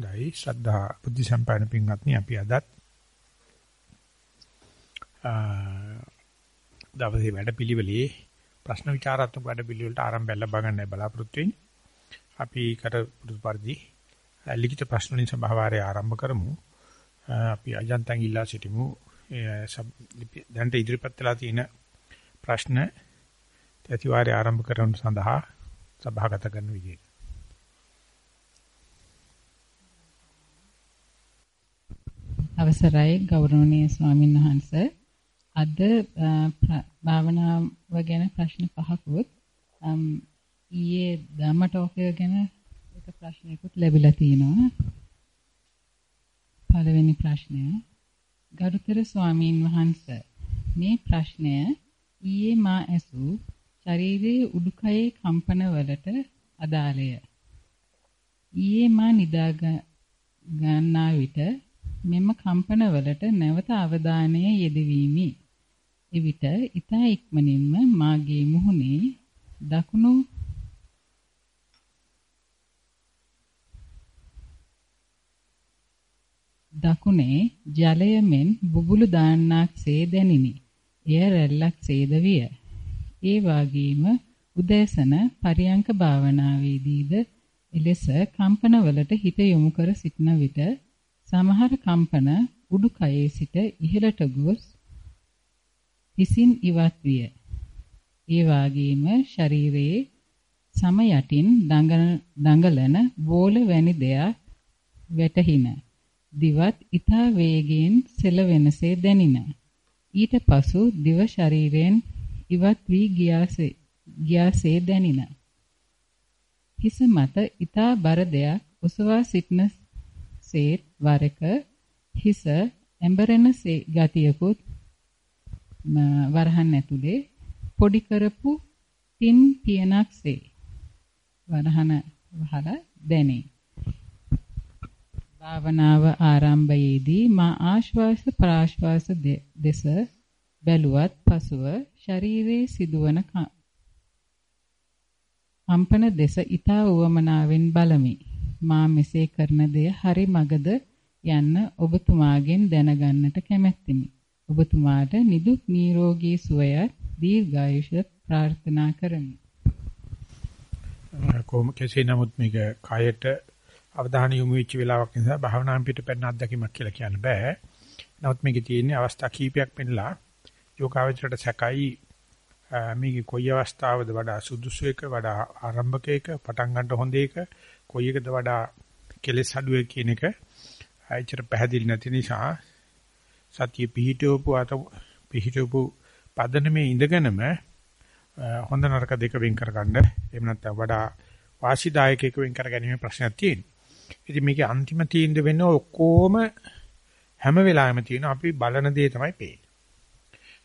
හොඳයි ශ්‍රද්ධා බුද්ධ සම්පන්න පින්වත්නි අපි අදත් දවසේ වැඩපිළිවෙලේ ප්‍රශ්න විචාරාත්මක වැඩපිළිවෙලට ආරම්භය ලබා ගන්න බලාපොරොත්තු වෙන්නේ. අපි කර පුරුදු පරිදි ලිඛිත ප්‍රශ්න වලින් සභාවාරය ආරම්භ කරමු. අපි අජන්තන් ඉල්ලා සිටිමු. දැන්ට ඉදිරිපත් වෙලා තියෙන ප්‍රශ්න තතිවාරය ආරම්භ කරන සඳහා සභාගත කරන විදිහට. අවසරයි ගෞරවනීය ස්වාමීන් වහන්ස. අද භාවනාව ගැන ප්‍රශ්න පහකුත් ඊයේ ධම්ම ටෝකය ගැන එක ප්‍රශ්නයකුත් ලැබිලා තිනවා පළවෙනි ප්‍රශ්නය. ගරුතර ස්වාමීන් වහන්ස මේ ප්‍රශ්නය ඊයේ මා ඇසූ ශරීරයේ උඩුකයේ කම්පන වලට අදාළය. ඊයේ මා නිදා ගන්නා විට මෙම කම්පන වලට නැවත අවධානය යෙදවීමි. එවිට ඊතා ඉක්මනින්ම මාගේ මුහුණේ දකුණු දකුණේ ජලය මෙන් බුබුලු දාන්නක්සේ දැනිනි. එය රැල්ලක්සේද විය. ඒ වාගේම උදෑසන පරියංක භාවනාවේදීද එලෙස කම්පනවලට හිත යොමු කර සිටන විට සමහර කම්පන උඩුකයේ සිට ඉහළට ගොස් හිසින් ඉවත් විය. ඒ වාගේම ශරීරයේ සම යටින් දඟලන බෝල වැනි දෙයක් වැටහින. දිවත් ඊතා වේගයෙන් සෙලවෙනසේ දැනින. ඊට පසු දිව ශරීරයෙන් ඉවත් වී ගියාසේ ගියාසේ දැනින. හිස මත ඊතා බර දෙයක් ඔසවා සිටන සේත් වරක හිස ඇඹරෙන ගතියකුත් වරහන් ඇතුලේ පොඩි කරපු තින් පියනක්සේ වරහන වහලා දැනේ. භාවනාව ආරම්භයේදී මා ආශ්වාස ප්‍රාශ්වාස දෙස බැලුවත් පසුව ශරීරයේ සිදුවන කම්පන දෙස ඊතා උවමනාවෙන් බලමි. මා මෙසේ කරන දෙය හරි මගද යන්න ඔබතුමාගෙන් දැනගන්නට කැමැත්තෙමි. ඔබතුමාට නිදුක් නිරෝගී සුවය දීර්ඝායුෂ ප්‍රාර්ථනා කරමි. කොහොම කෙසේ නමුත් මේක කයට අවධානය යොමු වෙච්ච වෙලාවක් නිසා භාවනාවෙන් පිට පැන අත්දැකීමක් කියලා කියන්න බෑ. නමුත් මේකේ තියෙන අවස්ථා කීපයක් පෙන්නලා යෝගාවචරයට සැකයි මේකේ කොයි අවස්ථාවද වඩා සුදුසු එක වඩා ආරම්භක එක පටන් ගන්න හොඳ එක කොයි එකද වඩා කෙලෙස් අඩුවේ කියන එක ඇයිචර පැහැදිලි නැති නිසා සතිය පිහිටවපු අත පිහිටවපු පදනමේ ඉඳගෙනම හොඳ නරක දෙක වෙන් කරගන්න එහෙම නැත්නම් වඩා වාසිදායක එක වෙන් කරගැනීමේ ප්‍රශ්නයක් තියෙනවා. ඉතින් මේකේ අන්තිම තීන්දුව වෙන්නේ ඔක්කොම හැම වෙලාවෙම තියෙන අපි බලන දේ තමයි පේන්නේ.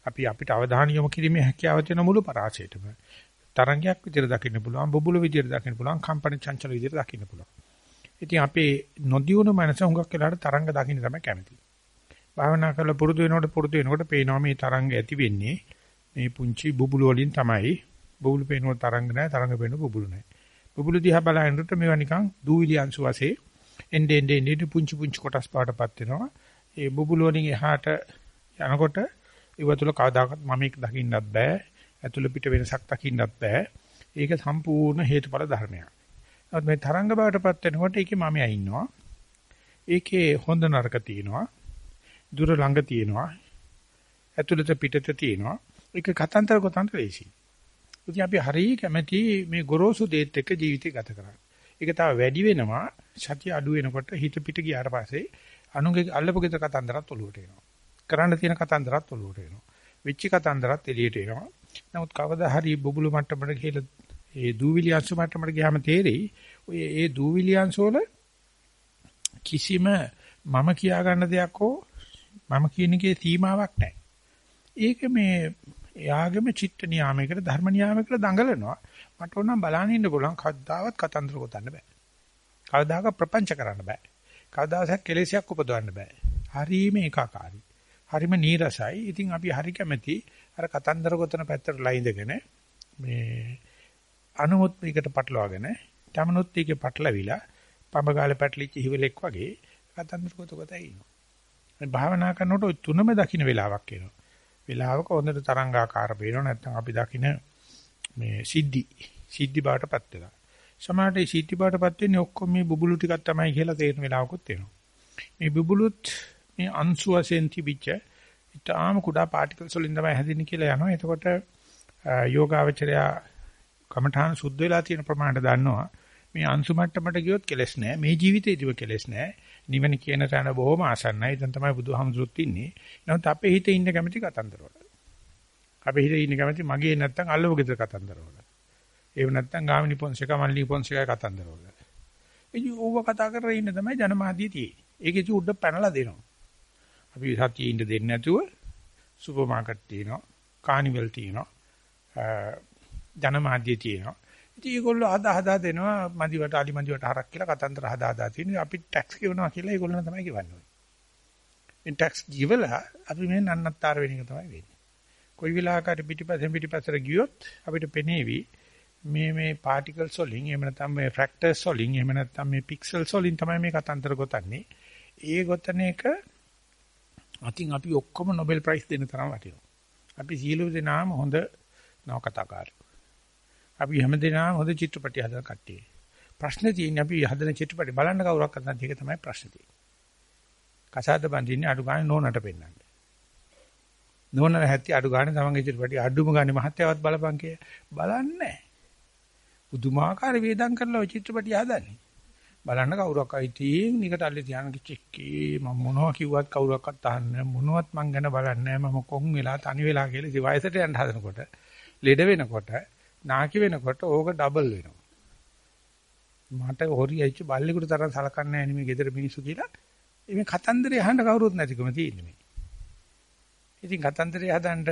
අපි අපිට අවධානය යොමු කිරීමේ හැකියාව තියෙන මුළු පරාසයටම තරංගයක් විදිහට දකින්න පුළුවන්, බබුල විදිහට දකින්න පුළුවන්, කම්පන චංචල විදිහට දකින්න පුළුවන්. ඉතින් අපේ නොදියුණු මනස හුඟක් වෙලාවට තරංග දකින්න තමයි කැමති. භාවනා කරලා පුරුදු වෙනකොට පුරුදු වෙනකොට පේනවා මේ තරංග ඇති වෙන්නේ මේ පුංචි බුබුලු වලින් තමයි. බුබුලු පේනකොට තරංග නැහැ, තරංග පේනකොට බුබුලු නැහැ. බුබුලු දිහා බලනකොට මේවා නිකන් දූවිලි අංශු වශයෙන් එන්නේ එන්නේ එන්නේ පුංචි පුංචි කොටස් පාටපත් වෙනවා. ඒ බුබුලු වලින් එහාට යනකොට ඒව තුළ කවදාකවත් මම එක දකින්නත් බෑ. ඇතුළ පිට වෙනසක් දකින්නත් බෑ. ඒක සම්පූර්ණ හේතුඵල ධර්මයක්. නමුත් මේ තරංග බවටපත් වෙනකොට ඒකේ මමයා ඉන්නවා. ඒකේ හොඳ නරක තියෙනවා. දුර ළඟ තියෙනවා. ඇතුළත පිටත තියෙනවා. ඒක කතන්තර ගොතන්ට ලේසි. ඉතින් අපි හරිය කැමැති මේ ගොරෝසු දේත් එක්ක ජීවිතය ගත කරන්න. ඒක තව වැඩි වෙනවා සතිය අඩු වෙනකොට හිත පිට ගියාට පස්සේ අනුගේ අල්ලපු ගෙදර කතන්දරත් ඔලුවට එනවා. කරන්න තියෙන කතන්දරත් ඔලුවට එනවා. වෙච්ච කතන්දරත් එළියට එනවා. නමුත් කවදා හරි බබුලු මට්ටමට ගිහලා ඒ දූවිලි අංශු මට්ටමට ගියාම තේරෙයි ඔය ඒ දූවිලි අංශ වල කිසිම මම කියා ගන්න දෙයක් හෝ මම කියන එකේ සීමාවක් නැහැ. ඒක මේ එයාගේම චිත්ත නියාමයකට ධර්ම නියාමයකට දඟලනවා. මට ඕනම් බලන්න ඉන්න පුළුවන් කවදාවත් කතන්දර ගොතන්න බෑ. කවදාක ප්‍රපංච කරන්න බෑ. කවදාසක් කෙලෙසයක් උපදවන්න බෑ. හරීම ඒකාකාරයි. හරිම නීරසයි. ඉතින් අපි හරි කැමැති අර කතන්දර ගොතන පැත්තට ලයින්දගෙන මේ අනුමුත් මේකට පටලවාගෙන තමනුත් ඒකේ පටලවිලා පඹගාලේ පැටලිච්ච හිවලෙක් වගේ කතන්දර කොට කොට ඉන්නවා. මේ භාවනා කරනකොට ওই තුනම දකින්න වෙලාවක් එනවා. වෙලාවක හොඳට තරංගාකාර පේනවා නැත්නම් අපි දකින්න මේ සිද්ධි සිද්ධි බාටපත් වෙලා. සමහරට මේ සිද්ධි බාටපත් වෙන්නේ ඔක්කොම මේ බුබුලු ටිකක් තමයි කියලා තේරෙන වෙලාවකුත් එනවා. මේ බුබුලුත් මේ අංශු වශයෙන් තිබිච්ච ඊටාම කුඩා පාටිකල්ස් වලින් තමයි හැදෙන්නේ කියලා යනවා. එතකොට යෝගාවචරය කමඨාන සුද්ධ වෙලා තියෙන ප්‍රමාණයට දන්නවා. මේ අංශු මට්ටමට ගියොත් කෙලස් නැහැ. මේ ජීවිතේදීව කෙලස් නැහැ. නිවන කියන තැන බොහොම ආසන්නයි. දැන් තමයි බුදුහාමුදුරුත් ඉන්නේ. නමුත් අපේ හිතේ ඉන්න කැමැති කතන්දර වල. අපේ හිතේ ඉන්න කැමැති මගේ නැත්තම් අල්ලව ගෙදර කතන්දර වල. ඒව නැත්තම් ගාමිණී පොන්සේක මල්ලි පොන්සේක කතන්දර වල. ඉතින් ඕව කතා කරගෙන ඉන්න තමයි ජනමාධ්‍ය තියෙන්නේ. ඒකේ උඩ පැනලා දෙනවා. අපි සතියේ ඉන්න දෙන්නේ නැතුව සුපර් මාකට් තියෙනවා, කානිවල් තියෙනවා, ජනමාධ්‍ය තියෙනවා. ඉතින් ඒගොල්ලෝ හදා හදා දෙනවා මදිවට අලි මදිවට හරක් කියලා කතන්දර හදා හදා තියෙනවා. අපි ටැක්ස් ගෙවනවා කියලා ඒගොල්ලන් තමයි ගෙවන්නේ. ඉන් ටැක්ස් ගිවලා අපි මේ නන්නත්තර වෙන එක තමයි වෙන්නේ. කොයි වෙලාවකට පිටිපස්සෙන් පිටිපස්සට ගියොත් අපිට පෙනේවි මේ මේ පාටිකල්ස් වලින් එහෙම නැත්නම් මේ ෆ්‍රැක්ටර්ස් වලින් එහෙම නැත්නම් මේ පික්සල්ස් වලින් තමයි මේ කතන්දර ගොතන්නේ. ඒ ගොතන එක අතින් අපි ඔක්කොම Nobel Prize දෙන්න තරම් වටිනවා. අපි සියලු දෙනාම හොඳ නවකතාකාරයෝ. අපි හැමදේම හොඳ චිත්‍රපටි හදන කට්ටිය. ප්‍රශ්නේ තියෙන්නේ අපි හදන චිත්‍රපටි බලන්න කවුරක්වත් නැති එක තමයි ප්‍රශ්නේ තියෙන්නේ. කසාද බඳින්නේ අඩු ගානේ නෝනට පෙන්නන්න. නෝනල හැටි අඩු ගානේ තමන්ගේ චිත්‍රපටි අඩුම ගානේ මහත්යවත් බලපං කිය බලන්නේ පුදුමාකාර වේදම් කරලා ඔය චිත්‍රපටි හදන්නේ. බලන්න කවුරක් අයිතියෙන් නිකට අල්ලේ තියාන කිච්චේ මම මොනවා කිව්වත් කවුරක්වත් අහන්නේ මොනවත් මං ගැන බලන්නේ මම කොන් වෙලා තනි වෙලා කියලා ඉතින් වයසට යන්න හදනකොට ලෙඩ වෙනකොට නාකි වෙනකොට ඕක ඩබල් වෙනවා. මට හොරි ඇවිත් බල්ලෙකුට තරම් සලකන්නේ නැහැ නේ මේ ගෙදර මිනිස්සු කියලා. මේ කතන්දරේ අහන්න කවුරුත් නැතිකම තියෙන්නේ මේ. ඉතින් කතන්දරේ හදන්න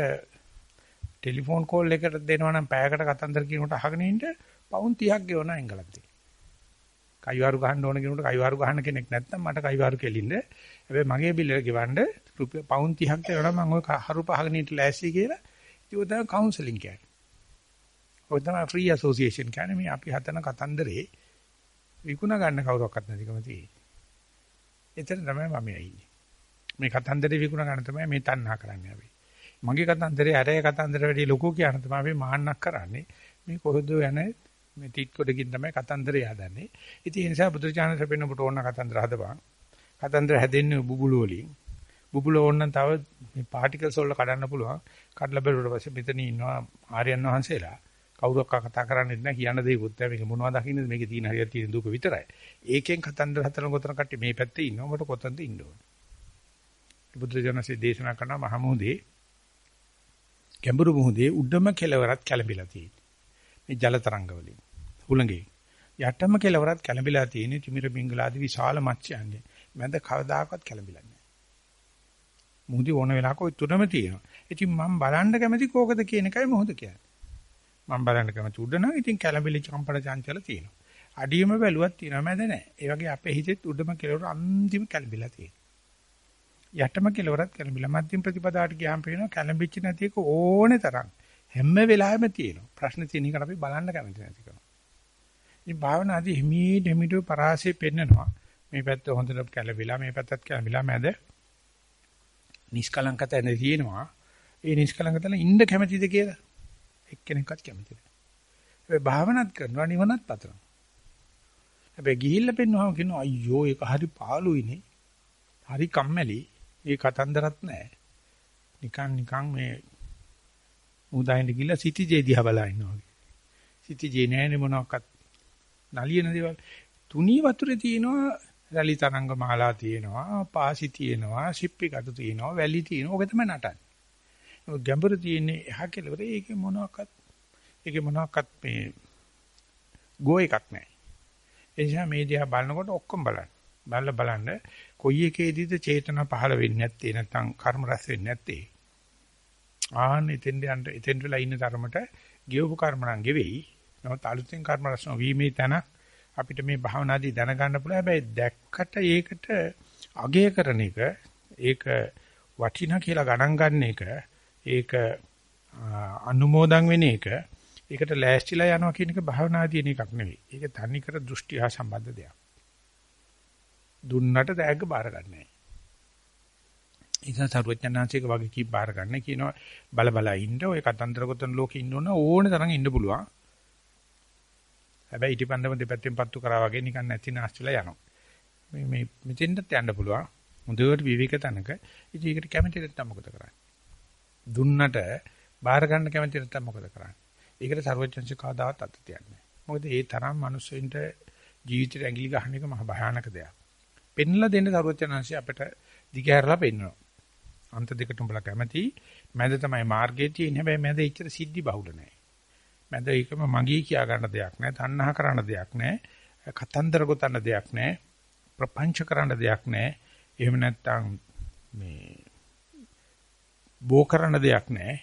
ටෙලිෆෝන් කෝල් එකකට දෙනවා නම් පැයකට කතන්දර කියනකොට අහගෙන ඉන්න පවුන් 30ක් ගෙවන එංගලන්තේ. කයිවාරු ගහන්න ඕන කෙනෙකුට කයිවාරු ගහන්න කෙනෙක් නැත්නම් මට කයිවාරු කෙලින්න. හැබැයි මගේ බිල් එක ගෙවන්න රුපියල් පවුන් 30ක් දෙනවා මම ওই හරු පහගෙන ඉන්න ලෑස්ති කියලා. ඒක තමයි කවුන්සලින් කියන්නේ. ඔය තමයි ෆ්‍රී ඇසෝසියේෂන් කියන්නේ මේ අපි හදන කතන්දරේ විකුණ ගන්න කවුරක්වත් නැතිකම තියෙන්නේ. එතන තමයි මම ඉන්නේ. මේ කතන්දරේ විකුණ ගන්න තමයි මේ තණ්හා කරන්නේ අපි. මගේ කතන්දරේ අරේ කතන්දර වැඩි ලොකු කියන තමයි අපි මාන්නක් කරන්නේ. මේ කොහොද යන මේ තිත් කොටකින් තමයි කතන්දරය හදන්නේ. ඉතින් ඒ නිසා බුදුචානන් සපෙන්න ඔබට ඕන කතන්දර හදපන්. කතන්දර හැදෙන්නේ බුබුලු වලින්. බුබුල ඕන නම් තව මේ පාටිකල්ස් වල කඩන්න පුළුවන්. කඩලා බැලුවට පස්සේ මෙතන ඉන්නවා ආර්යයන් වහන්සේලා. කවුරක් කතා කරන්නේ නැහැ කියන දේකුත් නැහැ. මේක මොනවද දකින්නද මේකේ තියෙන හරියට තියෙන දුක විතරයි. ඒකෙන් කතන්දර හතරන ගොතන කට්ටිය මේ පැත්තේ ඉන්නවා. මට කොතනද ඉන්න ඕන. බුදුරජාණන්සේ දේශනා කරන මහමුදේ ගැඹුරු මුහුදේ උඩම කෙළවරත් කැළඹිලා තියෙනවා. මේ ජල තරංග වලින්. හුළඟේ. යටම කෙළවරත් කැළඹිලා තියෙන තිමිර බින්ගලාදී විශාල මත්ස්‍යයන්ගේ. මැද කවදාකවත් කැළඹිලා නැහැ. මුහුදේ ඕන වෙලාවක ওই තුනම තියෙනවා. ඉතින් මම බලන්න කැමති කෝකද කියන එකයි මොහොත කියන්නේ. මම බලන්න කැමති උඩ නම් ඉතින් කැළඹිලි කම්පන චංචල තියෙනවා. අඩියම බැලුවත් තියෙනවා මැද නැහැ. ඒ වගේ අපේ හිතෙත් උඩම කෙළවර අන්තිම කැළඹිලා තියෙනවා. යටම කෙළවරත් කැළඹිලා මධ්‍යම ප්‍රතිපදාවට ගියාම පේනවා කැළඹිච්ච නැති එක ඕනේ තරම් හැම වෙලාවෙම තියෙනවා. ප්‍රශ්න තියෙන එකට අපි බලන්න කැමති නැතිකම. ඉතින් භාවනාදී හිමීට හිමීට පරාසය පෙන්නනවා. මේ පැත්ත හොඳට කැළඹිලා මේ පැත්තත් කැළඹිලා මැද නිෂ්කලංකත ඇඳ තියෙනවා. ඒ නිෂ්කලංකතල ඉන්න කැමතිද කියලා එක්කෙනෙක්වත් කැමති නැහැ. හැබැයි භාවනාත් කරනවා නිවනත් පතරනවා. හැබැයි ගිහිල්ලා පෙන්වහම කියනවා අයියෝ ඒක හරි පාළුයිනේ. හරි කම්මැලි. ඒ කතන්දරත් නැහැ. නිකන් නිකන් මේ උදායින්ද ගිහලා සිටිජේ දිහා බලා ඉන්නවා වගේ. සිටිජේ නෑනේ මොනවාක්වත් නලියන දේවල්. තුනී වතුරේ තියෙනවා රැලි තරංග මාලා තියෙනවා, පාසි තියෙනවා, ෂිප්පි කටු තියෙනවා, වැලි තියෙනවා. ඔක තමයි නටන්නේ. ගැඹුරු තියෙන්නේ එහා කෙළවර ඒකේ මොනවාක්වත් ඒකේ මොනවාක්වත් මේ ගෝ එකක් නැහැ. ඒ නිසා මේ දිහා බලනකොට ඔක්කොම බලන්න. බලලා බලන්න කොයි එකේදීද චේතනා පහළ වෙන්නේ නැත්තේ නැත්නම් කර්ම රැස් වෙන්නේ නැත්තේ. ආන්න එතෙන්ට යන්න එතෙන්ට වෙලා ඉන්න තරමට ගියවපු කර්ම නම් ගෙවෙයි. නමුත් අලුතෙන් කර්ම රැස්න වීමේ තැන අපිට මේ භාවනාදී දැනගන්න පුළුවන්. හැබැයි දැක්කට ඒකට අගය කරන එක ඒක වටිනා කියලා ගණන් ගන්න එක ඒක අනුමෝදන් වෙන එක ඒකට ලෑස්තිලා යනවා කියන එක භාවනාදී එකක් නෙවෙයි. ඒක තනිකර දෘෂ්ටි හා සම්බන්ධ දෙයක්. දුන්නට තෑග්ග බාර ගන්නෑ. ඉතින් සරුවචනාංශයක වගේ කී බාර ගන්න කියනවා බල බල ඉන්න ඔය කතන්දර ගොතන ලෝකේ ඉන්න ඕන ඕන තරම් ඉන්න පුළුවන්. හැබැයි ඊටිපන්දම දෙපැත්තෙන් පත්තු කරා වගේ නිකන් නැති නැස්තිලා යනවා. මේ මේ මෙතෙන්ට යන්න පුළුවන්. මුදුවට විවේක තනක. ඉතින් ඒකට කැමති නැත්නම් මොකද කරන්නේ? දුන්නට බාර ගන්න කැමති නැත්නම් මොකද කරන්නේ? ඒකට සරුවචනංශ කවදාවත් අත තියන්නේ මොකද ඒ තරම් මිනිස්සුන්ට ජීවිතේ ඇඟිලි ගහන එක මහ භයානක දෙයක්. පෙන්ලා දෙන්න සරුවචනංශي අපිට දිගහැරලා පෙන්නනවා. අන්ත දෙකට උඹලා කැමති මැද තමයි මාර්ගයේ තියෙන්නේ හැබැයි මැද ඉච්චර සිද්ධි බහුල නැහැ. මැද ඒකම මගේ කියා ගන්න දෙයක් නැහැ. තණ්හා කරන්න දෙයක් නැහැ. කතන්දර ගොතන්න දෙයක් නැහැ. ප්‍රපංච කරන්න දෙයක් නැහැ. එහෙම නැත්නම් මේ බෝ කරන්න දෙයක් නැහැ.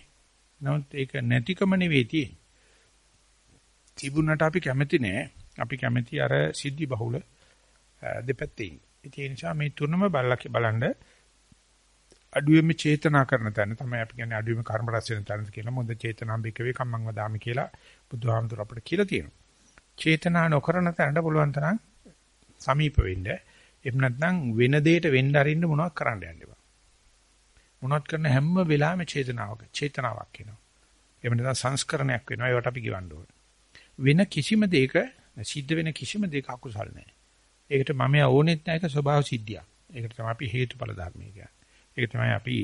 නමුත් ඒක නැතිකම නෙවෙයි තියෙන්නේ. තිබුණට අපි කැමති නෑ. අපි කැමති අර සිද්ධි බහුල දෙපැත්තේ ඉන්න. ඒ නිසා මේ තුනම බලලා බලන්න අඩුවෙම චේතනා කරන තැන තමයි අපි කියන්නේ අඩුවෙම කර්ම රැස් වෙන තැන කියලා මොඳ චේතනාම්බිකවේ කම්මං වදාමි කියලා බුදුහාමුදුර අපිට කියලා තියෙනවා. චේතනා නොකරන තැනට පුළුවන් තරම් සමීප වෙන්න. එහෙම නැත්නම් වෙන දෙයකට වෙන්න අරින්න මොනවක් කරන්න යන්න එපා. මොනවත් කරන හැම වෙලාවෙම චේතනාවක චේතනාවක් එනවා. එහෙම නැත්නම් සංස්කරණයක් වෙනවා. ඒවට අපි ගවන්න ඕනේ. වෙන කිසිම දෙයක සිද්ධ වෙන කිසිම දෙයක අකුසල් නැහැ. ඒකට මම ඕනෙත් නැහැ ඒක ස්වභාව සිද්ධියක්. ඒකට තමයි අපි හේතුඵල ධර්මය කියන්නේ. ඒක තමයි අපි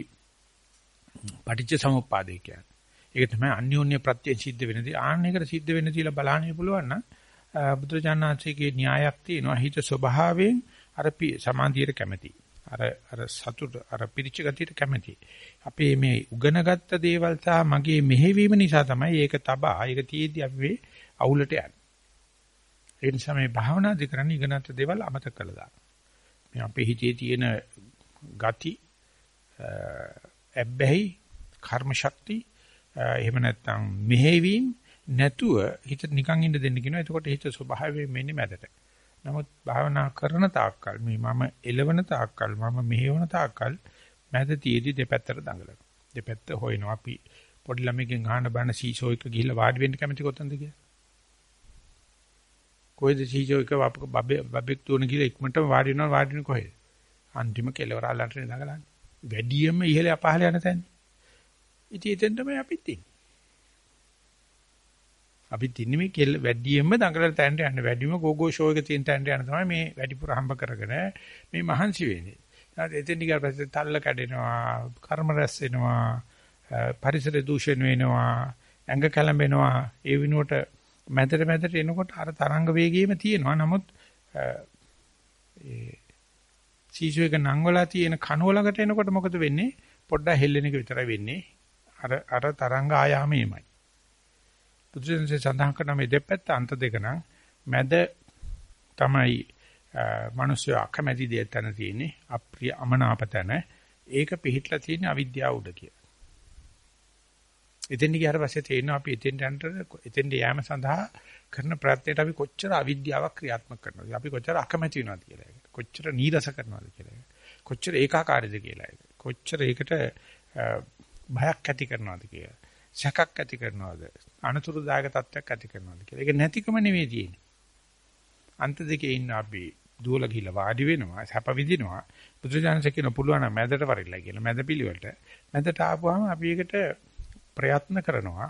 පටිච්ච සමුප්පාදේ කියන්නේ. ඒක තමයි අන්‍යෝන්‍ය ප්‍රත්‍ය සිද්ධ වෙනදී ආන්නයකට සිද්ධ වෙන තියලා බලන්න පුළුවන් නම් බුදුරජාණන්සේගේ න්‍යායක් තියෙනවා හිත ස්වභාවයෙන් අර සමාධියට කැමැති. අර අර සතුට අර පිරිච්ච ගතියට කැමැති. අපේ මේ උගෙනගත්ත දේවල් සහ මගේ මෙහෙවීම නිසා තමයි ඒක තබා ඒක තියේදී අපි අවුලට යන්නේ. ඒ නිසා මේ භාවනාදි කරන්න ඉගෙනත් දේවල් අමතක කළා දාන්න. මේ අපේ හිතේ තියෙන ගති ඇබ්බැහි කර්ම ශක්ති එහෙම නැත්නම් මෙහෙවීම නැතුව හිත නිකන් ඉන්න දෙන්න කියනවා. එතකොට හිත ස්වභාවයෙන් මෙන්නේ මැදට. නමුත් භාවනා කරන තාක්කල් මේ මම එළවන තාක්කල් මම මෙහෙවන තාක්කල් මැද තියේදී දෙපැත්තට දඟලනවා. දෙපැත්ත හොයනවා අපි පොඩි ළමයිගෙන් අහන බණ සීසෝ එක ගිහිල්ලා වාඩි වෙන්න කැමති කොතනද කියලා. කොහෙද සීජෝ එක බබෙක් දුවන කියලා ඉක්මනටම වාඩි වෙනවා වාඩි වෙන කොහෙද? අන්තිම කෙලවර අල්ලන්ට නගලන්නේ. වැඩියෙන්ම ඉහළ අපහළ යන තැන. ඉතින් එතෙන් තමයි අපිත් ඉන්නේ. අපි තින්නේ මේ කෙල වැඩියෙන්ම දඟලන තැනට යන්න වැඩිම ගෝගෝ ෂෝ එක තියෙන තැනට යන තමයි මේ වැඩිපුර හම්බ කරගෙන මේ මහන්සි වෙන්නේ. ඊට එතෙන් ඊගා පස්සේ තල්ල කැඩෙනවා, කර්ම රැස් වෙනවා, පරිසර දූෂණ වෙනවා, ඇඟ කැළඹෙනවා. ඒ විනුවට මැදට මැදට එනකොට අර තරංග වේගයේම තියෙනවා. නමුත් ඒ සීසු එක නංවලා තියෙන කනුව ළඟට එනකොට මොකද වෙන්නේ? පොඩ්ඩක් හෙල්ලෙන එක විතරයි වෙන්නේ. අර අර තරංග ආයාමයමයි. බුදුසෙන්සේ සඳහන් කරන මේ දෙපැත්ත අන්ත දෙක නම් මැද තමයි මිනිස්සු අකමැති දෙයක් තන තියෙන්නේ. අප්‍රිය අමනාපතන. ඒක පිහිట్లా තියෙන අවිද්‍යාව උඩ කියලා. එතෙන් ගියාට පස්සේ තේරෙනවා අපි එතෙන් යන්න එතෙන් යෑම සඳහා කරන ප්‍රයත්නයට අපි කොච්චර අවිද්‍යාවක් ක්‍රියාත්මක කරනවද අපි කොච්චර අකමැති වෙනවද කියලා ඒක කොච්චර නීරස කරනවද කියලා ඒක. කොච්චර ඒකාකාරීද කියලා ඒක. කොච්චර ඒකට බයක් ඇති කරනවද කියලා. සැකක් ඇති කරනවද? අනතුරුදායක තත්ත්වයක් ඇති කරනවද කියලා. ඒක නැතිකම නෙවෙයි තියෙන්නේ. අන්ත දෙකේ ඉන්න අපි දුවල ගිහිල්ලා වාඩි වෙනවා සැප විඳිනවා. බුදුජානක කියන පුළුවන් නම් මැදට වරිලා කියලා. මැද පිළිවෙලට. මැදට ආපුවාම අපි ඒකට ප්‍රයත්න කරනවා.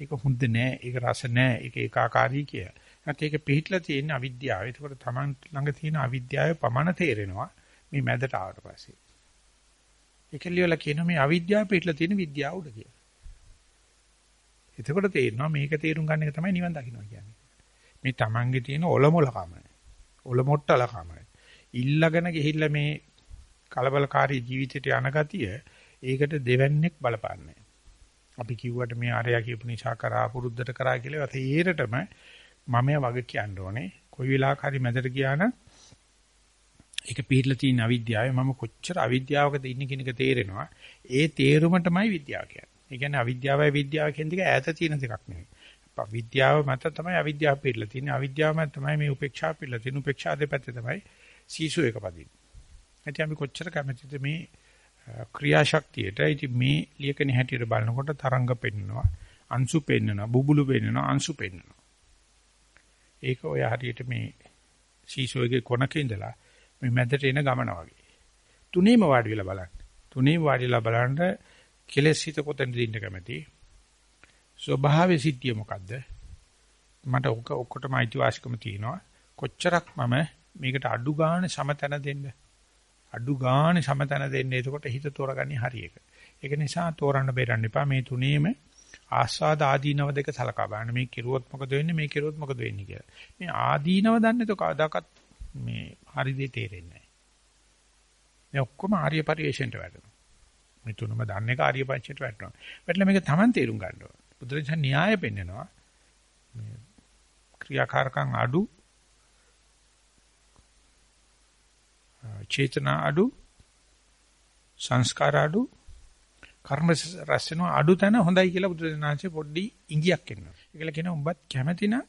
ඒක හොඳ නෑ, ඒක රස නෑ, ඒක ඒකාකාරී කිය. නැත්නම් ඒක පිළිහිట్లా තියෙන අවිද්‍යාව. ඒකට තමන් ළඟ තියෙන අවිද්‍යාව පමණ තේරෙනවා මේ මැදට ආවට පස්සේ. ඒකලියල කියන මේ අවිද්‍යාව පිළිහිట్లా තියෙන විද්‍යාව උඩ කියලා. එතකොට තේරෙනවා මේක තේරුම් ගන්න එක තමයි නිවන් දකින්න කියන්නේ. මේ තමන්ගේ තියෙන ඔලොමොලකම, ඔලොමොට්ටලකම, ඉල්ලගෙන ගිහිල්ලා මේ කලබලකාරී ජීවිතයට යන ගතිය ඒකට දෙවන්නේක් බලපන්නේ. අපි කිව්වට මේ ආරයා කියපු නිසා කරා පුරුද්දට කරා කියලා තේරෙටම ඒරටම මම වගේ කියන්න ඕනේ. කොයි වෙලාවක හරි මැදට ගියා නම් ඒක පිළිලා තියෙන අවිද්‍යාවයි මම කොච්චර අවිද්‍යාවකද ඉන්නේ කියන එක තේරෙනවා. ඒ තේරුමටමයි විද්‍යාව කියන්නේ. ඒ කියන්නේ අවිද්‍යාවයි විද්‍යාව කියන දෙක ඈත තියෙන දෙකක් නෙවෙයි. විද්‍යාව මත තමයි අවිද්‍යාව පිළිලා තියෙන්නේ. අවිද්‍යාව මත තමයි මේ උපේක්ෂාව පිළිලා තියෙන්නේ. උපේක්ෂා දෙපැත්තේ තමයි සීසු එක පදින්නේ. ඉතින් අපි කොච්චර කැමතිද මේ ක්‍රියාශක්තියට ඉතින් මේ ලියකනේ හැටියට බලනකොට තරංග පෙන්නනවා අංශු පෙන්නනවා බුබුලු පෙන්නනවා අංශු පෙන්නනවා ඒක ඔය හරියට මේ සීසෝයේ කොනක ඉඳලා මේ මැදට එන ගමන වගේ. තුනේම වාඩි වෙලා බලන්න. තුනේම වාඩිලා බලන්න කෙලෙස් හිත කොතනද ඉන්න කැමති? ස්වභාවයේ සිද්ධිය මොකද්ද? මට ඔක ඔක්කොටම අයිතිවාසිකම තියෙනවා. කොච්චරක් මම මේකට අඩු ගානේ සමතන දෙන්න. අඩු ගානේ සමතන දෙන්න. එතකොට හිත තෝරගන්නේ හරි එක. ඒක නිසා තෝරන්න බේරන්න එපා. මේ තුනේම ආස්වාද ආදීනව දෙක සලකා බලන්න. මේ කිරුවොත් මොකද වෙන්නේ? මේ කිරුවොත් මොකද වෙන්නේ කියලා. මේ ආදීනව දන්නේ તો කවදාකවත් මේ හරි දෙය තේරෙන්නේ නැහැ. මේ ඔක්කොම ආර්ය පරිශ්‍රයට වැටෙනවා. මේ තුනම දන්නේ කාර්ය පරිශ්‍රයට වැටෙනවා. වැටලා මේක Taman තේරුම් ගන්න ඕන. බුදුරජාණන් න්‍යාය පෙන්නනවා. මේ ක්‍රියාකාරකම් අඩු චේතනා අඩු සංස්කාර අඩු කර්ම රැස් වෙනවා අඩු තැන හොඳයි කියලා බුදුරජාණන්සේ පොඩ්ඩි ඉඟියක් එනවා. ඒකල කියනවා උඹත් කැමති නම්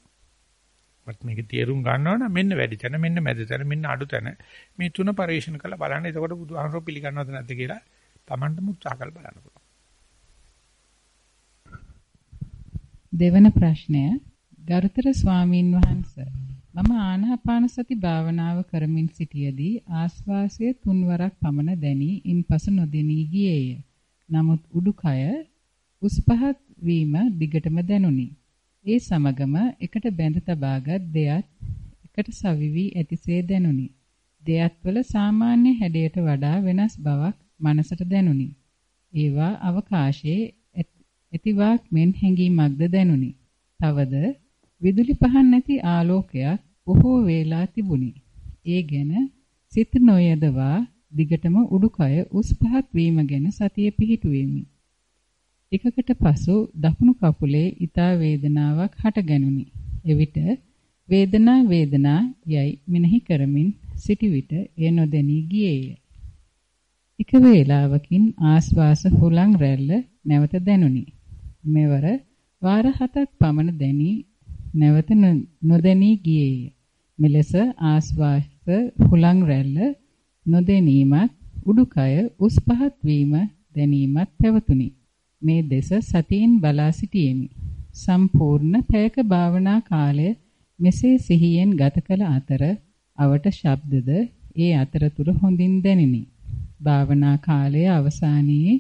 වත් මේක තේරුම් ගන්නවනම් මෙන්න වැඩි තැන මෙන්න මැද තැන මෙන්න අඩු තැන මේ තුන පරිශන කරලා බලන්න. එතකොට බුදුහාමරෝ පිළිගන්නවද නැද්ද කියලා Tamanටම උත්සාහ කරලා බලන්න පුළුවන්. දෙවන ප්‍රශ්නය ගරුතර ස්වාමින් වහන්සේ මම ආනාපාන සති භාවනාව කරමින් සිටියේදී ආස්වාසය තුන්වරක් පමණ දැනි ඉන්පසු නොදෙනී ගියේය. නමුත් උඩුකය උස් පහත් වීම දිගටම දැනුනි. ඒ සමගම එකට බැඳ තබාගත් දෙයත් එකට සවිවි ඇතිසේ දැනුනි. දෙයත් වල සාමාන්‍ය හැඩයට වඩා වෙනස් බවක් මනසට දැනුනි. ඒවා අවකාශයේ ඇතිවාක් මෙන් හැඟීමක්ද දැනුනි. තවද විදුලි පහන් නැති ආලෝකයක් බොහෝ වේලා තිබුණි. ඒ ගැන සිත නොයදවා දිගටම උඩුකය උස් පහත් වීම ගැන සතිය පිහිටුවෙමි. ටිකකට පසු දකුණු කකුලේ ඊතා වේදනාවක් හටගැනුනි. එවිට වේදනා වේදනා යයි මෙනෙහි කරමින් සිටි විට එය නොදැනී ගියේය. එක වේලාවකින් ආස්වාස හුලං රැල්ල නැවත දැනුනි. මෙවර වාර හතක් පමණ දැනි නැවත නොදැනී ගියේය. මෙලෙස ආස්වාස හුලං රැල්ල නොදැනීමත් උඩුකය උස් පහත් වීම දැනීමත් පැවතුනි. මේ දෙස සතියෙන් බලා සිටියෙමි. සම්පූර්ණ පැයක භාවනා කාලය මෙසේ සිහියෙන් ගත කළ අතර අවට ශබ්දද ඒ අතරතුර හොඳින් දැනිනි. භාවනා කාලයේ අවසානයේ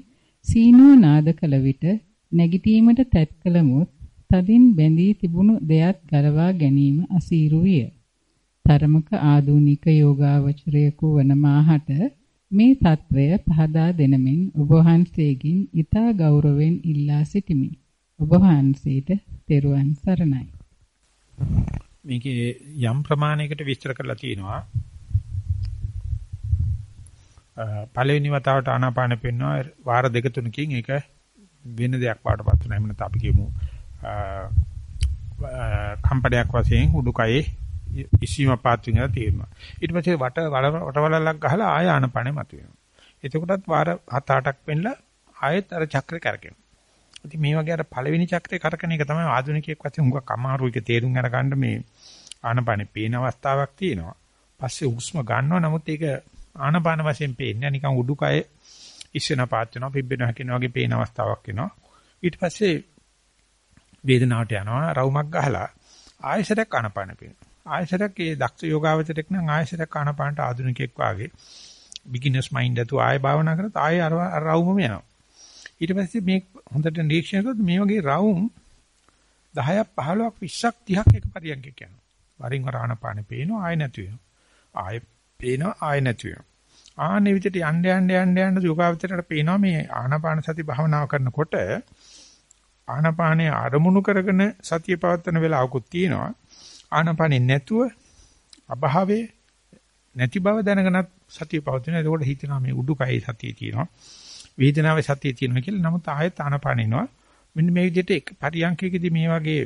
සීනෝ නාද කළ විට නැගිටීමට තැත් කළමුත් තදින් බැඳී තිබුණු දෙයක් ගලවා ගැනීම අසීරු විය. තරමක ආධුනික යෝගාවචරයෙකු වන මාහට මේ తත්වය පහදා දෙනමින් ඔබ වහන්සේගෙන් ඊතා ගෞරවයෙන් ඉල්ලා සිටිමි. ඔබ වහන්සේට තෙරුවන් සරණයි. මේකේ යම් ප්‍රමාණයකට විස්තර කරලා තියෙනවා. පළවෙනි වතාවට ආනාපාන පෙන්නවා වාර දෙක තුනකින් ඒක වෙන දෙයක් වඩපත් වෙනවා. එහෙම නැත්නම් අපි කියමු කම්පඩයක් වශයෙන් උඩුකයේ ඉසීම පාත් වෙනවා තියෙනවා. ඊට පස්සේ වට වටවලලක් ගහලා ආය ආනපනෙ මතුවෙනවා. එතකොටත් වාර 7-8ක් වෙන්නලා ආයෙත් අර චක්‍රේ කරකිනවා. ඉතින් මේ වගේ අර පළවෙනි චක්‍රේ කරකන එක තමයි ආධුනිකයෙක් වශයෙන් හුඟක් අමාරු එක තේරුම් අරගන්න මේ ආනපනෙ පේන අවස්ථාවක් තියෙනවා. පස්සේ හුස්ම ගන්නවා නමුත් ඒක ආනපාන වශයෙන් පේන්නේ නිකන් උඩුකය ඉස්සෙන පාත් වෙනවා පිබ්බෙන හැකින වගේ පේන අවස්ථාවක් එනවා. ඊට පස්සේ වේදනාවට යනවා රවුමක් ගහලා ආයෙසරක් ආනපාන පේනවා. ආයෙසරක් ඒ දක්ෂ යෝගාවචරයක් නම් ආයෙසරක් ආනපානට ආධුනිකෙක් වාගේ බිග්ිනර්ස් මයින්ඩ් අතු ආයෙ භාවනා කරත් ආයෙ අර රවුමම යනවා. ඊට පස්සේ මේ හොඳට නිරීක්ෂණය කරොත් මේ වගේ රවුම් 10ක් 15ක් 20ක් 30ක් එක පරියන්කයක් යනවා. වරින් වර ආනපානෙ පේනවා ආයෙ නැති වෙනවා. ආයෙ පේනවා ආයෙ නැති වෙනවා. ආන්නේ විදිහට යන්න යන්න යන්න යන්න යෝගාවචරයට පේනවා මේ ආනාපාන සති භාවනාව කරනකොට ආනාපානේ අරමුණු කරගෙන සතිය පවත්වන වෙලාවකුත් තියෙනවා. ආනාපානේ නැතුව අභාවයේ නැති බව දැනගෙනත් සතිය පවත්වන. එතකොට හිතනවා මේ උඩුකයේ සතිය තියෙනවා. වේදනාවේ සතිය තියෙනවා කියලා. නමුත් ආයෙත් ආනාපානිනවා. මෙන්න මේ විදිහට එක පරියන්කයකදී මේ වගේ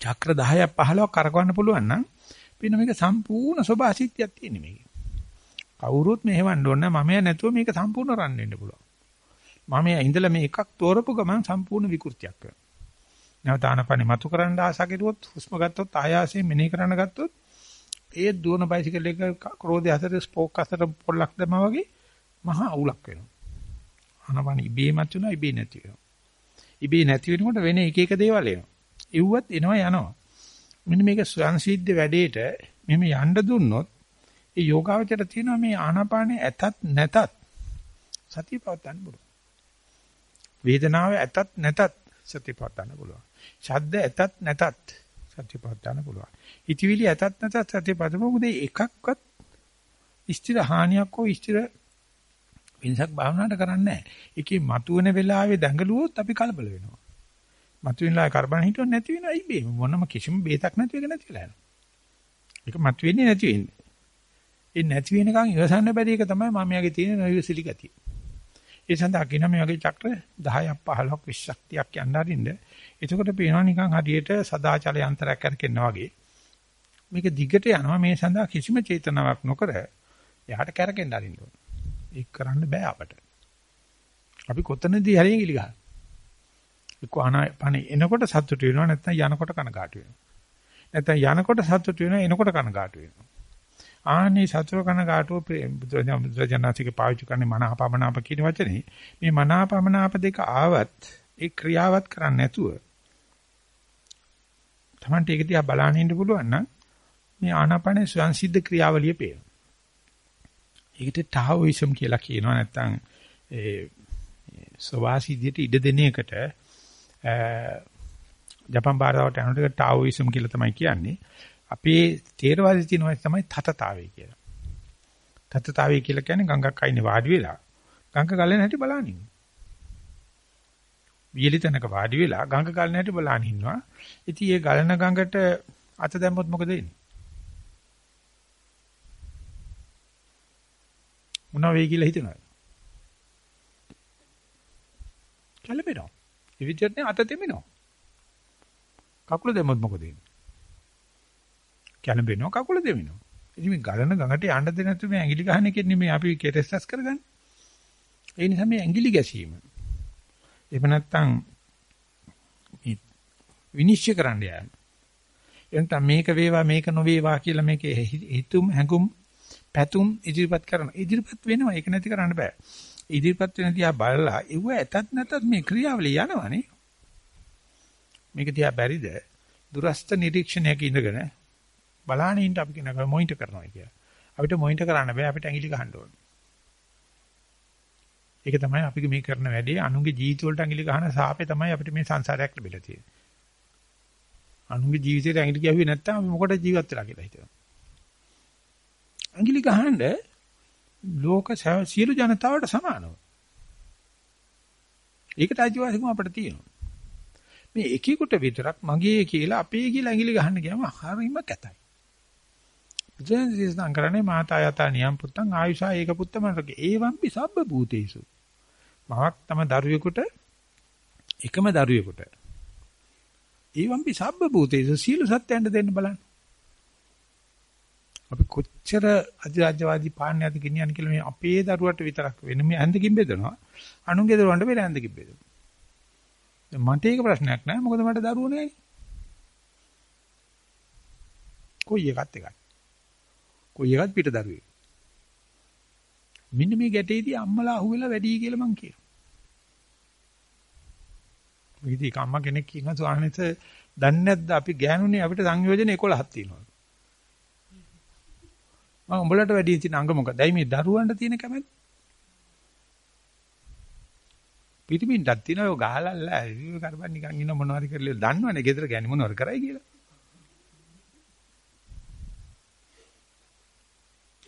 චක්‍ර 10ක් 15ක් කරකවන්න පුළුවන් නම් පින්න මේක සම්පූර්ණ සබාසිතියක් තියෙන මේක. කවුරුත් මෙහෙවන්න ඕන මම නැතුව මේක සම්පූර්ණ රන් වෙන්න පුළුවන්. මම ඉඳලා මේ එකක් තෝරපු ගමන් සම්පූර්ණ විකෘතියක් කරනවා. නැවත ආනපනේ මතු කරන්න ආසා කෙරුවොත් හුස්ම ගත්තොත් ආයාසයෙන් මෙනෙහි කරන්න ගත්තොත් ඒ දුවන බයිසිකල් එක ක්‍රෝධය අතර ස්පෝක් අතර පොල්ලක් දැමා වගේ මහා අවුලක් වෙනවා. ආනපන ඉබේමත් වෙනවා ඉබේ නැති වෙනවා. ඉබේ නැති වෙනකොට වෙන එක එක දේවල් එනවා. ඉව්වත් එනවා යනවා. මෙන්න මේක සංසිද්ධ වැඩේට මෙහෙම යන්න දුන්නොත් ඒ යෝගාවචර තියෙනවා මේ ආනාපානේ ඇතත් නැතත් සතිය පවත්වන්න පුළුවන්. වේදනාව ඇතත් නැතත් සතිය පවත්වන්න පුළුවන්. ශබ්ද ඇතත් නැතත් සතිය පවත්වන්න පුළුවන්. ඉතිවිලි ඇතත් නැතත් සතිය පවත්වන්න මොකද එකක්වත් ස්ථිර හානියක් හෝ ස්ථිර වෙනසක් භාවනාවට කරන්නේ නැහැ. ඒකේ මතුවෙන වෙලාවේ දඟලුවොත් අපි කලබල වෙනවා. මතුවෙනලා කරබන් හිතුව නැති වෙනවා. අයි බේ මොනම කිසිම බේතක් නැති එක නැති වෙලා යනවා. ඒක මතුවෙන්නේ නැති වෙන්නේ. ඒ නැති වෙනකන් ඉවසන්න බැරි එක තමයි මම යගේ තියෙන නොයසිලි ගතිය. ඒ සඳහා කියන මේ වගේ චක්‍ර 10ක් 15ක් 20ක් 30ක් යන්න අරින්න. එතකොට පේනවා නිකන් හරියට සදාචල යන්ත්‍රයක් කරකෙන්නා වගේ. මේක දිගට යනවා මේ සඳහා කිසිම චේතනාවක් නොකර යහට කරකෙන්න අරින්න ඕන. ඒක කරන්න බෑ අපට. අපි කොතනදී හරි ඉලි ගන්න. එක්ක අනපන එනකොට සතුට වෙනවා නැත්නම් යනකොට කනගාටු වෙනවා. නැත්නම් යනකොට සතුට වෙනවා එනකොට කනගාටු වෙනවා. ආනේ සතුට කනගාටුව බුදුරජාණන්සේගේ පාවිච්චි කරන්නේ මනහපමනාප කියන වචනේ. මේ මනහපමනාප දෙක ආවත් ඒ ක්‍රියාවත් කරන්නේ නැතුව තමන්ට ඒක දිහා බලන්න ඉන්න පුළුවන් නම් මේ ආනාපානේ ස්වයන් සිද්ධ ක්‍රියාවලිය පේනවා. ඒකට ටාઓයිසම් කියලා කියනවා නැත්නම් ඒ සවාසිදියට ඉඩ දෙන එකට ජපන් භාෂාවට යනකොට ටාઓයිසම් කියලා තමයි කියන්නේ. අපේ තේරවාදී තියෙනවා තමයි තතතාවය කියලා. තතතාවය කියලා කියන්නේ ගඟක් අයිනේ වාඩි වෙලා ගඟ ගලන හැටි බලන ඉන්න. වියලි තැනක වාඩි වෙලා ගඟ ගලන හැටි බලන ඉන්නවා. ඉතින් ඒ ගලන ගඟට අත දැම්මොත් මොකද වෙන්නේ? මොනවා වෙයි කියලා හිතනවා. කලබෙනවා. ඒ විදිහට අත දෙමිනවා. කකුල දෙමොත් මොකද වෙන්නේ? කැළඹෙනවා කකුල දෙමිනවා. ඉතින් මේ ගලන ගඟට යන්න දෙ නැතු මේ ඇඟිලි ගහන එකෙන් නෙමෙයි අපි කෙරෙස්ටස් කරගන්නේ. ඒ නිසා මේ ඇඟිලි ගැසීම. එහෙම නැත්නම් මේ විනිශ්චය කරන්න යන්න. එතන මේක වේවා මේක නොවේවා කියලා මේකේ හිතුම් හැඟුම් පැතුම් ඉදිරිපත් කරන. ඉදිරිපත් වෙනවා ඒක නැති කරන්න බෑ. ඉදිරිපත් වෙන දිහා බලලා ඒව ඇතත් නැතත් මේ ක්‍රියාවලිය යනවනේ. මේක දිහා බැරිද? දුරස්ත නිරීක්ෂණයක ඉඳගෙන බලාගෙන ඉන්න අපි කියනවා මොනිටර් කරනවා කියලා. අපිට මොනිටර් කරන්න බෑ අපිට ඇඟිලි ගහන්න ඕනේ. ඒක තමයි අපි මේ කරන වැඩේ අනුන්ගේ ජීවිත වලට ඇඟිලි ගහන සාපේ තමයි අපිට මේ සංසාරයක් ලැබිලා තියෙන්නේ. අනුන්ගේ ජීවිතේට ඇඟිලි ගැහුවේ නැත්නම් අපි මොකටද ජීවත් වෙලා කියලා හිතනවා. ඇඟිලි ගහනද ලෝක සියලු ජනතාවට සමානව. ඒකට අයිතිවාසිකම අපිට තියෙනවා. මේ එකෙකුට විතරක් මගේ කියලා අපේ කියලා ඇඟිලි ගහන්න ගියාම හරිම කැතයි. බුදුන්සේ කරන්නේ මාතා යතා නියම් පුත්තං ආයුෂා ඒක පුත්තමනක ඒවම්පි සබ්බ භූතේසු. මවක් තම දරුවෙකුට එකම දරුවෙකුට. ඒවම්පි සබ්බ භූතේසු සීල සත්‍යයන්ට දෙන්න බලන්න. අපි කොච්චර අධිරාජ්‍යවාදී පාන්නයද ගෙනියන්නේ කියලා මේ අපේ දරුවට විතරක් වෙන මේ ඇඳකින් බෙදනවා. අනුන්ගේ දරුවන්ට වෙන ඇඳකින් බෙදනවා. මට ඒක ප්‍රශ්නයක් නෑ. මොකද මට දරුවෝ නෑනේ. කොයි එකත් එකයි. කොයි එකත් පිට දරුවෙක්. මෙන්න මේ ගැටේදී අම්මලා අහුවෙලා වැඩි කියලා මං කියනවා මොකද ඒක අම්මා කෙනෙක් කියනවා ස්වාමීන් වහන්සේ දන්නේ නැද්ද අපි ගෑනුනේ අපිට සංයෝජන 11ක් තියෙනවා මම උඹලට වැඩි තියෙන අංග මොකක්ද? ඇයි මේ දරුවන්ට තියෙන කැමැත්ත? පිටිමින්ටක් තියෙනවා ඔය ගහලල්ලා ඒ කරපන් නිකන් ඉන්න මොනවාරි කරලා දන්නවනේ ගෙදර ගෑණි මොනවාරි කරයි කියලා.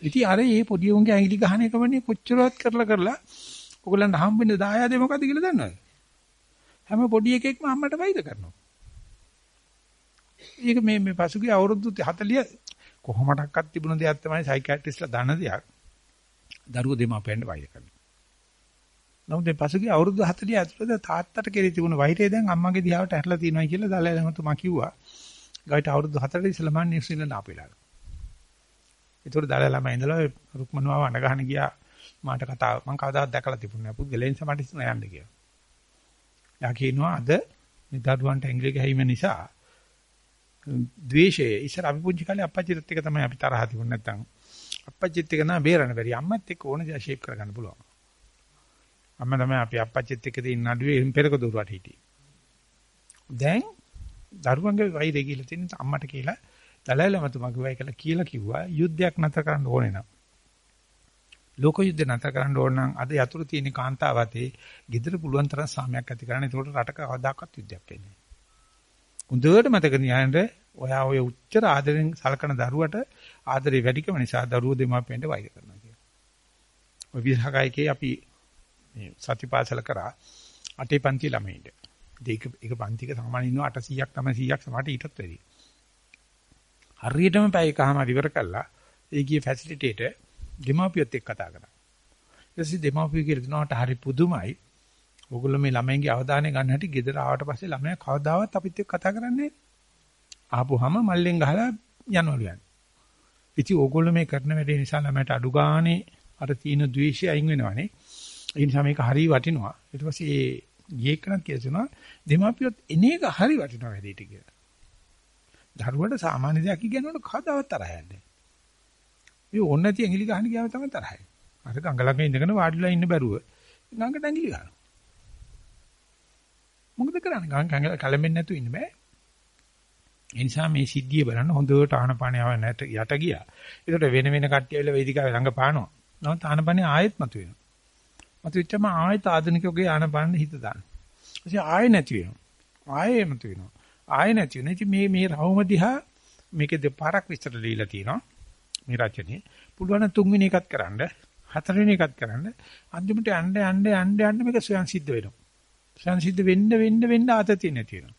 ඉතින් අර මේ පොඩි උන්ගේ ඇඟිලි ගහන එකමනේ කොච්චරවත් කරලා කරලා ඔයගලන්ට හම්බෙන්න දායාදේ මොකද්ද කියලා දන්නවද? හැම පොඩි එකෙක්ම අම්මට වෛර කරනවා. ඒක මේ මේ පසුගිය අවුරුදු 40 කොහොමඩක්වත් තිබුණ දෙයක් තමයි සයිකියාට්‍රිස්ලා දන්න දෙයක්. දරුවෝ දෙමාපියන්ට වෛර කරනවා. නමුත් මේ පසුගිය අවුරුදු 40 ඇතුළත තාත්තට කෙරේ තිබුණ වෛරය දැන් අම්මගේ දිහාවට ඇట్లా තියෙනවා කියලා දලයි මතුමා කිව්වා. ගාවිත අවුරුදු 4ට ඉස්සෙල්ලා මම නිව්සීලන්ත ආපෙලා. ඒතකොට දලයි ළමයි ඉඳලා රුක්මනුවාව අඬ ගහන ගියා. මාට කතාව මම කවදාවත් දැකලා තිබුණේ නැහැ. පුද්ගලයන් සමට ඉස්සන යන්න කියලා. යා කියනවා අද මේ දරුවන්ට ඇඟිලි ගැහිම නිසා ද්වේෂය ඉස්සර අපි පුංචි කාලේ අප්පච්චිත් එක්ක තමයි අපි තරහ තිබුණ නැත්තම් අප්පච්චිත් එක්ක නා බේරන්න බැරි අම්මත් එක්ක ඕන දේ ෂේප් කරගන්න පුළුවන් අම්මා තමයි අපි අප්පච්චිත් එක්ක තියෙන නඩුවේ පෙරක දුරට හිටියේ දැන් දරුවන්ගේ වෛරය කියලා තියෙන අම්මට කියලා දලයිලමතුමා කිව්වා ඒකල කියලා කිව්වා යුද්ධයක් නැතර කරන්න ඕනේ නම් ලෝක යුද්ධ නැතර කරන්න ඕන නම් අද යතුරු තියෙන කාන්තාවතේ gedara පුළුවන් තරම් සාමයක් ඇති කරන්න. ඒකට රටක කවදාකවත් යුද්ධයක් වෙන්නේ නැහැ. හොඳට මතක තියාගන්න ඔයා ඔය උච්චර ආදරෙන් සලකන දරුවට ආදරේ වැඩිකම නිසා දරුවෝ දෙමාපියන්ට වෛර කරනවා කියලා. ඔය විසහකයිකේ අපි මේ සතිපාසල කරා අටේ පන්ති ළමයින්ට. ඒක ඒක පන්තික සාමාන්‍ය ඉන්නවා 800ක් තමයි 100ක් සමහරට ඊටත් වැඩි. හරියටම පැය එකමාර ඉවර කළා ඒ ගිය ෆැසිලිටේට දෙමාපියොත් එක්ක කතා කරා. ඊට පස්සේ දෙමාපියෝ කියලා දෙනවට හරි පුදුමයි. ඕගොල්ලෝ මේ ළමයින්ගේ අවධානය ගන්න හැටි ගෙදර ආවට පස්සේ ළමයා කවදාවත් අපිත් එක්ක කතා කරන්නේ නැහැ. ආපුවාම මල්ලෙන් ගහලා යනවලු යන්නේ. ඉතින් ඕගොල්ලෝ මේ කරන වැඩේ නිසා ළමයට අඩු ගානේ අර තීන ද්වේෂය අයින් වෙනවනේ. ඒ නිසා මේක හරි වටිනවා. ඊට පස්සේ ඒ ගියේකනක් කියනවා දෙමාපියොත් එන එක හරි වටිනවා වැඩේට කියලා. දරුවට සාමාන්‍ය දෙයක් ඉගෙනනකොට කවදාවත් තරහ යන්නේ. මේ ඕන නැති ඇඟිලි ගහන ගියාම තමයි තරහයි. අර ගඟලක ඉඳගෙන වාඩිලා ඉන්න බැරුව ගඟට ඇඟිලි ගහනවා. මොකද කරන්නේ? ගඟ කලඹෙන්නේ නැතුව ඉන්න බෑ. ඒ නිසා මේ සිද්ධිය බලන්න හොඳට ආනපානියව නැට යට ගියා. ඒකට වෙන වෙන කට්ටිය ඇවිල්ලා වේදිකාවේ ළඟ පානවා. නමුත් ආනපානිය ආයෙත් මතුවෙනවා. මතුවෙච්චම ආයෙත් ආධුනිකෝගේ ආනපානෙ හිත දාන්න. ඊට ආයෙ නැති වෙනවා. ආයෙ මතුවෙනවා. ආයෙ නැති වෙනවා. ඉතින් මේ මේ රවුම දිහා මේකේ දෙපාරක් විස්තර දීලා තියෙනවා. මේ රචනයේ. පුළුවන් තුන්වෙනි එකත් කරන්න, හතරවෙනි එකත් කරන්න. අන්තිමට යන්න යන්න යන්න යන්න මේක ස්වයන් සිද්ධ වෙනවා. ස්වයන් සිද්ධ වෙන්න වෙන්න වෙන්න ආතතිය නැති වෙනවා.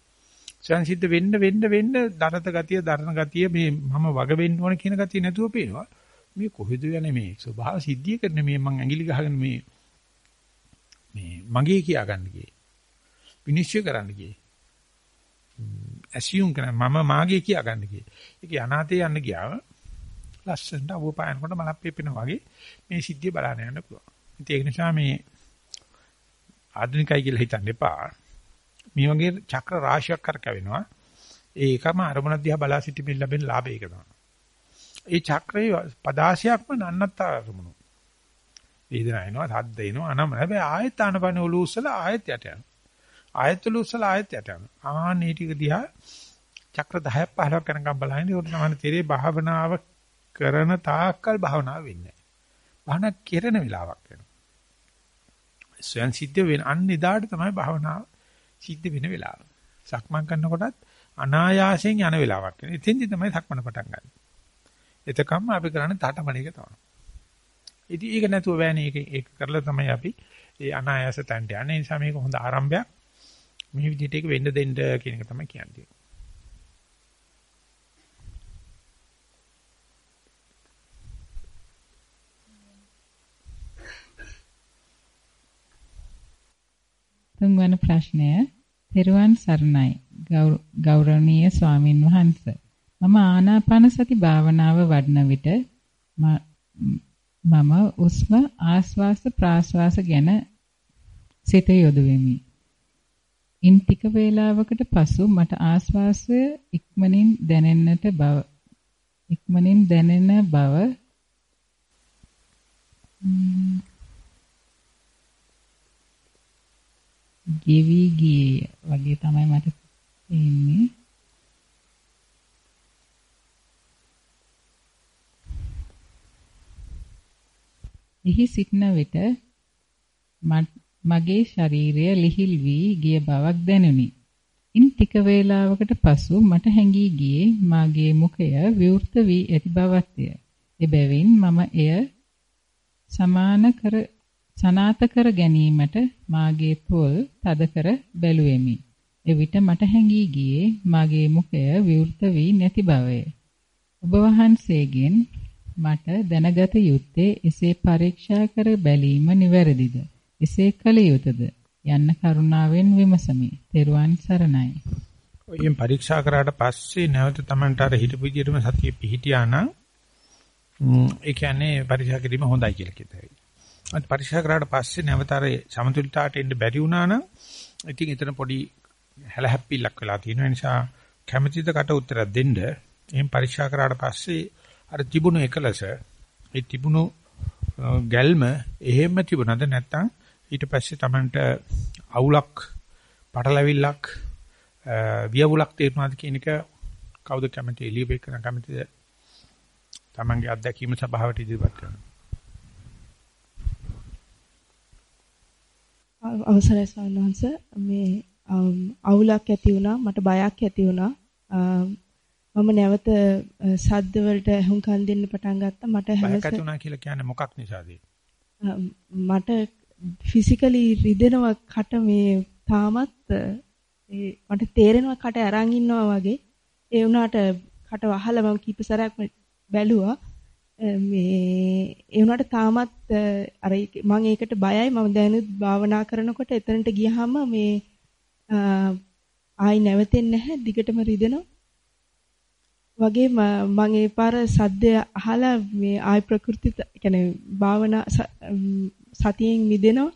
ස්වයන් සිද්ධ වෙන්න වෙන්න වෙන්න දරත ගතිය, දරණ ගතිය මේ මම වග වෙන්න ඕන කියන ගතිය නැතුව පේනවා. මේ කොහෙද යන්නේ මේ ස්වභාව සිද්ධිය කරන මේ මං ඇඟිලි ගහගෙන මේ මේ මගේ කියා ගන්න ගියේ. විනිශ්චය කරන්න ගියේ. Assume කරන මම මාගේ කියා ගන්න ගියේ. ඒක අනාතේ යන්න ගියාම ලස්සනට අවපායනකොට මලක් පෙපෙනා වගේ මේ සිද්ධිය බලන්න යන්න පුළුවන්. ඉතින් ඒක නිසා මේ ආධුනිකයි කියලා හිතන්න එපා. මේ වගේ චක්‍ර රාශියක් කරකවෙනවා. ඒ එකම අරමුණ දිහා බලා සිටීමෙන් ලැබෙන ලාභය ඒක තමයි. ඒ චක්‍රයේ පදාසියක්ම නන්නත් අරමුණු. වේදනාව එනවා, සද්ද එනවා, අනම හැබැයි ආයත ආනපන ඔලු උස්සලා ආයත යට යනවා. ආයත ඔලු උස්සලා ආයත යට යනවා. ආන්නේ ටික දිහා චක්‍ර 10ක් 15ක් යනකම් බලහින්නේ උඩ නමන තේරේ භාවනාව කරන තාක්කල් භාවනාව වෙන්නේ නැහැ. භාවනා කෙරෙන වෙලාවක් වෙනවා. ස්වයන් සිද්ධ වෙන අන්නේදාට තමයි භාවනාව සිද්ධ වෙන වෙලාව. සක්මන් කරනකොටත් අනායාසයෙන් යන වෙලාවක් වෙනවා. එතෙන්දි තමයි සක්මන පටන් ගන්න. එතකම්ම අපි කරන්නේ තාඨමණ එක තමයි. ඉතින් ඒක නැතුව බෑනේ ඒක ඒක කරලා තමයි අපි ඒ අනායාස තැන්ට යන්නේ. ඒ නිසා මේක හොඳ ආරම්භයක්. මේ විදිහට ඒක වෙන්න දෙන්න කියන එක තමයි කියන්නේ. තුන්වන ප්‍රශ්නය තෙරුවන් සරණයි ගෞරවනීය ස්වාමින් වහන්සේ මම ආනාපාන සති භාවනාව වඩන විට මම උස්ම ආස්වාස ප්‍රාස්වාස ගැන සිත යොදවෙමි. ඉන් ටික වේලාවකට පසු මට ආස්වාසය ඉක්මනින් දැනෙන්නට බව. ඉක්මනින් දැනෙන බව. ගෙවි ගියේ වගේ තමයි මට තේන්නේ. එහි සිටන විට මගේ ශරීරය ලිහිල් වී ගිය බවක් දැනුනි. ඉන් ටික වේලාවකට පසු මට හැඟී ගියේ මාගේ මුඛය විවෘත වී ඇති බවත්ය. එබැවින් මම එය සමාන කර සනාත කර ගැනීමට මාගේ තොල් තද කර බැලුවෙමි. එවිට මට හැඟී ගියේ මාගේ මුඛය විවෘත වී නැති බවය. ඔබ වහන්සේගෙන් මට දැනගත යුත්තේ එසේ පරීක්ෂා කර බැලීම නිවැරදිද? එසේ කළ යුතුද? යන්න කරුණාවෙන් විමසමි. තෙරුවන් සරණයි. ඔයෙන් පරීක්ෂා කරාට පස්සේ නැවත Tamanට අර හිතපු විදිහටම සතිය පිහිටියා නම් ඒ කියන්නේ පරීක්ෂා කිරීම හොඳයි කියලා කියතයි. අත් පරීක්ෂා කරාට පස්සේ නැවත අර සමතුලිතතාවට එන්න බැරි වුණා නම් ඉතින් එතන පොඩි හැලහැප්පිලක් වෙලා තියෙන නිසා කැමැතිද කට උත්තරයක් දෙන්න. එහෙන් පරීක්ෂා කරාට පස්සේ අර තිබුණු එකලස ඒ තිබුණු ගැල්ම එහෙම තිබුණාද නැත්නම් ඊට පස්සේ Tamanට අවුලක් පටලැවිල්ලක් වියවුලක් තේරුණාද කියන එක කවුද කැමති? එළියෙ කරන කැමතිද? තමන්ගේ අත්දැකීම සභාවට ඉදිරිපත් කරනවා අවසරයි සවනංශ මේ අවුලක් ඇති වුණා මට බයක් ඇති වුණා. මම නැවත සද්ද වලට හුම්කන් දෙන්න පටන් ගත්තා. මට හැමස බයක් ඇති වුණා කියලා කියන්නේ මොකක් නිසාද? මට ෆිසිකලි රිදෙනවා කට මේ තාමත් මට තේරෙනවා කට අරන් ඉන්නවා වගේ. ඒ වුණාට කට වහලා මම කීප සැරයක් බැලුවා. මේ ඒ වුණාට තාමත් අර මම ඒකට බයයි. මම දැනුත් භාවනා කරනකොට එතනට ගියාම මේ ආයි නැවතෙන්නේ නැහැ. දිගටම රිදෙනවා. වගේ මම ඒ පාර සද්දය අහලා මේ ආයි ප්‍රകൃති කියන්නේ භාවනා සතියෙන් මිදෙනවා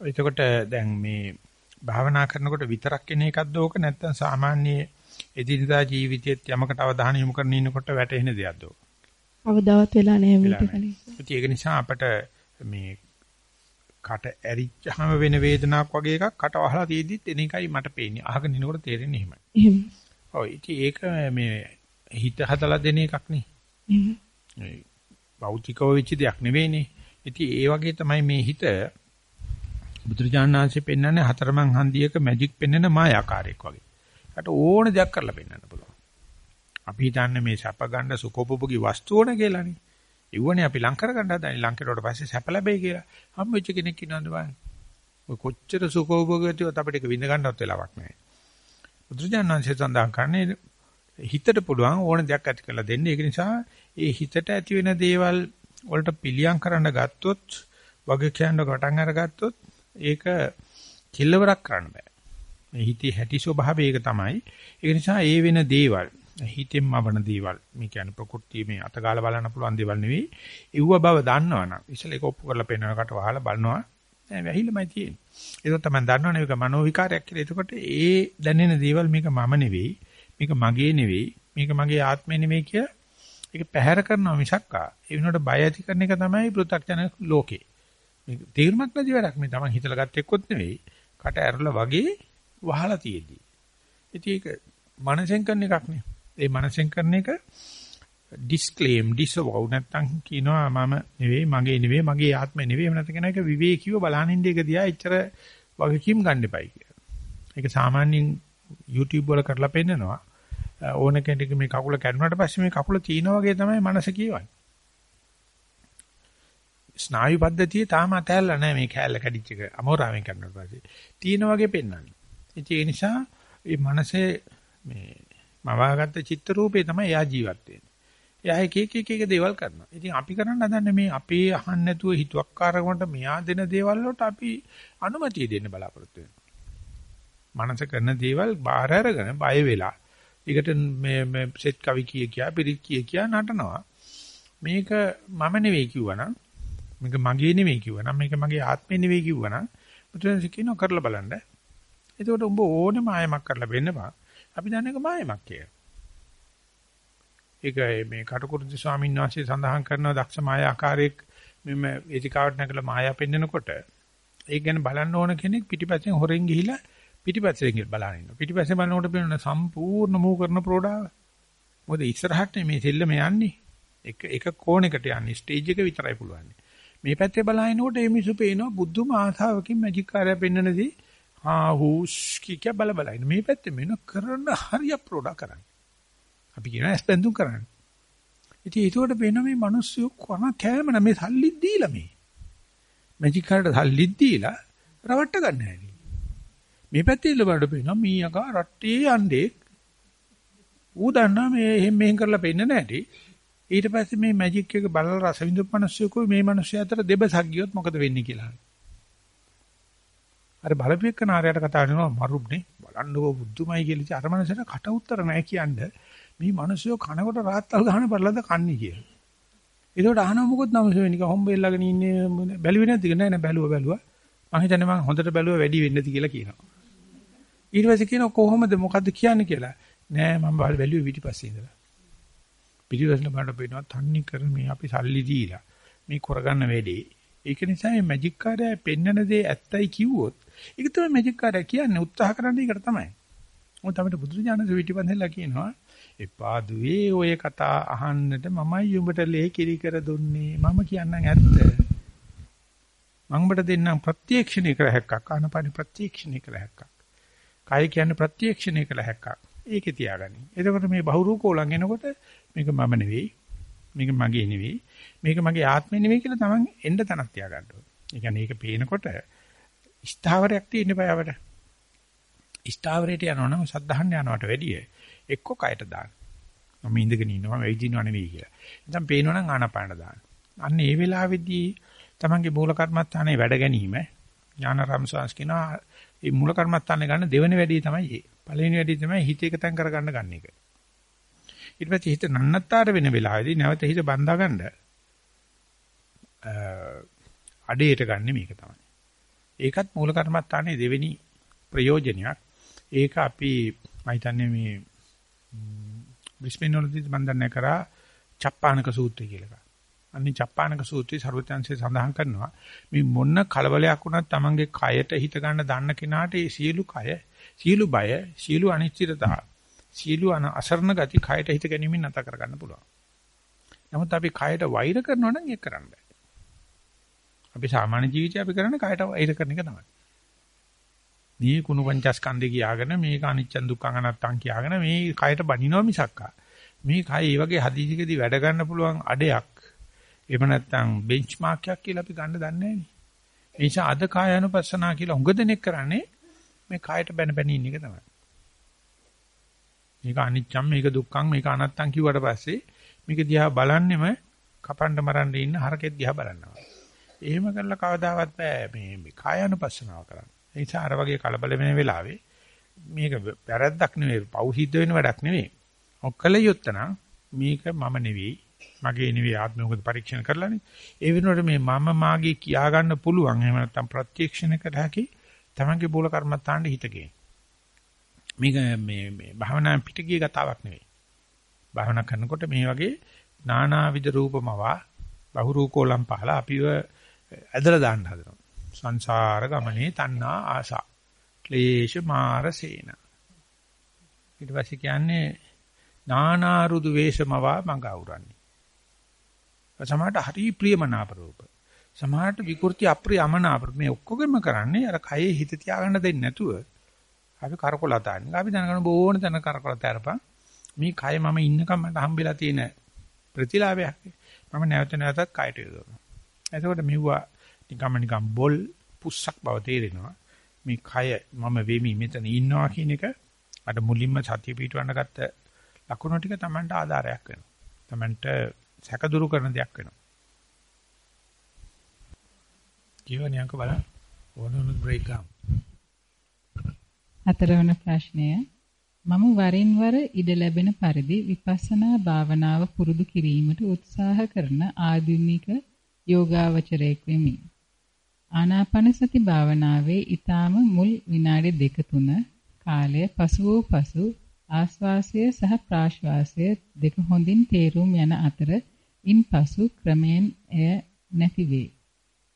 එතකොට දැන් මේ භාවනා කරනකොට විතරක් එන එකක්ද ඕක නැත්නම් සාමාන්‍ය එදිනදා ජීවිතයේත් යමකට අවධානය යොමු කරන ඉන්නකොට වැටෙන දෙයක්ද ඕක? අවදාවත් වෙලා නැහැ මේක කලින්. ඒක නිසා අපට මේ කට ඇරිච්චාම වෙන වේදනාවක් වගේ එකක් කට වහලා තියෙද්දිත් එන එකයි මට පේන්නේ. අහගෙන ඉනකොට තේරෙන්නේ එහෙමයි. එහෙම. ඔව් ඉතින් ඒක මේ හිත හදලා දෙන එකක් නේ. එහෙම. භෞතිකව වෙච්ච දෙයක් නෙවෙයිනේ. ඉතින් ඒ වගේ තමයි මේ හිත බුදුරජාණන් වහන්සේ පෙන්වන්නේ හතරමං හන්දියක මැජික් පෙන්වන මායාකාරයක් වගේ. ඒකට ඕන දෙයක් කරලා පෙන්වන්න පුළුවන්. අපි හිතන්නේ මේ සැප ගන්න සුඛෝපභෝගී වස්තු ඕන කියලානේ. ඉවුවනේ අපි ලං කර ගන්න හදන්නේ ලං කෙරුවට පස්සේ සැප ලැබෙයි කියලා. හම් වෙච්ච කෙනෙක් ඉන්නවද බලන්න. ඔය කොච්චර සුඛෝපභෝගීවද අපිට ඒක විඳ ගන්නවත් වෙලාවක් නැහැ. බුදුරජාණන් වහන්සේ සඳහන් කරන්නේ හිතට පුළුවන් ඕන දෙයක් ඇති කරලා දෙන්න. ඒක නිසා ඒ හිතට ඇති වෙන දේවල් වලට පිළියම් කරන්න ගත්තොත් වගේ කියන්න පටන් අරගත්තොත් ඒක කිල්ලවරක් කරන්න බෑ. මේ හිතේ හැටි ස්වභාවය ඒක තමයි. ඒ නිසා ඒ වෙන දේවල් හිතෙන්ම වන දේවල් මේ කියන්නේ ප්‍රകൃතිය මේ අතගාලා බලන්න පුළුවන් දේවල් නෙවෙයි. ඉව්ව බව දන්නවනම් ඉස්සෙල් ඒක ඔප්පු කරලා පෙන්වනකට වහලා බලනවා. නෑ වැහිලමයි තියෙන්නේ. ඒක තමයි දන්නවනේ මේක මනෝ විකාරයක් කියලා. එතකොට ඒ දැනෙන දේවල් මේක මම නෙවෙයි. මේක මගේ නෙවෙයි. මේක මගේ ආත්මය නෙවෙයි කියලා ඒක පැහැර කරනවා මිසක්කා. ඒ වෙනකොට බය ඇති කරන එක තමයි පෘථග්ජන ලෝකේ. මේ තීරමක් නැති වැඩක් මේ තමන් හිතලා ගත්ත එක්කොත් නෙවෙයි කට ඇරලා වගේ වහලා තියෙද්දි. ඉතින් ඒක මනසෙන් කරන එකක් නේ. ඒ මනසෙන් කරන එක ඩිස්ක්ලේම් ඩිසවව් නැත්තම් කියනවා මම නෙවෙයි මගේ නෙවෙයි මගේ ආත්මය නෙවෙයි එහෙම නැත්නම් කියන එක විවේකීව බලනින්න එක දිහා එච්චර වගකීම් ගන්න එපයි කියලා. ඒක සාමාන්‍යයෙන් YouTube වල කරලා පෙන්නනවා. ඕන කෙනෙක් මේ කකුල කැඩුනට පස්සේ මේ කකුල තියෙනා වගේ තමයි මනස කියවන්නේ. ස්නායු පද්ධතිය තාම අතහැරලා නැහැ මේ කෑල්ල කැඩිච්ච එක අමෝරාවෙන් කරනකොට පස්සේ. තියෙන වගේ පෙන්වන්නේ. ඉතින් ඒ නිසා මේ මනසේ මේ මවාගත්ත චිත්ත රූපේ තමයි එයා ජීවත් වෙන්නේ. එයා එක එක එක එක දේවල් කරනවා. ඉතින් අපි කරන්න හදන්නේ මේ අපේ අහන්න නැතුව හිතුවක්කාරකමට මෙයා දෙන දේවල් වලට අපි අනුමැතිය දෙන්න බලාපොරොත්තු වෙනවා. මනස කරන දේවල් බාහිර අරගෙන බය වෙලා ඒකට මේ මේ සෙත් කවි කිය කියා පිරිත් කිය කියා නටනවා. මේක මම නෙවෙයි කිව්වනම් මේක මගේ නෙවෙයි කිව්වනම් මේක මගේ ආත්මේ නෙවෙයි කිව්වනම් බුදුන්සේ කියනවා කරලා බලන්න. එතකොට උඹ ඕනේ මායමක් කරලා වෙන්නවා. අපි දන්නේ ඒක මායමක් කියලා. ඒක මේ කටුකුරුදි ස්වාමීන් වහන්සේ සඳහන් කරන දක්ෂ මායාකාරයෙක් මෙම වේදිකාවට නැගලා මායා පෙන්නකොට ඒක ගැන බලන්න ඕන කෙනෙක් පිටිපස්සෙන් හොරෙන් ගිහිලා පිටිපස්සෙන් ගිහින් බලන ඉන්නවා. පිටිපස්සෙන් බලනකොට පේන සම්පූර්ණ මූ කරන ප්‍රෝඩාව. මොකද ඉස්සරහට මේ සෙල්ලම යන්නේ. එක එක කෝණයකට යන්නේ. ස්ටේජ් එක විතරයි පුළුවන්. මේ පැත්තේ බලනකොට මේ මිසු පේනවා බුද්ධම ආසාවකින් මැජික් කාර්යය පෙන්වනදී ආ හුස් කික බල බල ඉන්න මේ පැත්තේ මෙන්න කරන හරිය ප්‍රෝඩා කරන්නේ අපි කියන ඇස්පෙන්දුම් කරන්නේ ඉතින් ඒකට වෙන මේ මිනිස්සු කොන කෑම මේ සල්ලි දීලා මේ මැජික් කාර්යයට සල්ලි දීලා රවට්ට ගන්න හැටි මේ පැත්තේ ඉල්ල බලන්න පේනවා මීයකා රට්ටේ යන්නේ ඌ දන්නා මේ එහෙම මෙහෙම කරලා පෙන්න නැටි ඊට පස්සේ මේ මැජික් එක බලලා රස විඳපු මිනිස්සුකෝ මේ මිනිස්සු අතර දෙබසක් ගියොත් මොකද වෙන්නේ කියලා. අර බලපෙක නාරයට කතා කරනවා මරුබ්නේ බලන්නකෝ බුද්ධුමයි කියලා. අර මිනිස්සට කට උතර නැහැ කියන්නේ. මේ මිනිස්සු කනකොට රාත්තල් ගහන පරිලද කන්නේ කියලා. ඒකට අහනවා මොකොත් නමස වෙන්නේ නිකන් හොම්බෙල්ලගෙන ඉන්නේ බැලුවේ නැද්ද කියලා නෑ නෑ බැලුවා බැලුවා. මං හිතන්නේ මං හොඳට බැලුවා වැඩි වෙන්නේ නැති කියලා කියනවා. ඊට පස්සේ කියනවා කොහොමද මොකද්ද කියන්නේ කියලා. නෑ මම බැලුවේ පිටිපස්සේ ඉඳලා. පිටිවසල බලන්න පේනවා තන්නේ කර මේ අපි සල්ලි දීලා මේ කරගන්න වැඩේ. ඒක නිසා මේ මැජික් කාර්යය පෙන්නන දේ ඇත්තයි කිව්වොත් ඒක තමයි මැජික් කාර්යය කියන්නේ උත්සාහ කරන එකට තමයි. මොකද අපිට බුදුරජාණන් පිටිපන්දෙලා කියනවා එපා දුවේ ඔය කතා අහන්නට මමයි උඹට ලේ කිරි කර දුන්නේ. මම කියන්නම් ඇත්ත. මම උඹට දෙන්නම් ප්‍රත්‍යක්ෂණය කර හැක්කක්. ආනපාන ප්‍රත්‍යක්ෂණය කර හැක්කක්. කය කියන්නේ ප්‍රත්‍යක්ෂණය කළ හැක්කක්. ඒකේ තියාගනි. එතකොට මේ බහුරූපෝලං එනකොට මේක මම නෙවෙයි. මේක මගේ නෙවෙයි. මේක මගේ ආත්මෙ නෙවෙයි කියලා තමන් එන්න තනක් තියාගන්න ඕනේ. ඒ කියන්නේ ඒක පේනකොට ස්ථාවරයක් තියෙන්න බෑ අපට. ස්ථාවරයට යනවා නම් සද්ධාහන්න යනවට වැඩිය එක්ක කයට දාන්න. මම ඉඳගෙන ඉන්නවා මම වෙයිදිනව නෙවෙයි කියලා. නැත්නම් පේනවනම් ආනාපාන දාන්න. අන්න ඒ වෙලාවේදී තමන්ගේ මූල කර්මස්ථානයේ වැඩ ගැනීම ඥානාරාම සංස් කියනවා මේ මූල කර්මස්ථානේ ගන්න දෙවෙනි වැඩේ තමයි ඒ. පළවෙනි වැඩේ තමයි හිත එකතෙන් කරගන්න ගන්න එක. ඊට පස්සේ හිත නන්නත්තර වෙන වෙලාවේදී නැවත හිත බඳා ගන්න අඩේට ගන්න මේක තමයි. ඒකත් මූල කර්මස්ථානයේ දෙවෙනි ප්‍රයෝජනයක්. ඒක අපි මම හිතන්නේ මේ බ්‍රිස්බේන්වලදී මම දන්නේ කරා චප්පානක සූත්‍රය කියලා. අන්නේ චප්පානක සූත්‍රය ਸਰවඥාන්සේ සඳහන් කරනවා මේ මොන කලබලයක් වුණත් Tamange කයට හිත ගන්න දන්න කෙනාට ඒ සියලු කය සියලු බය සියලු අනිශ්චිතතා සියලු අසරණ ගති කයට හිත ගැනීමෙන් නැත කරගන්න පුළුවන්. නමුත් අපි කයට වෛර කරනවා නම් ඒක කරන්න බෑ. අපි සාමාන්‍ය ජීවිතේ අපි කරන්නේ කයට වෛර කරන එක තමයි. මේ කුණු පංචස්කන්ධේ කියාගෙන මේක අනිච්ච දුක්ඛ අනත්තං කියාගෙන මේ කයට බනිනවා මිසක්කා. මේ කය ඒ වගේ හදිසියකදී වැඩ ගන්න පුළුවන් අඩයක්. එහෙම නැත්නම් බෙන්ච්මාර්ක් එකක් කියලා අපි ගන්න දන්නේ නැහැ නේ. ඒ නිසා අද කායानुපස්සනා කියලා හුඟ දෙනෙක් කරන්නේ මේ කයට බැන බැන ඉන්න එක තමයි. මේක අනිච්චම් මේක දුක්ඛම් මේක අනත්තම් කිව්වට පස්සේ මේක දිහා බලන්නෙම කපන්න මරන්න ඉන්න හරකෙක් දිහා බලනවා. එහෙම කරලා කවදාවත් බෑ මේ කායानुපස්සනාව කරන්න. ඒ නිසා අර වගේ කලබල වෙන වෙලාවේ මේක වැරද්දක් නෙවෙයි පෞහිද්ද වෙන වැඩක් නෙවෙයි. ඔක්කල යුත්තනම් මේක මම නෙවෙයි මගේ නෙවෙයි ආත්මය මොකද පරීක්ෂණ කරලානේ. ඒ වෙනුවට මේ මම මාගේ කියා ගන්න පුළුවන්. එහෙම නැත්නම් ප්‍රත්‍යක්ෂණ කර හැකි තමන්ගේ බෝල කර්මත්තාන්ට හිතගෙන. මේක මේ මේ භාවනා පිටගිය කතාවක් නෙවෙයි. භාවනා කරනකොට මේ වගේ නානාවිද රූපමවා බහුරූපෝලම් පහලා අපිව ඇදලා දාන්න හදනවා. සංසාර ගමනේ තණ්හා ආසා. ක්ලේශ මාර සේන. ඊට පස්සේ කියන්නේ නානාරුදු වේශමවා මඟ අවරන්නේ. සමහරට හරි ප්‍රියමනාප රූප. සමහරට විකෘති අප්‍රියමනාප මේ ඔක්කොගෙම කරන්නේ අර කයේ හිත තියාගන්න දෙන්නේ නැතුව අපි කරකොලතාන්නේ. අපි දැනගන්න බෝන තැන කරකොලත අරපන්. මේ කය මම ඉන්නකම් මට හම්බෙලා තියෙන ප්‍රතිලාභයක්. මම නැවත නැවතත් කයට යොදවනවා. එතකොට මෙවුවා නිකම්ම නිකම් බොල් පුස්සක් බව තේරෙනවා. මේ කය මම වෙමි මෙතන ඉන්නවා කියන එක අර මුලින්ම සතිය පිටවන්න ගත්ත ලකුණු ටික Tamanට ආධාරයක් වෙනවා. Tamanට සැකදුරු කරන දෙයක් වෙනවා. ජීවනියංක බලන්න ඕනෝන බ්‍රේක් ගන්න. හතරවන ප්‍රශ්නය මම වරින් වර ඉඩ ලැබෙන පරිදි විපස්සනා භාවනාව පුරුදු කිරීමට උත්සාහ කරන ආධුනික යෝගාවචරයෙක් වෙමි. ආනාපාන සති භාවනාවේ ඊටාම මුල් විනාඩි දෙක තුන කාලය පසු වූ පසු ආස්වාසය සහ ප්‍රාශ්වාසය දෙක හොඳින් තේරුම් යන අතර ඉන්පසු ක්‍රමයෙන් එය නැතිවේ.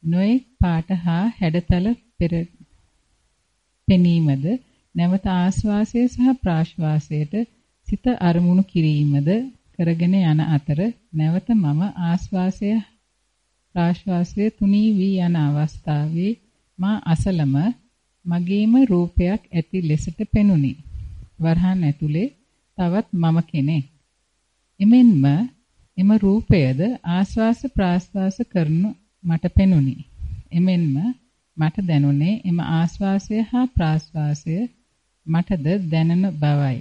නොඑක් පාට හා හැඩතල පෙර පෙනීමද නැවත ආස්වාසය සහ ප්‍රාශ්වාසයට සිත අරමුණු කිරීමද කරගෙන යන අතර නැවත මම ආස්වාසය ප්‍රාශ්වාසය තුනී වී යන අවස්ථාවේ මා අසලම මගේම රූපයක් ඇති ලෙසට පෙනුනි. වරහන් ඇතුලේ තවත් මම කෙනෙක්. එමෙන්ම එම රූපයද ආස්වාස ප්‍රාස්වාස කරනු මට පෙනුනි. එමෙන්ම මට දැනුනේ එම ආස්වාසය හා ප්‍රාස්වාසය මටද දැනෙන බවයි.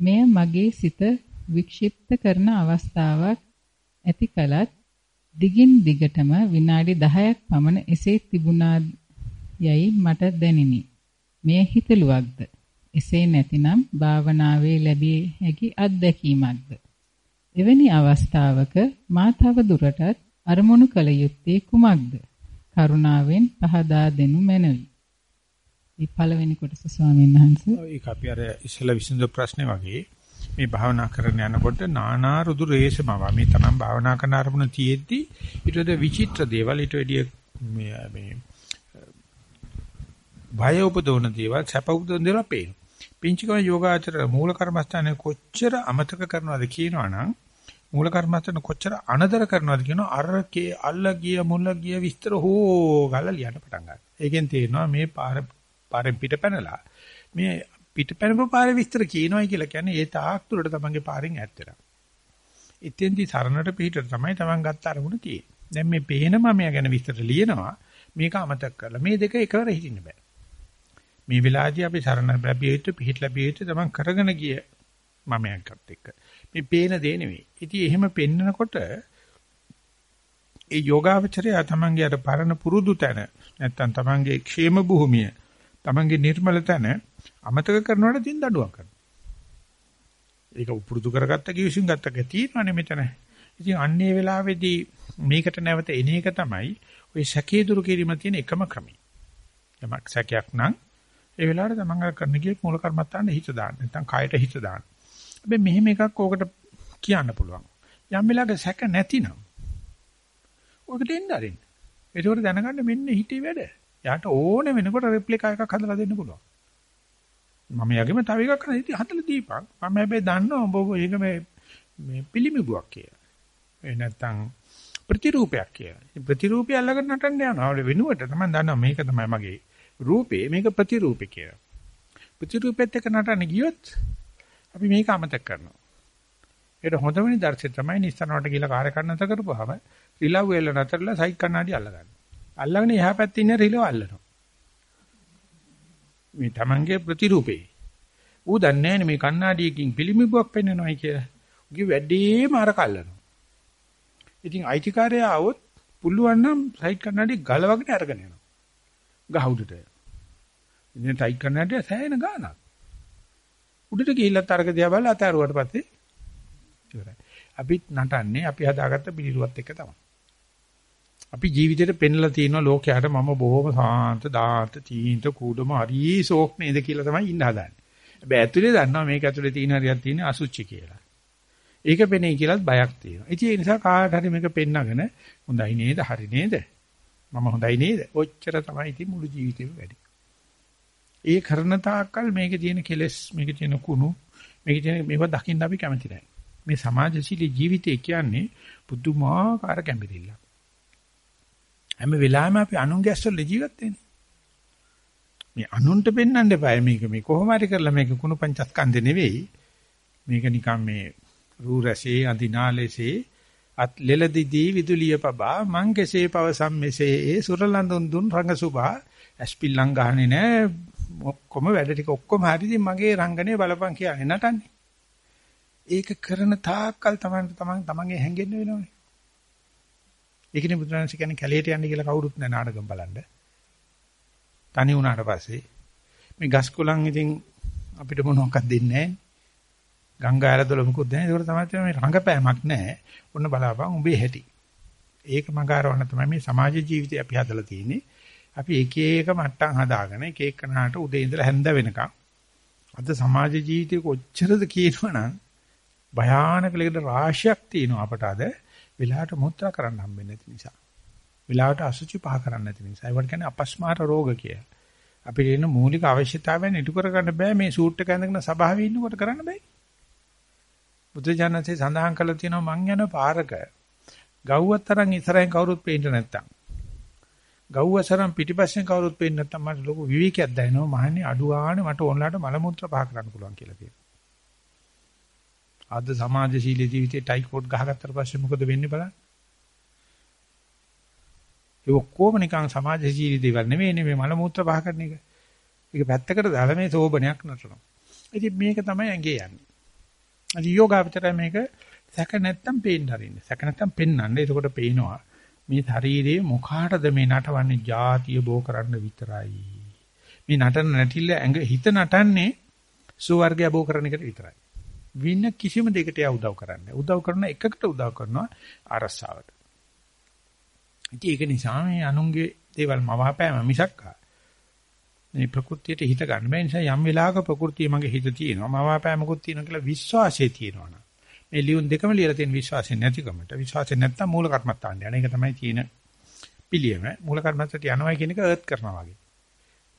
මෙය මගේ සිත වික්ෂිප්ත කරන අවස්ථාවක් ඇති කලත් දිගින් දිගටම විනාඩි 10ක් පමණ එසේ තිබුණා යයි මට දැනිනි. මෙය හිතලුවක්ද? එසේ නැතිනම් භාවනාවේ ලැබිය හැකි අත්දැකීමක්ද? එවැනි අවස්ථාවක මා තව දුරටත් අරමුණු කළ යුත්තේ කුමක්ද? කරුණාවෙන් පහදා දෙනු මැනවි. මේ පළවෙනි කොටස ස්වාමීන් වහන්සේ. ඒක අපි අර ඉස්සෙල්ලා විසඳු ප්‍රශ්නේ වගේ මේ භාවනා කරන යනකොට නානා රුදු රේෂමව මේ තමන් භාවනා කරන අරමුණ තියෙද්දි ඊට වඩා විචිත්‍ර දේවල් ඊට වැඩිය මේ මේ භය උපදවන දේවල් සැප උපදවන දේවල් පේනවා. පිංචිකම යෝගාචර මූල කර්මස්ථානයේ කොච්චර අමතක කරනවද කියනවනම් මූල කර්මස්ථාන කොච්චර අනදර කරනවද කියනවා අරකේ අල්ල ගිය මුල ගිය විස්තර හෝ ගාලා ලියන්න පටන් ගන්නවා. ඒකෙන් තේරෙනවා මේ පාර පාරෙන් පිට පැනලා මේ පිට පැනපු පාරේ විස්තර කියනවායි කියලා කියන්නේ ඒ තාක් දුරට තමන්ගේ පාරෙන් ඈත් වෙනවා. ඉතින්දි සරණට පිටට තමයි තමන් ගත්ත අරමුණ තියෙන්නේ. දැන් මේ පේන මමයා ගැන විස්තර ලියනවා මේක අමතක කරලා මේ දෙක එකවර හිටින්න බෑ. මේ වෙලාවේදී අපි සරණ ලැබිය යුතු පිහිට ලැබිය යුතු තමන් කරගෙන ගිය මමයාකට එක්ක. මේ පේන දේ නෙවෙයි. ඉතින් එහෙම පෙන්නකොට ඒ යෝගාවචරය තමන්ගේ අර පරණ පුරුදු තැන නැත්තම් තමන්ගේ ക്ഷേම භූමිය තමන්ගේ නිර්මල තැන අමතක කරනවට තින් දඩුවක් කරනවා. ඒක පුරුදු කරගත්ත කිවිසුම් ගත්තක තියෙනවනේ මෙතන. ඉතින් අන්නේ වෙලාවේදී මේකට නැවත එන එක තමයි ওই සැකේ දුරු කිරීම තියෙන එකම ක්‍රමය. යමක් සැකයක් නම් ඒ වෙලාවට තමන් අර කරන්න ගිය මූල කර්මත්තාන්න හිත දාන්න. නැත්නම් කායට හිත දාන්න. හැබැයි මෙහෙම එකක් ඕකට කියන්න පුළුවන්. යම් වෙලාවක සැක නැතිනම් ඔකට එන්න අරින්න. ඒකෝර දැනගන්න මෙන්න හිතේ වැඩ. යාට ඕන වෙනකොට රෙප්ලිකා එකක් හදලා දෙන්න පුළුවන්. මම යගෙම තව එකක් කරලා ඉතින් හදලා දීපන්. මම හැබැයි දන්නවා ඔබ ඒක මේ මේ පිළිමිබුවක් කියලා. ඒ නැත්තම් ප්‍රතිරූපයක් කියලා. ප්‍රතිරූපය අල්ලගෙන නටන්න යනවා. වෙනුවට තමයි දන්නවා මේක තමයි මගේ රූපේ මේක ප්‍රතිරූපේ කියලා. ප්‍රතිරූපෙත් එක්ක නටන්න ගියොත් අපි මේක අමතක කරනවා. ඒකට හොඳම නිදර්ශනය තමයි නිස්සනවට කියලා කාර්ය කරනත කරපුවාම රිලව් වෙල නතරලා සයික් කණ්ණාඩි අල්ලගන්න. අල්ලගෙන එහා පැත්තේ ඉන්න රිලව් අල්ලනවා. මේ Tamange ප්‍රතිරූපේ. ඌ දන්නේ නැහැ මේ කණ්ණාඩියකින් පිළිමිබුවක් පෙන්වනවායි කියලා. උගේ වැඩේම අර කල්ලනවා. ඉතින් අයිතිකාරය આવොත් පුළුවන් නම් සයික් කණ්ණාඩි ගලවගෙන අරගෙන යනවා. ගහ උඩට. ඉතින් සයික් කණ්ණාඩිය සෑහෙන ගානක්. උඩට ගිහිල්ලා තරක දිහා බලලා අතාරුවාට පස්සේ ඉවරයි. අපිත් නටන්නේ අපි හදාගත්ත පිළිරුවත් එක තමයි. අපි ජීවිතේට පෙන්ලා තියෙනවා ලෝකයට මම බොහොම සාන්ත දාන්ත තීන්ත කුඩම හරි ෂෝක් නේද කියලා තමයි ඉන්න හදන්නේ. හැබැයි ඇතුලේ දන්නවා මේක ඇතුලේ තියෙන හරියක් තියෙන අසුචි කියලා. ඒක පෙනේ කියලාත් බයක් තියෙනවා. ඉතින් ඒ නිසා කාට හරි මේක පෙන්නගෙන හොඳයි නේද හරි නේද? මම හොඳයි නේද? ඔච්චර තමයි ඉතින් මුළු ජීවිතේම වැඩි. ඒ කරන තාක්කල් මේකේ තියෙන කෙලෙස්, මේකේ තියෙන කුණු, මේකේ තියෙන මේවා දකින්න අපි කැමති නැහැ. මේ සමාජශීලී ජීවිතය කියන්නේ පුදුමාකාර කැඹිරිල්ලක්. හැම වෙලාවෙම අපි අනුන්ගේ ඇස්වල ජීවත් වෙන්නේ. මේ අනුන්ට පෙන්වන්න එපා මේක මේ කොහොම හරි කරලා මේක කුණු පංචස්කන්ධ නෙවෙයි. මේක නිකන් මේ රූ රසේ අඳිනාලේසේ අත් ලෙලදිදී විදුලිය පබා මං කෙසේ පවසම් මෙසේ ඒ සුරලඳුන් දුන් රංගසුභා ඇස්පිල්ලම් ගහන්නේ නෑ ඔක්කොම වැඩ ටික ඔක්කොම හරිදී මගේ රංගනේ බලපන් කියන්නේ නටන්නේ. ඒක කරන තාක්කල් තමයි තමන් තමන්ගේ හැංගෙන්න වෙනවනේ. ඒකනේ බුදුරජාණන් කියන්නේ කැලේට යන්න කියලා කවුරුත් නැහැ නාටකම් බලන්න. තනි වුණාට පස්සේ මේ ගස් කොළන් ඉතින් අපිට මොනවක්වත් දෙන්නේ නැහැ. ගංගා ඇලදොල මුකුත් නැහැ. ඒක තමයි මේ රංගපෑමක් නැහැ. ඔන්න බලාපන් උඹේ හැටි. ඒක මගාරවන්න තමයි මේ සමාජ ජීවිතය අපි හදලා තියෙන්නේ. අපි එක එක මට්ටම් හදාගෙන එක එක කනහට උදේ ඉඳලා හැන්ද වෙනකම් අද සමාජ ජීවිතේ කොච්චරද කියනවනම් භයානක ලෙඩ රාශියක් තියෙනවා අපට අද වෙලාවට මුත්‍රා කරන්න හම්බෙන්නේ නැති නිසා. වෙලාවට අසුචි පහ කරන්න නැති නිසා. ඒවට කියන්නේ අපස්මාර රෝග කියලා. අපිට එන මූලික අවශ්‍යතාවයන් ඉටු කරගන්න බෑ මේ සූට් එක ඇඳගෙන සභාවේ ඉන්නකොට කරන්න බෑ. බුදුජානකසේ සඳහන් කළා තියෙනවා මං යන පාරක ගව්වතරන් ඉස්සරහින් කවුරුත් පේන්න නැත්තම්. ගව්වසරන් පිටිපස්සෙන් කවුරුත් පේන්න නැත්තම් මට ලොකු විවේකයක් දැනෙනවා. මහන්නේ අඩු ආනේ මට ඕනලාට මල මුත්‍රා පහ කරන්න පුළුවන් කියලා කියනවා. අද සමාජශීලී ජීවිතේ ටයි කෝට් ගහගත්තට පස්සේ මොකද වෙන්නේ බලන්න. ඒ ඔක්කොම නිකන් සමාජශීලී දේවල් නෙවෙයිනේ මේ මල මූත්‍ර පහ කරන එක. ඒක පැත්තකට දාලා මේ සෝබනයක් නටනවා. ඉතින් මේක තමයි ඇඟේ යන්නේ. අද යෝගාවචරය මේක සැක නැත්තම් පේන්න හරින්නේ. සැක නැත්තම් පෙන්වන්න. එතකොට පේනවා මේ ශරීරයේ මොකාටද මේ නටවන්නේ ಜಾතිය බෝ කරන්න විතරයි. මේ නටන නැටිල්ල ඇඟ හිත නටන්නේ සුවර්ගය බෝ කරන එකට විතරයි. වින කිසිම දෙයකට යා උදව් කරන්නේ. උදව් කරන එකකට උදව් කරනවා අරසාවට. ඉතින් ඒක නිසා මේ අනුන්ගේ දේවල් මවාපෑම මිසක් මේ ප්‍රകൃතියට හිත ගන්න බෑ නිසා යම් වෙලාවක ප්‍රകൃතිය මගේ හිත තියෙනවා. මවාපෑමකුත් තියෙනවා කියලා විශ්වාසය තියෙනවා නම්. මේ ලියුම් දෙකම ලියලා තියෙන විශ්වාසය නැතිකමට. විශ්වාසය නැත්තම් මූල කර්මත්තාන්න යන. එක තමයි තියෙන පිළියම. මූල කර්මත්තට යනවා කියන එක අර්ත් කරනවා වගේ.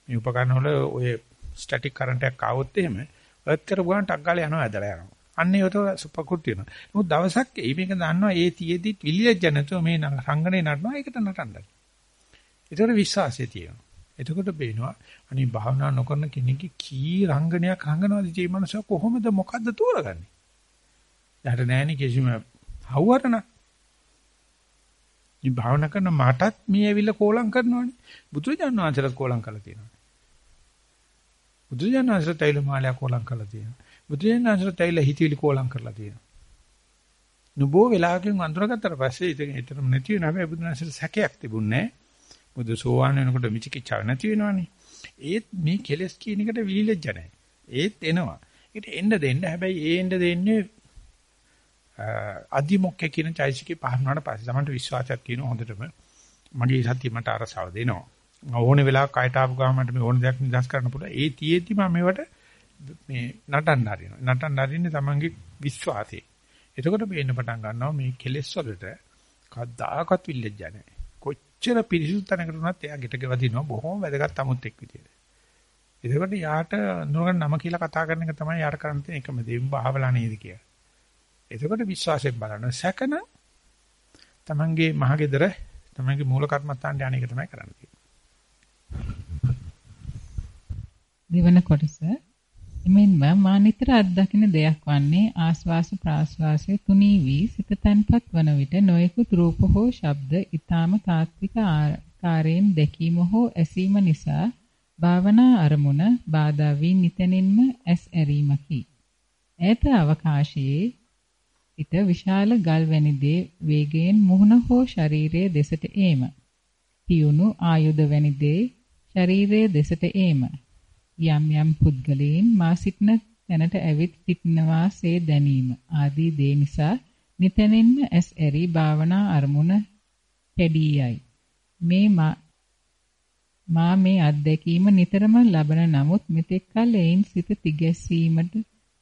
මේ උපකරණ වල ඔය ස්ටැටික් කරන්ට් එකක් ආවොත් එහෙම අර්ත් කරපුවාන් ටක් ගාලා යනවා ඇදලා යනවා. අන්න ඒකට ප්‍රකෘති වෙනවා. නමුත් දවසක් ඒ මේක දන්නවා ඒ තියේදි විලියජ නැතුව මේ රංගනේ නටනවා ඒකට නටන්නයි. ඒතර විශ්වාසය තියෙනවා. එතකොට බේනවා අනිත් භාවනා නොකරන කෙනෙක්ගේ කී රංගනයක් රංගනවාද මේ මනුස්සයා කොහොමද මොකද්ද තෝරගන්නේ? යාට නෑනේ කිසිම හවුවරණ. මේ භාවනා කරන මටත් මේ ඇවිල්ලා කෝලම් කරනවනේ. බුදුරජාණන් වහන්සේලාත් කෝලම් කරලා තියෙනවා. බුදුරජාණන් වහන්සේලාත් ඇවිල්ලා මාළයා කෝලම් කරලා තියෙනවා. බුදුරජාණන් වහන්සේලාත් ඇවිල්ලා හිතවිලි කෝලම් කරලා තියෙනවා. නුබෝ වෙලාවකින් අඳුරගත්තට පස්සේ ඉතින් ඒතරම නැති වෙනවා. හැබැයි බුදුරජාණන් සැකයක් තිබුණේ නැහැ. බුදු සෝවාන් වෙනකොට විචිකිච්ඡාව නැති වෙනවනේ. ඒත් මේ කෙලස් කියන එකට විලිලැජ්ජ නැහැ. ඒත් එනවා. ඒකට එන්න දෙන්න. හැබැයි ඒ එන්න දෙන්නේ අදිමොක්කේ කියන චෛසිකේ පහරනවාට පස්සේ තමයි විශ්වාසයක් කියන හොඳටම මගේ සතිය මට අරසාව දෙනවා. ඕනේ වෙලාවක කයට ආපු ගාම මට මේ ඕන දෙයක් නිදහස් කරන්න පුළුවන්. ඒ තියෙද්දි මම මේවට මේ නටන්න හරිනවා. නටන්න හරින්නේ තමන්ගේ විශ්වාසය. එතකොට පේන්න පටන් ගන්නවා මේ කෙලෙස් වලට කද්දාකත් විල්ලෙජ්ජ නැහැ. කොච්චර පිරිසුදු තැනකට උනත් එයා ගෙට ගෙවදිනවා බොහොම වැදගත් 아무ත් එක් විදියට. එතකොට යාට නෝගන් නම කියලා කතා කරන එක තමයි යාට කරන්න තියෙන එකම දේ. උඹ අහවලා නේද කියලා. එතකොට විශ්වාසයෙන් බලන්න සැකන තමන්ගේ මහගෙදර තමන්ගේ මූල කර්මත්තාන්ට යන එක තමයි කරන්න තියෙන්නේ. දෙවන කොටස එමෙන්ම මා නිතර අත්දකින දෙයක් වන්නේ ආස්වාස ප්‍රාස්වාසයේ තුනී වී සිත තන්පත් වන විට නොයෙකුත් රූප හෝ ශබ්ද ඊටාම තාත්වික ආකාරයෙන් දැකීම හෝ ඇසීම නිසා භාවනා අරමුණ බාධා වී නිතනින්ම ඇස් ඇරීමකි. ඈත අවකාශයේ ඊට විශාල ගල් වැනි දේ වේගයෙන් මුහුණ හෝ ශරීරයේ දෙසට ඒම. පියුණු ආයුධ වැනි දේ ශරීරයේ දෙසට ඒම. යම් යම් පුද්ගලයන් මා සිටන තැනට ඇවිත් සිටිනවාසේ දැනීම ආදී දේ නිසා නිතනින්ම ඇස් ඇරි භාවනා අරමුණ කැඩී මේ මා මේ අත්දැකීම නිතරම ලබන නමුත් මෙතෙක් කල එයින් සිත තිගැස්සීමට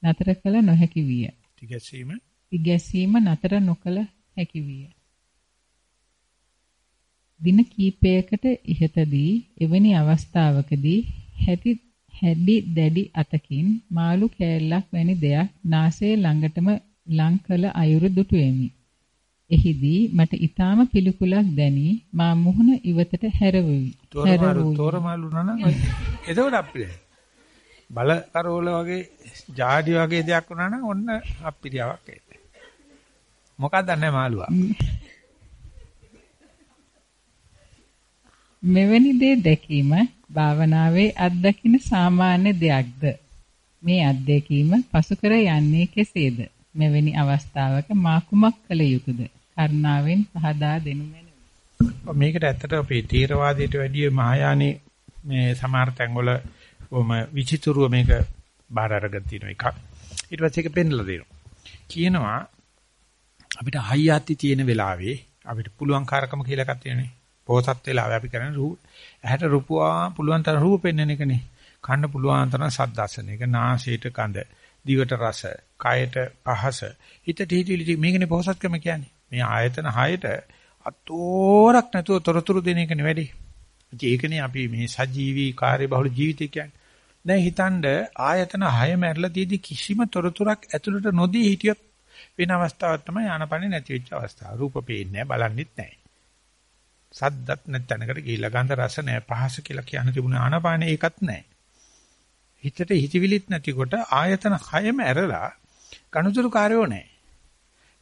නතර කළ නොහැකි විය. තිගැස්සීම තිගැස්සීම නතර නොකළ හැකි විය. දින කීපයකට ඉහතදී එවැනි අවස්ථාවකදී හැටි හැඩි දැඩි අතකින් මාළු කෑල්ලක් වැනි දෙයක් නාසයේ ළඟටම ලං කළ අයුරු දුටුවෙමි. එහිදී මට ඊටාම පිළිකුලක් දැනි මා මුහුණ ඉවතට හැරෙවි. තෝරමාළු නනම් එතකොට අපිට බල කරෝල වගේ ජාඩි වගේ දෙයක් වුණා නම් ඔන්න අපිරියාවක් එයි. මොකක්ද නැහැ මාළුවා. මෙවැනි දේ දැකීම භාවනාවේ අත්දකින්න සාමාන්‍ය දෙයක්ද? මේ අත්දැකීම පසු කර යන්නේ කෙසේද? මෙවැනි අවස්ථාවක මා කුමක් කළ යුතුද? කරුණාවෙන් පහදා දෙනු මැනවි. මේකට ඇත්තට අපේ තීරවාදයට වැඩිය මහායානී මේ සමහර තැන්වල කොහොම විචිතුරුව මේක බාර අරගෙන තියෙන එකක්. ඊට පස්සේ ඒක පෙන්ලා දෙනවා. කියනවා අපිට හයියatti තියෙන වෙලාවේ අපිට පුළුවන් කාර්කම කියලා එකක් තියෙනනේ. පොහසත් වෙලාවේ අපි කරන්නේ රූප ඇහැට රූපවා පුළුවන් තරම් රූප පෙන්වන එකනේ. කන්න පුළුවන් තරම් සද්දසන එක. නාසයට ගඳ, දිවට රස, කයට පහස. හිතට හිතවිලි මේකනේ පොහසත්කම කියන්නේ. මේ ආයතන හයට අතෝරක් නැතුව තොරතුරු දෙන එකනේ වැඩි. ඒකනේ අපි මේ සජීවී කාර්යබහුල ජීවිතය කියන්නේ. දැන් හිතනද ආයතන හය මැරලා තියදී කිසිම තොරතුරක් ඇතුළට නොදී හිටියොත් වෙන අවස්ථාවක් තමයි ආනපනේ නැති වෙච්ච අවස්ථාව. රූප පේන්නේ නැහැ, බලන්නෙත් නැහැ. සද්දත් නැත්නම්කට ගිහිලා ගන්ධ රස නැහැ, පහස කියලා කියන තිබුණ ආනපානේ ඒකත් නැහැ. හිතට හිතවිලිත් නැතිකොට ආයතන හයම ඇරලා කණුතුරු කාර්යෝ නැහැ.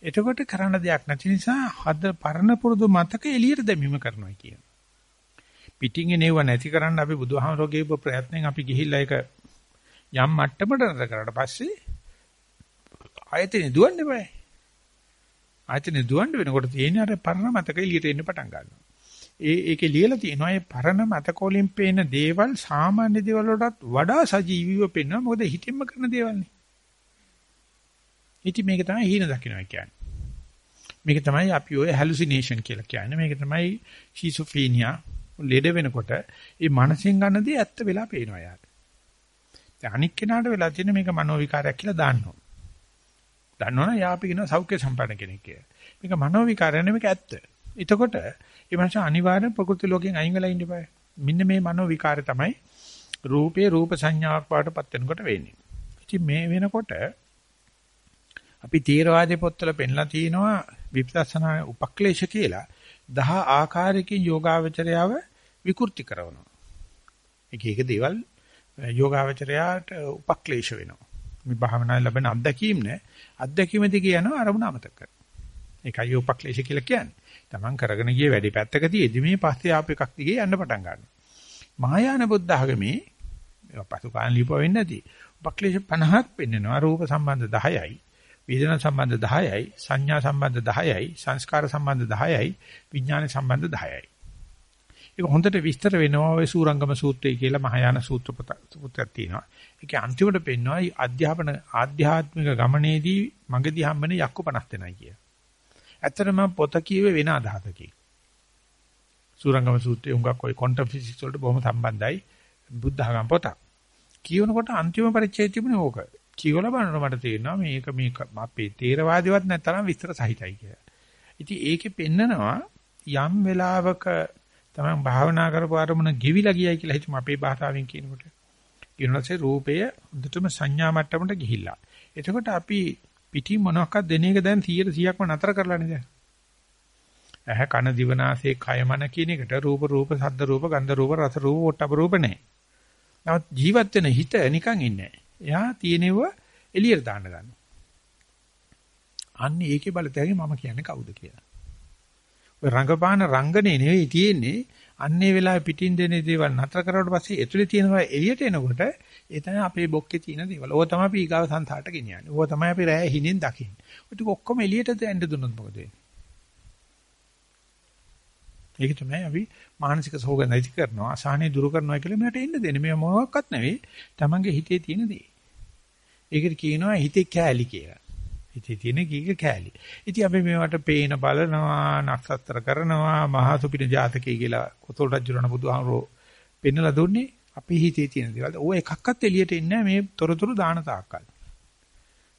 එතකොට කරන්න දෙයක් නැති නිසා හද පරණ පුරුදු මතක එළියට දැමීම කරනවා කියන. පිටින් එනේව නැති කරන්න අපි බුදුහාමරෝගේ ප්‍රයත්නෙන් අපි ගිහිල්ලා ඒක යම් මට්ටමකට නතර කරලා පස්සේ ආයතනෙ දුවන්න බෑ. ආයතනෙ දුවන්න වෙනකොට තියෙන්නේ අර පරණ මතක එළියට එන්න පටන් ගන්නවා. ඒ ඒකේ ලියලා තියෙනවා මේ පරණ මතක වලින් පේන දේවල් සාමාන්‍ය දේවල් වලටත් වඩා සජීවීව පේනවා. මොකද හිතින්ම කරන දේවල්නේ. ඉතින් මේක තමයි හීන දකින්නවා කියන්නේ. මේක තමයි අපි ඔය හැලුසිනේෂන් කියලා කියන්නේ. මේක තමයි ෂිසොෆීනියා ලෙඩ වෙනකොට මේ මනසෙන් ගන්න දේ ඇත්ත වෙලා පේනවා යාට. දැන් අනික් කෙනාට වෙලා තියෙන මේක මනෝ විකාරයක් කියලා දාන්නවා. දන්නවනේ යාපි කියන සෞඛ්‍ය සම්පන්න කෙනෙක් කියලා. මේක මනෝ විකාරය නෙමෙයි ඇත්ත. එතකොට මේ මනස අනිවාර්යෙන් ප්‍රකෘති ලෝකයෙන් අයින් වෙලා ඉන්න බෑ. මෙන්න මේ මනෝ විකාරය තමයි රූපේ රූප සංඥාවක් වඩටපත් වෙනකොට වෙන්නේ. ඉතින් මේ වෙනකොට අපි තීරවාදී පොත්වල පෙන්ලා තියෙනවා විපස්සනා උපක්ලේශ කියලා 10 ආකාරයකින් යෝගාවචරයව විකෘති කරනවා. එක එක දේවල් යෝගාවචරයට උපක්ලේශ වෙනවා. මේ භාවනාවේ ලැබෙන අත්දැකීම් නේ අත්දැකීමදී කියනවා අරමුණ අමතක කරනවා. ඒකයි උපක්ලේශ කියලා කියන්නේ. Taman කරගෙන ගිය වැඩි පැත්තකදීදී මේ පස්සේ ආපු එකක් දිගේ යන්න පටන් ගන්නවා. මහායාන බුද්ධ ආගමේ පසු කාලේ ලිපුව වෙන්නේ නැති. උපක්ලේශ 50ක් පෙන්නනවා රූප සම්බන්ධ 10යි. වේදනා සම්බන්ධ 10යි, සංඥා සම්බන්ධ 10යි, සංස්කාර සම්බන්ධ 10යි, විඥාන සම්බන්ධ 10යි. ඒක හොඳට විස්තර වෙනවා ඔය සූරංගම සූත්‍රය කියලා මහායාන සූත්‍ර පුතක් තියෙනවා. ඒකේ අන්තිමට පෙන්නවා අධ්‍යාපන ආධ්‍යාත්මික ගමනේදී මගදී හම්බෙන යක්කු 50 දෙනයි කිය. ඇත්තටම පොත කියවේ වෙන අදහසකින්. සූරංගම සූත්‍රයේ උඟක් ඔය ක්වොන්ටම් ෆිසික්ස් වලට බොහොම සම්බන්ධයි බුද්ධ ආගම පොතක්. කියවනකොට අන්තිම පරිච්ඡේදය තිබුණේ ඕක. කියවලා බලනකොට මට තේරෙනවා මේක මේ අපේ තේරවාදීවත් නැත්තරම් විස්තර සහිතයි කියලා. ඉතින් ඒකේ පෙන්නනවා යම් වෙලාවක තමයි භාවනා කරපු අරමුණ ගෙවිලා ගියයි කියලා හිතමු අපේ භාෂාවෙන් කියනකොට. ඊනොසේ රූපය හොඳටම සංඥා මට්ටමට ගිහිල්ලා. එතකොට අපි පිටි මොනවාක්වත් දෙන එක දැන් 100%ක්ම නතර කරලානේ දැන්. ඇහැ කන දිවනාසය කය මන කියන එකට රූප රූප ශබ්ද රූප ගන්ධ රූප රස රූප ඔට්ටප රූප නැහැ. නමුත් ජීවත් වෙන හිත නිකන් ඉන්නේ නැහැ. එයා තියෙනව එළියට දාන්න ගන්නවා. අන්න ඒකේ බලතැගේ මම කියන්නේ කවුද කියලා. ඔය රංගපාන රංගනේ නෙවෙයි තියෙන්නේ අන්නේ වෙලාවේ පිටින් දෙන දේවල් නතර කරවට පස්සේ එතුලේ තියෙනවා එළියට එනකොට ඒ තමයි අපේ බොක්කේ තියෙන දේවල්. ඕක තමයි අපි ඊගාව සංසාරට ගෙනියන්නේ. ඕක තමයි අපි රෑ හිණෙන් දකින්නේ. ඔය ටික ඔක්කොම එළියට දෙන්න දුන්නොත් මොකද වෙන්නේ? ඒක තමයි අපි මානසික සෝග නැති කරනවා අසහනේ දුරු කරනවා කියලා මෙයාට එන්න දෙන්නේ. මේ මොනවත් නෙවෙයි. Tamange හිතේ තියෙන දේ. ඒකට කියනවා හිතේ කෑලි කියලා. හිතේ තියෙන කීක කෑලි. ඉතින් අපි මේවට පේන බලනවා, නක්ෂත්‍ර කරනවා, මහා සුපින ජාතකය කියලා කොතල් රජුරණ බුදුහාමරෝ පෙන්නලා දුන්නේ අපි හිතේ තියෙන දේවල්. ඕ එකක්වත් එළියට එන්නේ මේ තොරතුරු දාන තාක්කල්.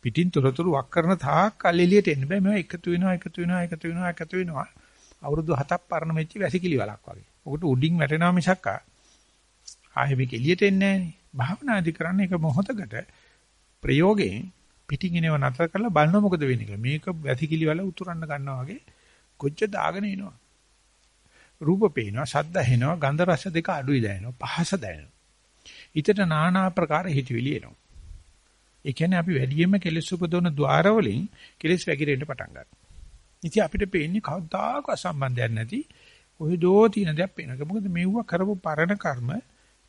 පිටින් තොරතුරු වක් කරන තාක්කල් එළියට එන්න බෑ. මේවා එකතු වෙනවා, එකතු වෙනවා, එකතු වෙනවා, එකතු වෙනවා. අවුරුදු 7ක් පරණ මෙච්ච වැසිකිලි වලක් වගේ. ඔකට උඩින් වැටෙනවා මිසක් ආයෙ මේක එළියට එන්නේ නැහැ. භාවනාදි කරන්නේ එක මොහොතකට ප්‍රයෝගයෙන් පිටින් එනව නතර කරලා බලනවා මොකද වෙන්නේ කියලා. මේක වැසිකිලි වල උතුරන්න ගන්නවා වගේ කොච්ච දාගෙන එනවා. රූප පේනවා, ශබ්ද ඇහෙනවා, ගන්ධ රස දෙක අඩුයි දැනෙනවා, පහස දැනෙනවා. හිතට নানা ආකාර හිතවිලි එනවා. ඒ කියන්නේ අපි වැඩියෙන්ම කෙලෙස් උපදවන ద్వාර වලින් කෙලෙස් වැగిරෙන්න පටන් ගන්නවා. ඉතින් අපිට පේන්නේ කවදාක සම්බන්ධයක් නැති ඔය දෝ තියෙන දෙයක් පේනවා. මොකද මෙව්ව කරපු පරණ කර්ම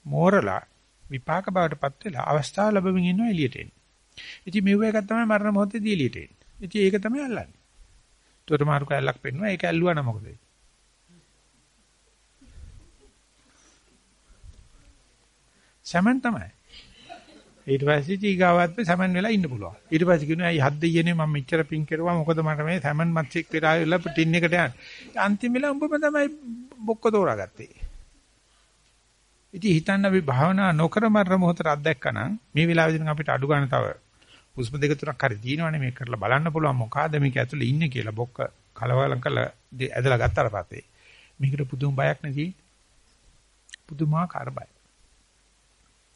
මෝරලා විපාක බවටපත් වෙලා අවස්ථාව ලැබෙමින් ඉන්නවා එළියට එන්නේ. ඉතින් මෙව්ව එක තමයි මරණ මොහොතේදී එළියට එන්නේ. ඉතින් ඒක තමයි අල්ලන්නේ. උඩට මාරු කැලක් පෙන්නවා. ඒක ඇල්ලුවා නම් මොකද වෙන්නේ? සමන් තමයි. ඊට පස්සේ ඊගාවත් සමන් වෙලා ඉන්න පුළුවන්. ඊට පස්සේ කියනවා අයි හත් දෙයියනේ මම මෙච්චර පින් කරුවා මොකද මට මේ සමන් මත්ෙක් පෙරා වෙලා ටින් එකට යන්නේ. අන්තිම වෙලා උඹම තමයි බොක්ක තෝරාගත්තේ. ඉතින් හිතන්න අපි භාවනා නොකර මරණ මොහොතට අත්දැක්කනම් මේ වෙලාවේදී අපිට අඩු ගන්න තව හුස්ම දෙක තුනක් හරි තියෙනවනේ මේක කරලා බලන්න පුළුවන් මොකಾದ මේක ඇතුලේ ඉන්නේ කියලා බොක්ක කලවලම් කරලා ඇදලා ගත්තාට පස්සේ මේකට පුදුම බයක් නැති පුදුමාකාර බය.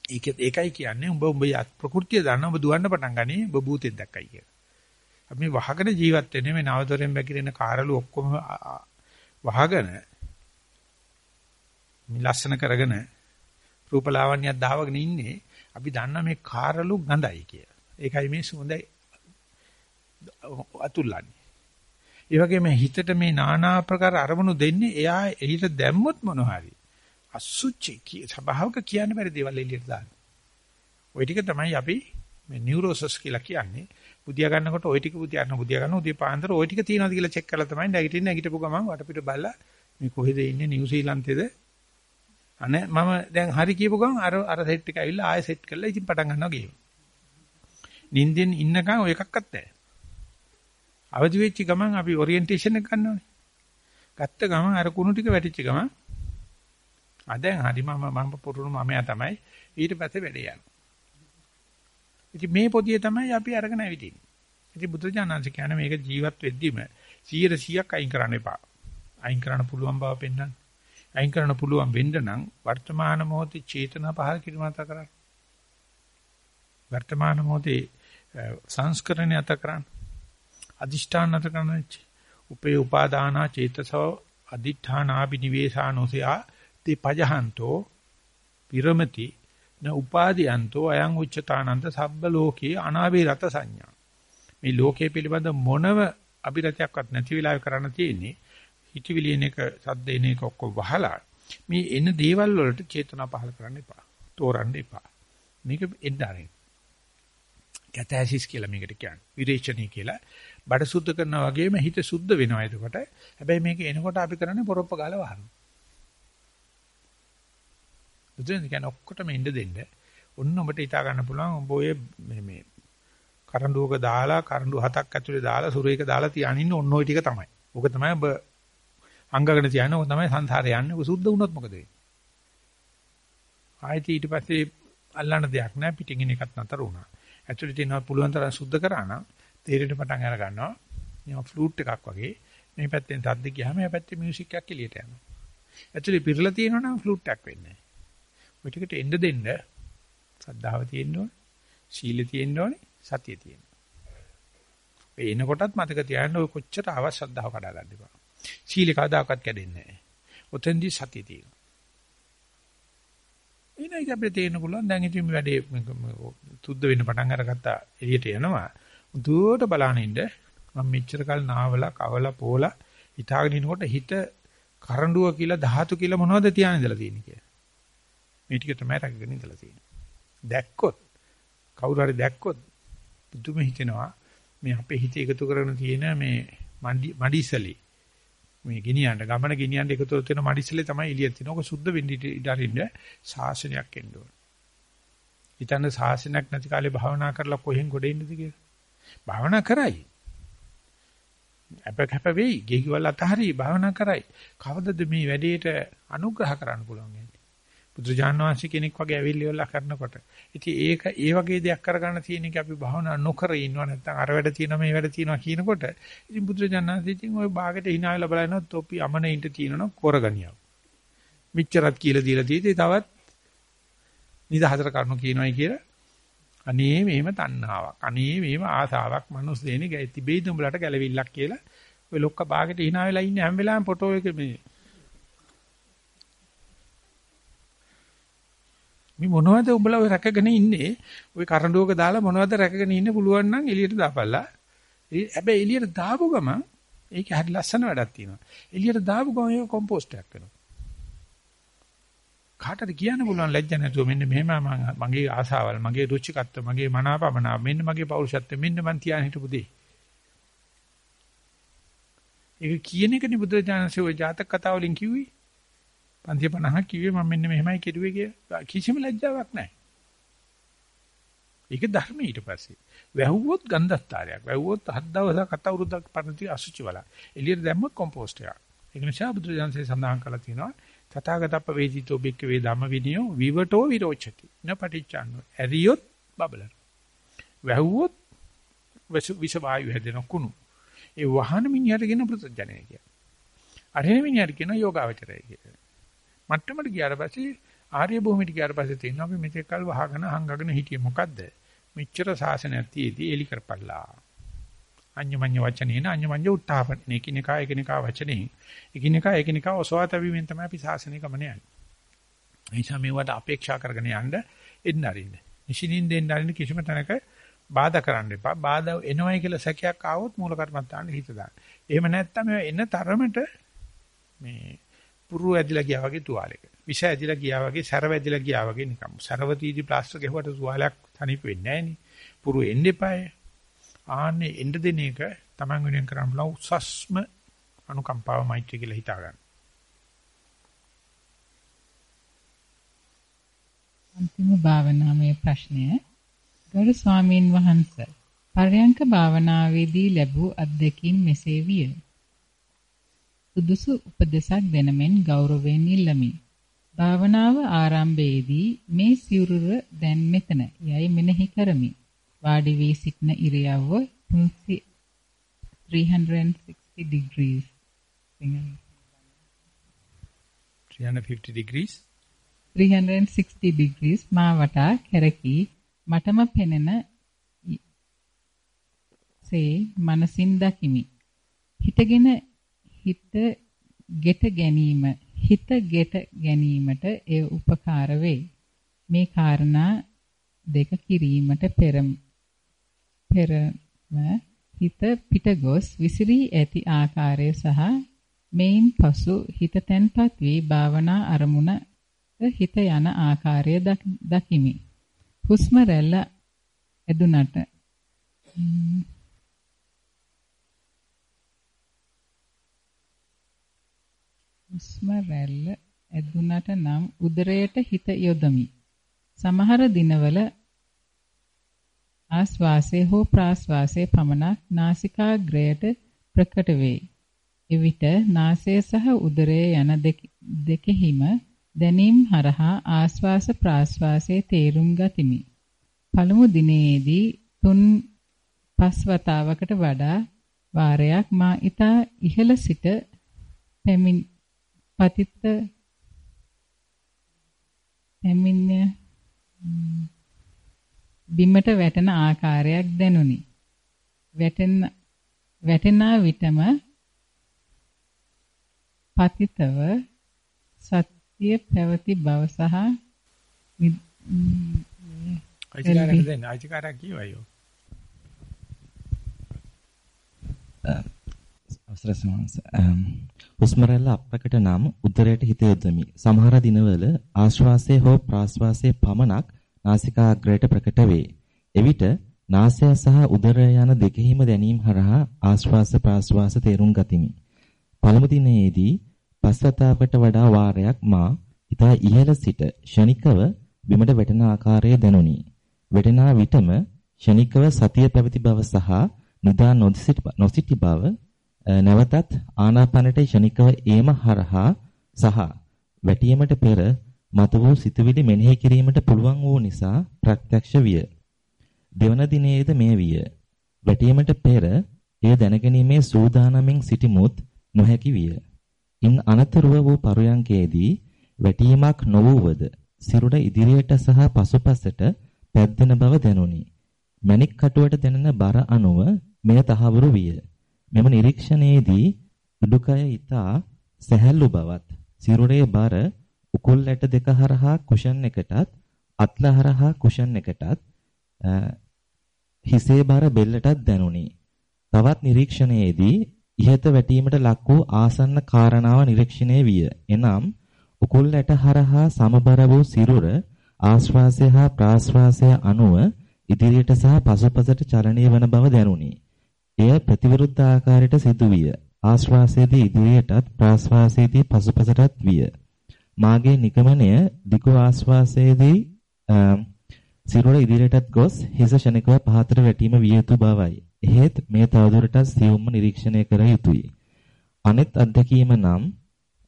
ඒක ඒකයි කියන්නේ උඹ උඹ ප්‍රകൃතිය දන්න උඹ දුවන්න පටන් ගන්නේ උඹ භූතෙක් දැක්කයි කියලා. අපි මේ වහගෙන ජීවත් වෙන්නේ මේ නවතරෙන් බැකිරෙන කාරළු ඔක්කොම වහගෙන මේ ලස්සන කරගෙන රූපලාවන්‍යයක් දාවගෙන ඉන්නේ අපි දන්න මේ කාරළු ගඳයි කියලා. ඒකයි මේ සුඳයි අතුල්ලන්නේ. ඒ වගේම හිතට මේ নানা ආකාර අරමුණු දෙන්නේ එයා එහිට දැම්මොත් මොනවා හරි අසුචි ස්වභාවක කියන්න බැරි දේවල් එළියට දාන්න. ওই ටික තමයි අපි මේ නියුරෝසස් කියලා කියන්නේ. බුදියා ගන්නකොට ওই ටික බුදියා ගන්න බුදියා ගන්න උදේ පාන්දර ওই ටික තියනවාද කියලා චෙක් කරලා තමයි නැගිටින්න නැගිටපු ගමන් වටපිට බලලා මේ කොහෙද ඉන්නේ නිව්සීලන්තේද අනේ මම දැන් හරි කියපු ගමන් අර අර සෙට් එක ඇවිල්ලා ආයෙ සෙට් කරලා ඉතින් පටන් ගන්නවා ගේම. නිින්දෙන් ඉන්නකම් ඔය එකක්වත් නැහැ. අවදි වෙච්ච ගමන් අපි ඔරියන්ටේෂන් එක ගන්නවානේ. ගත්ත ගමන් අර කුණු ටික වැටිච්ච ගමන් ආ දැන් හරි මම මම පුරුණු මමයා තමයි ඊට පස්සේ වැඩේ යනවා. ඉතින් මේ පොදිය තමයි අපි අරගෙන ඇවිදින්නේ. ඉතින් බුදුජානන්සේ කියන්නේ මේක ජීවත් වෙද්දිම 100%ක් අයින් කරන්න එපා. අයින් කරන්න පුළුවන් බව පෙන්වන්න. අයින් කරන්න පුළුවන් වෙන්න නම් වර්තමාන මොහොතේ චේතනා පහල කිරීම මත කරන්න. වර්තමාන මොහොතේ සංස්කරණය අත කරන්න. අදිෂ්ඨාන අත කරන්න. උපේ උපාදානා චේතසෝ අදිඨානාපි නිවේසානෝසයා තේ පජහන්තෝ පිරමති. න උපාදීයන්තෝ අයං උච්චතානන්ත සබ්බ ලෝකේ අනාවේරත සංඥා. මේ ලෝකයේ පිළිබඳ මොනව අභිරතයක්වත් නැති වෙලාවෙ කරන්න තියෙන්නේ? හිතවිලි එන එක සද්ද එන එක ඔක්කොම වහලා මේ එන දේවල් වලට චේතනා පහල කරන්න එපා. තෝරන්න එපා. මේක එන්නාරේ කැතැසිස් කියලා මේකට කියන්නේ. විරේචනී කියලා. බඩ සුද්ධ කරනවා වගේම හිත සුද්ධ වෙනවා එතකොට. හැබැයි මේක එනකොට අපි කරන්නේ පොරොප්ප ගාලා වහනවා. බුදුන් කියන්නේ ඔක්කොටම ඉන්න දෙන්න. ඔන්න ඔබට හිතා ගන්න පුළුවන් ඔබ ඔය මේ මේ කරඬුවක දාලා කරඬු හතක් ඇතුලේ දාලා සුරේක දාලා තියාගෙන ඉන්න ඔන්න ඔය ටික තමයි. ඕක තමයි ඔබ අංගගෙන තියන්නේ. ඕක තමයි සංසාරේ යන්නේ. ඔබ සුද්ධ වුණොත් මොකද වෙන්නේ? ආයෙත් ඊට පස්සේ අල්ලන්න දෙයක් නැහැ. පිටින් එන එකත් නතර වුණා. ඇතුලේ තියෙනවා පුළුවන් තරම් සුද්ධ කරා නම් තේරෙන්න පටන් අර ගන්නවා. නිකන් ෆ්ලූට් එකක් වගේ. මේ පැත්තෙන් සද්ද ගියාම මේ පැත්තේ මියුසික් එකක් එළියට යනවා. ඇතුලේ පිරලා තියෙනවා නම් ෆ්ලූට් එකක් වෙන්නේ නැහැ. ඔය ටිකට එන්න දෙන්න සද්ධාව තියෙන්න ඕනේ. සීලය තියෙන්න ඕනේ. සතිය තියෙන්න. ඒ එනකොටත් මතක තියාගන්න ඔය කොච්චර ආවත් සද්ධාව කඩා ගන්න එපා. සීල කවදාකවත් කැඩෙන්නේ නැහැ. ඔතෙන්දී සතිය තියෙනවා. එනයි අපිට තේරෙන්න පුළුවන් දැන් ඉතින් මේ වැඩේ තුද්ද වෙන්න පටන් අරගත්තා එළියට යනවා. දුවට බලන ඉන්න මම මෙච්චර කල් නාවලා කවලා පෝලා හිතාගෙන ඉනකොට හිත කරඬුව කියලා ධාතු කියලා මොනවද තියාගෙන ඉඳලා තියෙන්නේ කියලා. මේ ටික තමයි රැකගෙන ඉඳලා තියෙන්නේ. දැක්කොත් කවුරු හරි දැක්කොත් පුදුම හිතෙනවා මේ අපේ හිත එකතු කරගෙන තියෙන මේ මඩිසලි මේ ගිනියන්න ගමන ගිනියන්න එකතු වෙන මඩිසලේ තමයි එළිය තියෙන. ඔක සුද්ධ වෙන්න ඉඩ අරින්න ශාසනයක් එන්න ඕන. හිතන්න ශාසනයක් නැති කාලේ භාවනා කරලා කොහෙන් ගොඩ එන්නද කියලා. භාවනා කරයි. අප කැප වෙයි. ගෙහිවල අතහරි භාවනා කරයි. කවදද මේ වැඩේට අනුග්‍රහ කරන්න පුළුවන් බුදුජාන විශ්ව කෙනෙක් වගේ ඇවිල්ලිවලා කරනකොට. ඉතින් ඒක ඒ වගේ දෙයක් කරගන්න තියෙන එක අපි භාවනා නොකර ඉන්නවා නැත්නම් අර වැඩ තියෙනවා මේ වැඩ තියෙනවා කියනකොට ඉතින් බුදුජාන විශ්වකින් ওই භාගයට hina වෙලා බලනොත් තොපි අමනින්ට තියෙනවා කොරගනියව. මිච්චරත් කියලා දීලා තියෙදි තවත් නිදහතර කරනු කියනවායි කියලා අනේ මේම තණ්හාවක්. අනේ මේම ආසාවක් මනුස්ස දෙන්නේ ගැති බෙයිද උඹලට ගැලවිල්ලක් කියලා ඔය ලොක්ක භාගයට hina වෙලා ඉන්නේ හැම වෙලාවෙම ෆොටෝ එක මේ මේ මොනවද උඹලා ඔය රැකගෙන ඉන්නේ? ඔය කරඬුවක දාලා මොනවද රැකගෙන ඉන්නේ පුළුවන් නම් එළියට දාපල්ලා. හැබැයි එළියට දාපු ගමන් ඒක හරි ලස්සන වැඩක් තියෙනවා. එළියට දාපු ගමන් ඒක කොම්පෝස්ට් එකක් වෙනවා. කාටද කියන්න පුළුවන් ලැජ්ජ නැතුව මෙන්න මෙහෙම මගේ ආසාවල්, මගේ රුචිකත්ව, මගේ මනාපමනාප, මෙන්න මගේ පෞරුෂත්වය, මෙන්න මන් තියාන හිටපු දේ. ඒක කියන එකනේ බුදුරජාණන්සේ ওই ජාතක කතාව වලින් කිව්වේ. 550ක් කිව්වේ මම මෙන්න මෙහෙමයි කෙරුවේ කියලා. කිසිම ලැජ්ජාවක් නැහැ. ඒක ධර්ම ඊට පස්සේ. වැහුවොත් ගන්ධස්තරයක්. වැහුවොත් හත් දවසක් අත අවුරුද්දක් පරණති අසුචි වල. එළියට දැම්මොත් කොම්පෝස්ට් එකක්. ඒක නිසා බුදුරජාන්සේ සඳහන් කළා තියෙනවා තථාගතප්ප වේදිතෝ බික්ක වේ ධම්ම විනියෝ විවටෝ විරෝචති. නපටිච්චන්නෝ. ඇරියොත් බබලන. වැහුවොත් විස වායු හැදෙන කුණු. ඒ වහන මිනිහට කියන ප්‍රත්‍යඥය කිය. අරහෙන මිනිහට කියන යෝගාවචරය කිය. මට්ටමට ගියාට පස්සේ ආර්ය භූමියට ගියාට පස්සේ තියෙනවා අපි මෙතෙක් කල් වහගෙන හංගගෙන හිටියේ මොකද්ද? මෙච්චර සාසනයක් තියේදී එලි කරපල්ලා. අඤ්ඤමඤ්ඤ වචනේන අඤ්ඤමඤ්ඤ උත්තාපන එකිනෙකා එකිනෙකා වචනේ එකිනෙකා එකිනෙකා ඔසවාතවීමෙන් තමයි අපි සාසනික ගමන යන්නේ. එනිසා මේවට අපේක්ෂා කරගෙන යන්න එන්න අරින්න. නිෂිනින් දෙන්න අරින්න කිසිම තැනක බාධා කරන්න එපා. බාධා එනවයි කියලා සැකයක් ආවොත් මූල කර්මත්තාන්න හිත දාන්න. එහෙම නැත්නම් එන තරමට මේ පුරු ඇදිලා ගියා වගේ තුවාලයක. විෂ ඇදිලා ගියා වගේ සැරව ඇදිලා ගියා වගේ නිකම්. සරවතීදි ප්ලාස්ටර් ගෙහුවට තුවාලයක් තනිප වෙන්නේ නැහැ පුරු එන්න එපාය. ආන්නේ එන්න දෙන එක Taman වෙනුවෙන් කරන්න බලා උසස්ම අනුකම්පාව මෛත්‍රී කියලා හිතා ගන්න. අන්තිම භාවනාමය ප්‍රශ්නය ගරු ස්වාමීන් වහන්සේ පරයන්ක භාවනාවේදී ලැබූ අත්දැකීම් මෙසේ විය. සුදුසු උපදේශක් දෙනමෙන් ගෞරවයෙන් ඉල්ලමි. භාවනාව ආරම්භයේදී මේ සිවුර දැන් මෙතන යයි මෙනෙහි කරමි. වාඩි වී සිටන ඉරියව්ව 360 degrees 350 degrees 360 degrees මා වටා කැරකී මටම පෙනෙන සේ මනසින් දකිමි. හිතගෙන හිත ගෙට ගැනීම හිත ගෙට ගැනීමට එය උපකාර වේ. මේ කාරණා දෙක කිරීමට පෙරම පෙරම හිත පිටගොස් විසිරී ඇති ආකාරය සහ මේන් පසු හිත තැන්පත් වී භාවනා අරමුණ හිත යන ආකාරය දකිමි. හුස්ම රැල්ල ඇදුනට හුස්ම රැල්ල ඇදුනට නම් උදරයට හිත යොදමි. සමහර දිනවල ආස්වාසය හෝ ප්‍රාස්වාසය පමණක් නාසිකාග්‍රයට ප්‍රකට වේ. එවිට නාසය සහ උදරය යන දෙකෙහිම දැනීම් හරහා ආස්වාස ප්‍රාස්වාසයේ තේරුම් ගතිමි. පළමු දිනේදී තුන් පස් වතාවකට වඩා වාරයක් මා ඊතා ඉහළ සිට පැමිණ පතිත පැමිණ බිමට වැටෙන ආකාරයක් දැනුනි. වැටෙන වැටෙන විටම පතිතව සත්‍ය පැවති බව සහ අයිතිකාරක දෙන්න අයිතිකාරක කියවයෝ අවසර සමහස හුස්ම රැල්ල අප්‍රකට නම් උදරයට හිත යොදමි. සමහර දිනවල ආශ්වාසය හෝ ප්‍රාශ්වාසයේ පමණක් නාසිකාග්‍රයට ප්‍රකට වේ. එවිට නාසය සහ උදරය යන දෙකෙහිම දැනීම හරහා ආශ්වාස ප්‍රාශ්වාස තේරුම් ගතිමි. පළමු දිනේදී පස්වතාවකට වඩා වාරයක් මා ඊතා ඉහළ සිට ෂණිකව බිමට වැටෙන ආකාරය දැනුනි. වැටෙනා විටම ෂණිකව සතිය පැවති බව සහ නිදා නොසිටි බව නැවතත් ආනාපානට ෂණිකව ඒම හරහා සහ වැටීමට පෙර මත වූ සිතුවිලි මෙනෙහි කිරීමට පුළුවන් වූ නිසා ප්‍රත්‍යක්ෂ විය. දෙවන දිනේද මේ විය. වැටීමට පෙර එය දැනගැනීමේ සූදානමින් සිටිමුත් නොහැකි විය. ඉන් අනතුරුව වූ පරයන්කේදී වැටීමක් නොවුවද සිරුර ඉදිරියට සහ පසුපසට පැද්දෙන බව දැනුනි. මණික් කටුවට දැනෙන බර අනුව මෙය තහවුරු විය. මෙම නිරීක්ෂණයේදී උඩුකය ඊතා සැහැල්ලු බවත් සිරුරේ බර උකුල් ඇට දෙක හරහා කුෂන් එකටත් අත්ල හරහා කුෂන් එකටත් හිසේ බර බෙල්ලටත් දැනුනි. තවත් නිරීක්ෂණයේදී ඉහත වැටීමට ලක් වූ ආසන්න කාරණාව නිරීක්ෂණය විය. එනම් උකුල් ඇට හරහා සමබර වූ සිරුර ආශ්වාසය හා ප්‍රාශ්වාසය අනුව ඉදිරියට සහ පසුපසට චලනය වන බව දැනුනි. එය ප්‍රතිවිරුද්ධ ආකාරයට සිදුවිය. ආශ්වාසයේදී ඉදිරියටත් ප්‍රාශ්වාසයේදී පසුපසටත් විය. මාගේ නිගමනය දිගු ආශ්වාසයේදී සිරුර ඉදිරියටත් ගොස් හිස ශනිකව පහතට වැටීම විය යුතු බවයි. එහෙත් මේ තවදුරටත් සියුම්ව නිරීක්ෂණය කර යුතුය. අනෙත් අත්දැකීම නම්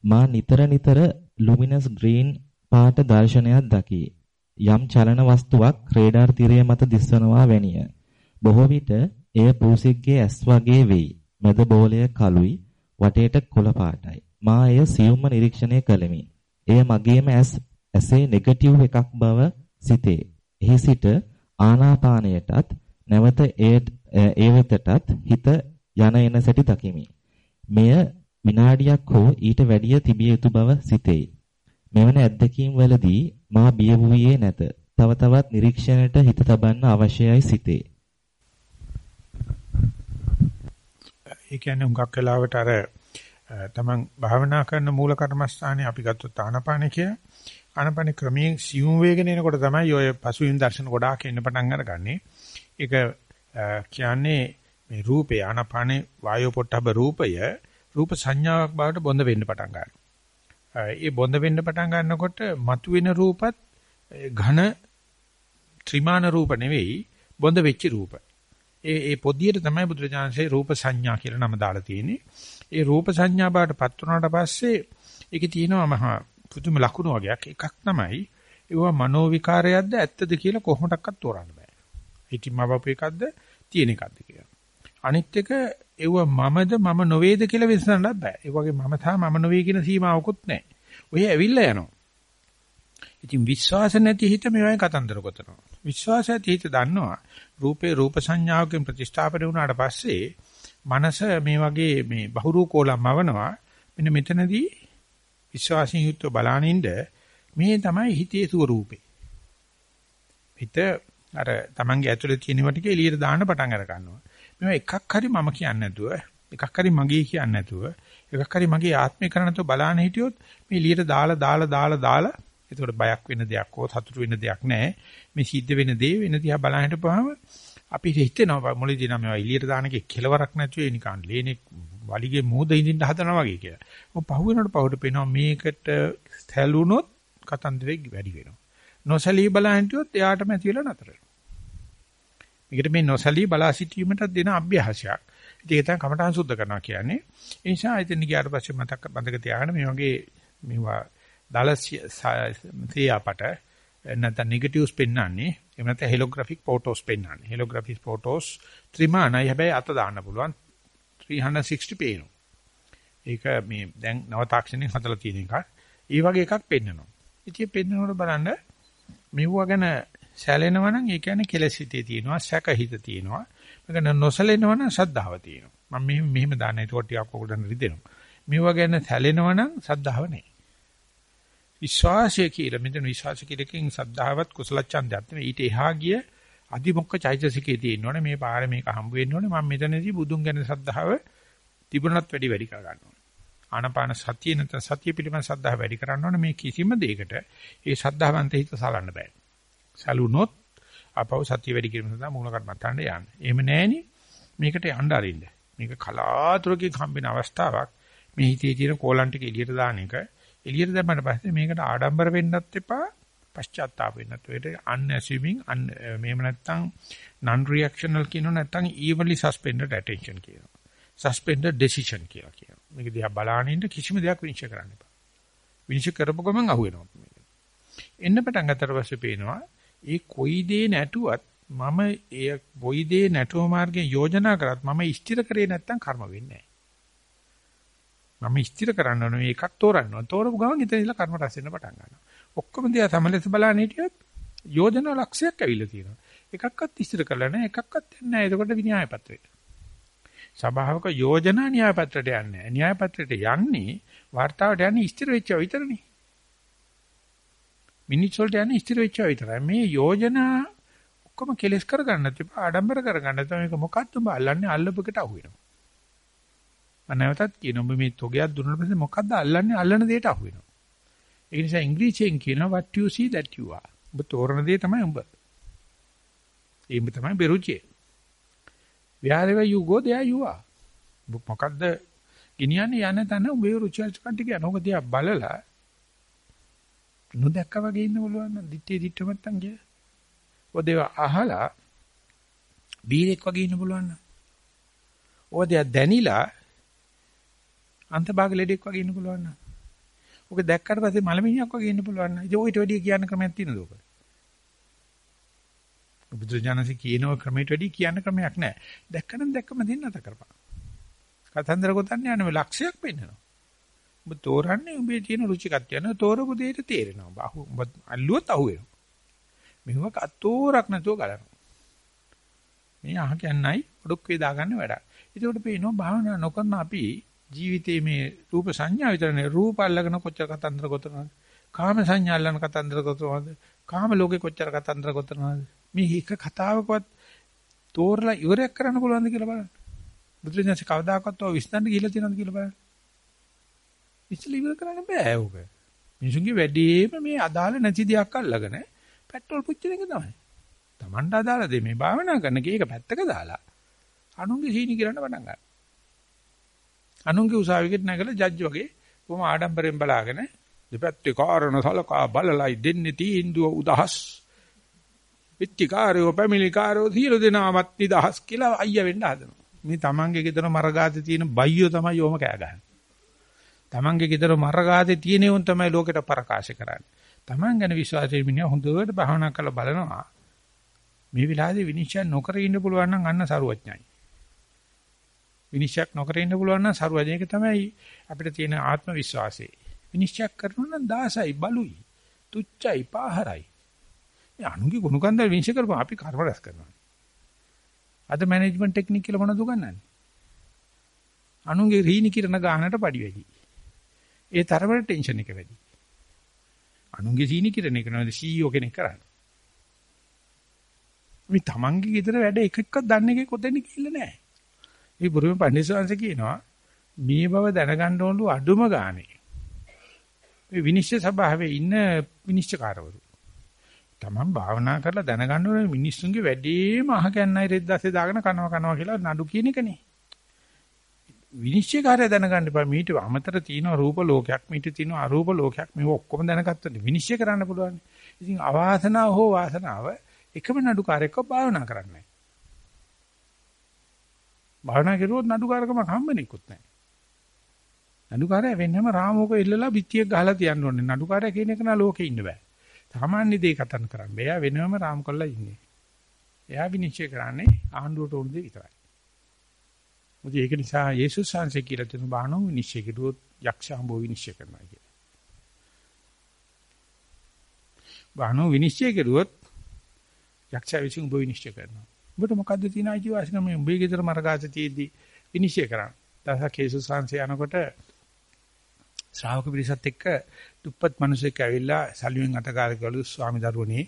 මා නිතර නිතර ලුමිනස් ග්‍රීන් පාට දර්ශනයක් දකි. යම් චලන වස්තුවක් රේඩාර් තිරය මත දිස්වනවා වැනිය. බොහෝ විට එය පූසික්ගේ ඇස් වගේ වෙයි. මැද බෝලය කළුයි, වටේට කොළ පාටයි. මා එය සියුම්ව නිරීක්ෂණය කළෙමි. එය මගේම ඇස් ඇසේ නෙගටිව් එකක් බව සිතේ. එහි සිට ආනාපානයටත් නැවත ඒ වෙතටත් හිත යන එන සැටි දකිමි. මෙය විනාඩියක් හෝ ඊට වැඩිය තිබිය යුතු බව සිතේ. මෙවන අත්දැකීම් වලදී මා බිය වූයේ නැත. තව තවත් නිරීක්ෂණයට හිත තබන්න අවශ්‍යයි සිතේ. ඒ කියන්නේ හුඟක් වෙලාවට අර තමන් භාවනා කරන මූල කර්මස්ථානේ අපි ගත්තොත් ආනපාන කියලා. ආනපාන ක්‍රමයෙන් සියුම් වේගන එනකොට තමයි ඔය පසුවින් දර්ශන ගොඩාක් එන්න පටන් අරගන්නේ. ඒක කියන්නේ මේ රූපේ ආනපානේ වායෝ පොට්ටබ රූපය රූප සංඥාවක් බවට බොඳ වෙන්න පටන් ගන්නවා. ඒ බොඳ වෙන්න පටන් ගන්නකොට මතුවෙන රූපත් ඝන ත්‍රිමාන රූප නෙවෙයි බොඳ වෙච්ච රූප. ඒ ඒ පොදියට තමයි බුදුරජාණන්සේ රූප සංඥා කියලා නම දාලා තියෙන්නේ. ඒ රූප සංඥා බාටපත් වුණාට පස්සේ ඒකේ තියෙනවා මහා පුදුම ලකුණු වගේක් එකක් තමයි ඒවා මනෝ විකාරයක්ද ඇත්තද කියලා කොහොමඩක්වත් තෝරන්න බෑ. හිතින්ම බපු එකක්ද තියෙන එකක්ද කියලා. අනිත් එක ඒව මමද මම නොවේද කියලා විශ්සන්නත් බෑ. ඒ වගේ මම තා මම නොවේ කියන සීමාවකුත් නැහැ. ඔය ඇවිල්ලා යනවා. ඉතින් විශ්වාස නැති හිත මේවයි කතන්දර ගොතනවා. විශ්වාස ඇති හිත දන්නවා රූපේ රූප සංඥාවකින් ප්‍රතිස්ථාපන වුණාට පස්සේ මනස මේ වගේ මේ බහුරූ කෝලම් මවනවා. මෙන්න මෙතනදී විශ්වාසයෙන් යුක්තව බලානින්ද මේ තමයි හිතේ ස්වરૂපේ. හිත අර Tamange ඇතුලේ තියෙනවට ටික එළියට දාන්න පටන් අර ගන්නවා. මේවා එකක් හරි මම කියන්නේ නැතුව, එකක් හරි මගේ කියන්නේ නැතුව, එකක් හරි මගේ ආත්මේ කරන නැතුව බලාන හිටියොත් මේ එළියට දාලා දාලා දාලා දාලා එතකොට බයක් වෙන දෙයක් හෝ සතුටු වෙන දෙයක් නැහැ. මේ සිද්ධ වෙන දේ වෙන දිහා බලන හිටපුවාම අපි හිතෙනවා මොළේදී නම් මේවා එළියට දාන එකේ කෙලවරක් නැතුව ඒ නිකන් ලේනේ වලිගේ මෝද ඉඳින්න හදනවා වගේ කියලා. මොකද පහු වෙනකොට පහුවට පේනවා මේකට සැලුනොත් කතන්දරේ වැඩි වෙනවා. නොසලී බලන හිටියොත් එයාටම ඇති වෙලා නතර වෙනවා. මේකට මේ නොසලී බලා සිටීමට දෙන අභ්‍යාසයක්. ඉතින් ඒක තමයි කමඨාන් සුද්ධ කරනවා කියන්නේ. ඒ නිසා ඉතින් ගියාට පස්සේ මතක බඳක තියාගෙන මේ වගේ මේවා දල සියාපට නැත්නම් නෙගටිව්ස් පෙන්වන්නේ එහෙම නැත්නම් හෙලෝග්‍රැෆික් ෆොටෝස් පෙන්වන්නේ. හෙලෝග්‍රැෆික් ෆොටෝස් ත්‍රිමානයි හැබැයි අත දාන්න පුළුවන්. 360 පේනවා. ඒක මේ දැන් නව තාක්ෂණයෙන් හදලා තියෙන එකක්. ඒ වගේ එකක් පෙන්වනවා. ඉතින් පෙන්වනකොට බලන්න මෙවුව ගැන සැලෙනවා නම් ඒ කියන්නේ කෙලෙස් හිතේ තියෙනවා, සැක හිත තියෙනවා. මේක නොසැලෙනවා නම් සද්ධාව තියෙනවා. මම මෙහෙම මෙහෙම දාන්න ඒකට ටිකක් ඔකට රිදෙනවා. මෙවුව ගැන සැලෙනවා නම් සද්ධාව නැහැ. විශ්වාසය කියලා. මෙතන විශ්වාස කියලකින් සද්ධාවත් කුසල ඡන්දයත් නෙවෙයි ඊට එහා ගිය අධිමොක්ක චෛතසිකේ තියෙනවනේ. මේ පාරේ මේක හම්බ වෙන්න ඕනේ මම මෙතනදී බුදුන් ගැන සද්ධාව තිබුණත් වැඩි වැඩි කර ගන්න ඕනේ ආනපාන සතිය නැත්නම් සතිය පිළිබඳ සද්ධාව වැඩි කරන්න ඕනේ මේ කිසිම දෙයකට ඒ සද්ධාවන්ත හිත සලන්න බෑ. සලුනොත් අපව සතිය වැඩි කිරීම සඳහා මූල කර්මත්තන්ට යන්න. එහෙම නැහෙනි මේකට යන්න අරින්න. මේක කලාතුරකින් හම්බෙන අවස්ථාවක්. මේ හිතේ තියෙන කෝලම් ටික එළියට දාන එක එළියට දැම්මට පස්සේ මේකට ආඩම්බර වෙන්නත් එපා පශ්චාත්තාප වෙන්නත් ඒකට unassuming un මේව නැත්තම් non reactional කියනෝ නැත්තම් evenly suspended attention කියනවා. Suspended decision කියලා කියනවා. මේක දිහා බලාගෙන ඉන්න කිසිම දෙයක් විනිශ්චය කරන්න එපා. විනිශ්චය කරපු ගමන් අහු වෙනවා මේක. එන්න පටන් ගත්තට පස්සේ පේනවා ඒ කොයි දේ නැටුවත් මම ඒ කොයි දේ නැටුව මාර්ගයෙන් යෝජනා කරත් මම ස්ථිර කරේ නැත්තම් කර්ම වෙන්නේ නැහැ. මම ස්ථිර කරන්න ඕන මේකක් තෝරන්නවා. තෝරපු ගමන් ඉතින් ඉල කර්ම රැස් වෙන්න පටන් ගන්නවා. ඔක්කොම දිහා සමලෙස බලන හිටියොත් යෝජනා ලක්ෂයක් ඇවිල්ලා තියෙනවා. එකක්වත් ස්ථිර කරලා නැහැ. එකක්වත් යන්නේ නැහැ. එතකොට විනයාය පත්‍රයට. සභාවක යෝජනා න්‍යාය පත්‍රයට යන්නේ නැහැ. න්‍යාය පත්‍රයට යන්නේ වார்த்தාවට යන්නේ ස්ථිර වෙච්ච විතරනේ. මිනිස් වලට යන්නේ ස්ථිර වෙච්ච විතරයි. මේ යෝජනා ඔක්කොම කෙලස් කරගන්න තිබා ආඩම්බර කරගන්න තමයි මේක මොකක්ද උඹ අල්ලන්නේ අල්ලපකට අහු වෙනවා. මම නැවතත් කියනවා ඔබ මේ තොගයක් දුන්නාට පස්සේ මොකද්ද අල්ලන්නේ අල්ලන දෙයට අහු වෙනවා. ඒ නිසා ඉංග්‍රීසියෙන් කියනවා what you see that you are. ඔබ තෝරන දේ තමයි ඔබ. ඒඹ තමයි බෙරුචිය. wherever you go there you are. ඔබ මොකද්ද ගෙනියන්නේ යන තැන ඔබේ රුචිල්කම් ටික යනෝක දිහා බලලා නොදැක්කා වගේ ඉන්න පුළුවන් නම් දිත්තේ දිට්ට මත්තන් කිය. ඔය අහලා බීරෙක් වගේ ඉන්න පුළුවන් නම්. ඔය දැනිලා අන්තභාග ලෙඩෙක් වගේ ඉන්න පුළුවන් නේද? ඔක දැක්කට පස්සේ මලමිණියක් වගේ ඉන්න පුළුවන් නේද? ඉතින් ඔයිට වැඩි කියන්න ක්‍රමයක් තියෙනවද ඔක? බුදුජානසී කියනව ක්‍රමයට වැඩි කියන්න ක්‍රමයක් නැහැ. දැක්කනම් දැක්කම දෙන්න අත කරපන්. කතන්දර ගොතන්නේ යන්නේ ලක්ෂයක් වෙන්නනවා. ඔබ තෝරන්නේ ඔබේ තියෙන රුචිකත්වය යන තෝරපු දෙයට තේරෙනවා. අහු ඔබ අල්ලුවත් අහු වෙනවා. මෙහෙම කතෝරක් නැතුව ගලනවා. මේ අහ කියන්නයි ඔඩොක් වේ දාගන්න වැඩක්. ඒකට පේනවා භාවනා නොකරන අපි ජීවිතේ මේ රූප සංඥා විතරනේ. රූප අල්ලගෙන කොච්චර කතන්දර ගොතනවද? කාම සංඥා අල්ලන කතන්දර ගොතනවද? කාම ලෝකේ කොච්චර කතන්දර ගොතනවද? මේ එක කතාවකවත් තෝරලා ඉවරයක් කරන්න පුළුවන්ද කියලා බලන්න. බුදුරජාණන් කවදාකවත් ඔය විශ්ඳන්න ගිහිල්ලා තියෙනවද කියලා බලන්න. ඉස්සෙල්ල ඉවර කරන්න බෑ ඕක. මිනිසුන්ගේ වැඩේම මේ අදාළ නැති දෙයක් අල්ලගෙන පෙට්‍රල් පුච්චන එක තමයි. Tamanට අදාළ දේ. මේ භාවනා කරන කේක පැත්තක දාලා අනුන්ගේ සීනි කිරන්න පටන් ගන්නවා. අනුන්ගේ උසාවියකට නැගලා ජජ් වගේ කොහොම ආඩම්බරෙන් බලාගෙන දෙපැත්තේ කාරණ සලකා බලලයි දෙන්නේ තීන්දුව උදහස් පිටිකාරයෝ පැමිණිකාරයෝ සියලු දෙනාමත් නිදහස් කියලා අයියා වෙන්න හදනවා. මේ තමන්ගේ ගෙදර මරගාතේ තියෙන බයියෝ තමයි යෝම කෑ ගහන්නේ. තමන්ගේ ගෙදර මරගාතේ තියෙන උන් තමයි ලෝකෙට ප්‍රකාශ කරන්නේ. තමන් ගැන විශ්වාසයෙන් මිනිහා හොඳට භාවනා කරලා බලනවා. මේ විලාදී විනිශ්චය නොකර ඉන්න පුළුවන් නම් අන්න සරුවඥයි. විනිශ්චයක් නොකර ඉන්න පුළුවන් නම් සරුවජනක තමයි අපිට තියෙන ආත්ම විශ්වාසය. විනිශ්චයක් කරනවා නම් දාසයි බලුයි. තුච්චයි පාහරයි. මේ අනුන්ගේ ගුණ කන්දල් විශ්ය කරපුවා අපි කර්ම රැස් කරනවා. අද මැනේජ්මන්ට් ටෙක්නික් කියලා මොනවද උගන්වන්නේ? අනුන්ගේ රීනි කිරණ ගානට පඩි වැඩි. ඒ තරමට ටෙන්ෂන් එක වැඩි. අනුන්ගේ සීනි කිරණ එක නේද CEO කෙනෙක් කරන්නේ. මේ තමන්ගේ ගෙදර වැඩ එක එකක් දන්නේ එකේ කොතෙන්ද කියලා නෑ. මේ බුරුම පඬිස්සංශ කියනවා මේ බව දැනගන්න ඕනලු අඩුම ගානේ. මේ විනිශ්චය සභාවේ ඉන්න විනිශ්චයකාරවරු. තමන් භාවනා කරලා දැනගන්න ඕනේ මිනිස්සුන්ගේ වැඩේම අහකන්නයි රෙද්දාසේ දාගෙන කනවා කනවා කියලා නඩු කියන එකනේ. විනිශ්චයකාරය දැනගන්න එපා මීට අමතර තියෙන රූප ලෝකයක් මීට තියෙන අරූප ලෝකයක් මේව ඔක්කොම දැනගත්තොත් විනිශ්චය කරන්න පුළුවන්. ඉතින් අවාසනාව හෝ වාසනාව එකම නඩුකාරයෙක්ව භාවනා කරන්නේ. භාවනා කරුවොත් නඩුකාරකම හම්බෙන්නේකුත් නැහැ. නඩුකාරය වෙන්නම රාමෝක ඉල්ලලා පිටියක් ගහලා තියන්න ඕනේ. නඩුකාරය කියන එක නා ලෝකේ ඉන්න බෑ. සාමාන්‍ය දේ කතන කරන්න. එයා වෙනම රාම් කරලා ඉන්නේ. එයා විනිශ්චය කරන්නේ ආණ්ඩුවට උණු දේ විතරයි. මොකද ඒක නිසා යේසුස් වහන්සේ කියලා තියෙන බාහනෝ විනිශ්චය කරුවොත් යක්ෂාඹෝ විනිශ්චය කරනවා කියලා. බාහනෝ විනිශ්චය කරුවොත් යක්ෂයා විසින් උඹ විනිශ්චය කරනවා. උඹට මොකද්ද තියෙන අයිතිවාසිකම මේ උඹේ ගෙදර මරගාත තියේදී විනිශ්චය කරන්න. දවසක් යේසුස් වහන්සේ යනකොට ශ්‍රාවක පිරිසත් එක්ක දුප්පත් මිනිසෙක් ඇවිල්ලා සල්ුවෙන් අතකාරකවලු ස්වාමි දරුවනේ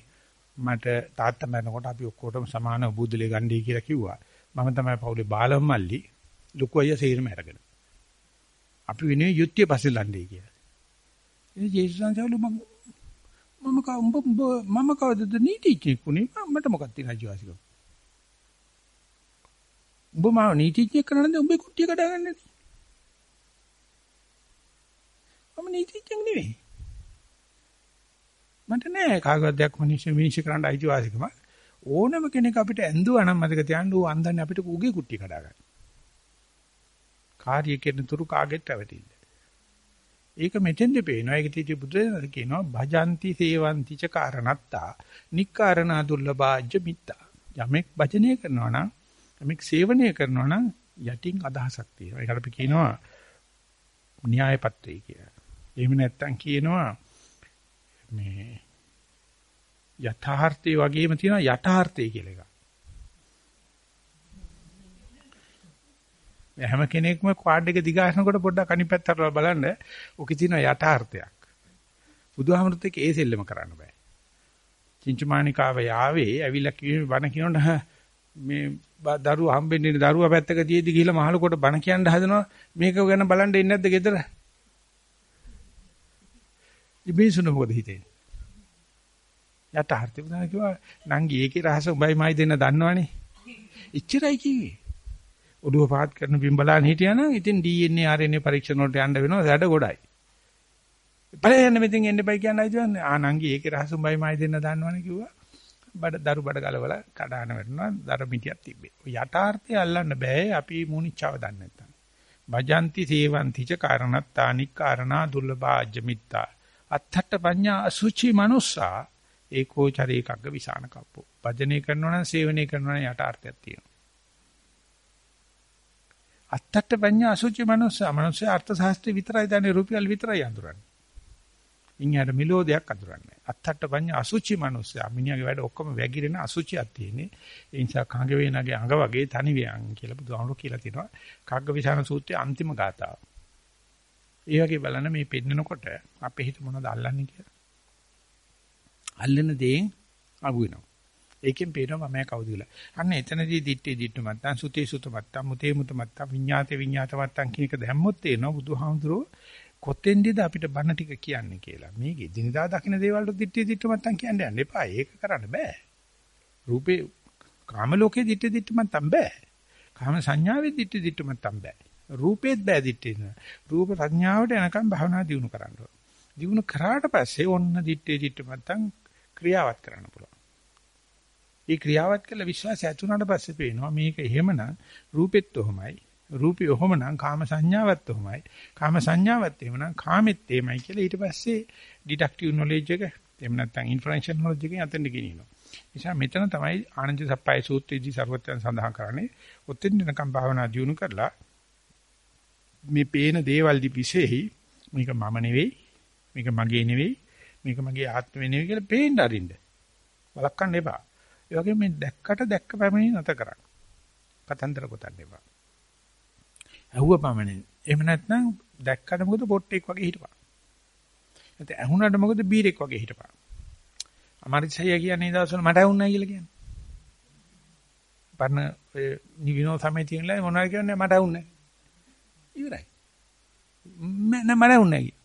මට තාත්තා මැරෙනකොට අපි ඔක්කොටම සමාන බුදුලේ ගන්නයි කියලා කිව්වා. මම තමයි පවුලේ බාලම මල්ලි ලොකු අයියා සේරම අරගෙන. අපි වෙනේ යුද්ධය පස්සේ ලන්නේ කියලා. ඉතින් ජේසුස් සංසවලු මම මම කව උඹ මම කවදද නීතිඥයෙක් උනේ මට මොකක්ද තියෙන අයිතිවාසිකම. උඹ මාව නීතිඥයෙක් කරනද උඹේ කුට්ටිය කඩාගන්නේ. මම නීතිඥයෙක් නෙවෙයි. මට නෑ කාගවත් දෙයක් මිනිස්සු මිනිස්සු කරන්න අයිතිවාසිකම. ඕනම කෙනෙක් අපිට ඇඳුවා නම් මතක තියාගන්න ඌ අන්දන්නේ අපිට උගේ කුට්ටිය කඩා ගන්න. කාර්ය කෙරෙන තුරු කාගෙත් රැවටිල්ල. ඒක මෙතෙන්ද පේනවා. ඒක තීටි බුදුරජාණන් කියනවා භජಂತಿ සේවಂತಿ ච කාරණත්තා නික්කාරණා දුර්ලභාජ්‍ය මිත්තා. යමෙක් භජනය කරනවා නම් යමෙක් සේවනය කරනවා නම් යටින් අදහසක් තියෙනවා. ඒකට අපි කියනවා න්‍යාය පත්‍රය කියලා. එහෙම නැත්නම් කියනවා මේ යථාර්ථය වගේම තියෙනවා යථාර්ථය කියලා එකක්. හැම කෙනෙක්ම කාඩ් එක දිගාසනකොට පොඩ්ඩක් අනිත් පැත්තට බලන්න ඔකේ තියෙන යථාර්ථයක්. බුදුහාමුදුරුත් එක්ක ඒ සෙල්ලම කරන්න බෑ. චින්චමානිකාව යාවේ ඇවිල්ලා කිව්වේ බණ කියනකොට මේ දරුවා හම්බෙන්නේ දරුවා පැත්තක තියේදී ගිහිල්ලා මහලකොට බණ කියන්න හදනවා මේක ගැන බලන්න ඉන්නේ නැද්ද ගෙදර? ඉබේසුන මොකද හිතෙන්නේ? යථාර්ථය බුදුහාම කිව්වා නංගි ඒකේ රහස උඹයි මයි දෙන්න දන්නවනේ. ඉච්චරයි කිව්වේ. ඔළුව පාත් කරන බිම්බලාන හිටියානම් ඉතින් DNA RNA පරීක්ෂණ වලට යන්න වෙනවා වැඩ ගොඩයි. බලයන් මෙතෙන් එන්න බයි කියන්නේ අයිතිවන්නේ ආනංගි ඒකේ රහස උඹයි මයි දෙන්න දන්නවනේ කිව්වා. බඩ දරු බඩ ගලවලා කඩාන වැටෙනවා දර මිටියක් තිබ්බේ. ඔය යථාර්ථය අල්ලන්න බෑ අපි මූණිච්චව දන්නේ නැත්තම්. භජಂತಿ සේවಂತಿ ච කාරණත්තානික් කාරණා දුර්ලභාජ්‍ය මිත්තා. අත්තට පඤ්ඤා අසුචි මනුස්සා ඒකෝ චරේකග්ග විසාන කප්පෝ. භජනය කරනවා නම් සේවනය කරනවා නම් යථාර්ථයක් තියෙනවා. අත්තට පඤ්ඤා අසුචි මනුස්සා මනුස්සා අර්ථ ශාස්ත්‍රය විතරයි දන්නේ රුපියල් විතරයි අඳුරන්නේ. ඉන්හියට මිලෝදයක් අඳුරන්නේ. අත්තට පඤ්ඤා අසුචි මනුස්සා මිනිහාගේ වැඩ ඔක්කොම වැగిරෙන අසුචියක් තියෙන්නේ. ඒ නිසා කංග වේනගේ අඟ වගේ තනි වේයන් කියලා බුදුහාමුදුරු කියලා තියෙනවා. කග්ග විසාන සූත්‍රයේ අන්තිම ගාථාව. ඒ වගේ බලන්න මේ පෙන්නකොට අපේ හිත මොනවද අල්ලන්නේ කියලා. අල්ලන දේෙන් අහු වෙනවා. ඒකෙන් පේනවා මම කවුද කියලා. අන්න එතනදී දිත්තේ දිට්ඨ මත්තන් සුතේ සුත මත්තන් මුතේ මුත මත්තන් විඤ්ඤාතේ විඤ්ඤාත මත්තන් කියන එක දැම්මොත් තේනවා බුදුහාමුදුරුවෝ කොතෙන්දද අපිට බණ ටික කියන්නේ කියලා. මේකේ දිනදා දකින්න දේවල් වලට දිත්තේ දිට්ඨ මත්තන් කියන්න යන්න එපා. ඒක කරන්න බෑ. රූපේ කාම ලෝකේ දිත්තේ දිට්ඨ මත්තන් බෑ. කාම සංඥාවේ දිත්තේ දිට්ඨ මත්තන් බෑ. රූපේත් බෑ දිත්තේ. රූප ප්‍රඥාවට එනකම් භවනා දිනු කරන්න ඕන. දිනු කරාට පස්සේ ඔන්න දිත්තේ දිට්ඨ මත්තන් ක්‍රියාවත් කරන්න පුළුවන්. ඒ ක්‍රියාවත් කළ විශ්වාසය ඇති වුණාට පස්සේ පේනවා මේක එහෙමනම් රූපෙත් ඔහොමයි. රූපය ඔහොමනම් කාම සංඥාවත් ඔහොමයි. කාම සංඥාවත් එහෙමනම් කාමෙත් එහෙමයි කියලා ඊට පස්සේ ඩිඩක්ටිව් නොලෙජ් එක එහෙම නැත්නම් ඉන්ෆරෙන්ෂල් නොලෙජ් එකෙන් අතෙන්ට ගෙනියනවා. නිසා මෙතන තමයි ආනන්ද සප්පයි සූත්‍රයේදී ਸਰවත්‍යයන් සඳහන් කරන්නේ. ඔතෙන් නිකම් භාවනා දියුණු කරලා මේ පේන දේවල් දිවිසෙහි මේක මම නෙවෙයි, මේක මගේ නෙවෙයි, මේක මගේ ආත්මෙ නෙවෙයි කියලා පේන්න අරින්න. වලක්වන්න එපා. ඒ වගේ මේ දැක්කට දැක්ක පැමිණි නැත කරන්න. පතන්තර ගොතන්න එපා. ඇහුව පමණින්. එහෙම නැත්නම් දැක්කට මොකද පොට්ටෙක් වගේ හිටපන්. නැත්නම් ඇහුණාට මොකද බීරෙක් වගේ හිටපන්. අමාරිසය කියන්නේ දවස්වල මට ඇහුණා කියලා කියන්නේ. පරණ ඔය නිවිනෝ තමයි තියෙනලා මොනවද කියන්නේ මට ඇහුන්නේ. ඉවරයි. මම මට ඇහුන්නේ නැහැ.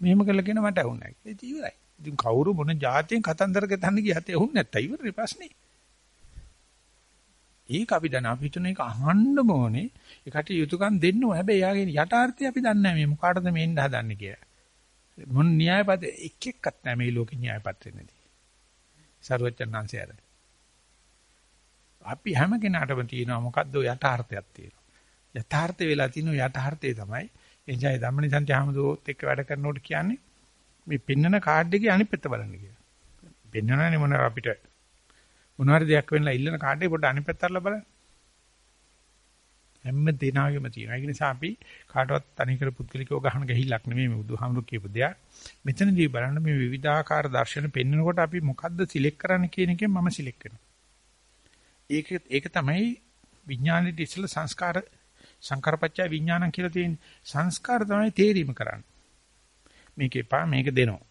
මෙහෙම කළා කියන මට ඇහුන්නේ නැහැ. ඒක ඉවරයි. ඉතින් කවුරු මොන જાතියෙන් කතන්දර ගතන්න ගියත් ඇහුන්නේ නැත්තයි ඉවරයි ප්‍රශ්නේ. ඒක අපි දැන් අපි හිතන එක අහන්න ඕනේ. ඒකට යුතුයකම් දෙන්න ඕනේ. හැබැයි යාගේ යථාර්ථය අපි දන්නේ නැහැ මේ මොකටද මේ එන්න හදන්නේ කියලා. මොන න්‍යායපත එක එක්කත් නැහැ මේ ලෝකේ න්‍යායපත්‍රේ නැති. සර්වචත්තනාංශය අර. අපි හැම කෙනාටම තියෙනවා මොකද්ද යථාර්ථයක් තියෙනවා. යථාර්ථය වෙලා තියෙන යථාර්ථය තමයි එනිසා ධම්මනිසන්ති ආමදෝත් එක්ක වැඩ කරනකොට කියන්නේ මේ පින්නන කාඩ් එකේ අනිත් පැත්ත බලන්න කියලා. පින්නනනේ මොනවා අපිට මොනවාරි දෙයක් වෙන්නලා ඉල්ලන කාඩ් එක පොඩ්ඩ අනිත් පැත්තට බලන්න. හැම දිනාගෙම තියෙනවා. ඒ නිසා අපි කාටවත් තනිකර පුද්ගලිකව ගහන ගහිල්ලක් නෙමෙයි මේ බුදුහාමුදුරු කියපු දෙයක්. මෙතනදී බලන්න මේ විවිධාකාර දර්ශන පෙන්වනකොට අපි මොකද්ද සිලෙක්ට් කරන්න කියන එකෙන් මම සිලෙක්ට් කරනවා. ඒක ඒක තමයි විඥානෙට ඉස්සෙල්ලා සංස්කාර සංකාරපච්චය විඥානං කියලා තියෙන්නේ. සංස්කාර තමයි තේරීම කරන්නේ. මේක එපා මේක දෙනවා.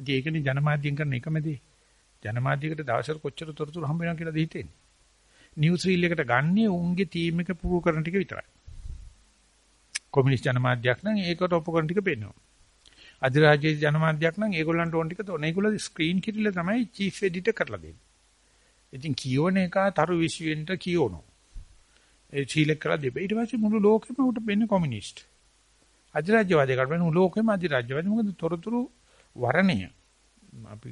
ඉතින් ඒකනේ ජනමාධ්‍යෙන් කරන එකම දේ. ජනමාධ්‍යයකට දවසට කොච්චර තොරතුරු හම්බ වෙනවා කියලාද හිතෙන්නේ. නිවුස් රීල් එකට ගන්නේ උන්ගේ ටීම් එක පුරු කරන ටික විතරයි. කොමියුනිස්ට් ජනමාධ්‍යයක් නම් ඒකට ඔප්පු කරන ටික පේනවා. අධිරාජ්‍ය ජනමාධ්‍යයක් නම් ඒගොල්ලන්ට ඕන ටික තෝරන. ඒගොල්ලෝ ස්ක්‍රීන් කිරිල්ල තමයි චීෆ් එඩිටර් කරලා දෙන්නේ. ඉතින් කියවන එක තරු විශ්වෙන්ට කියවනවා. ඒ සීලෙක් කරලා දෙපේ. ඊට පස්සේ මුළු ලෝකෙම උට වෙන්නේ කොමියුනිස්ට්. අධිරාජ්‍යවාදී කරපෙන මුළු ලෝකෙම අධිරාජ්‍යවාදී. මොකද තොරතුරු වරණය. අපි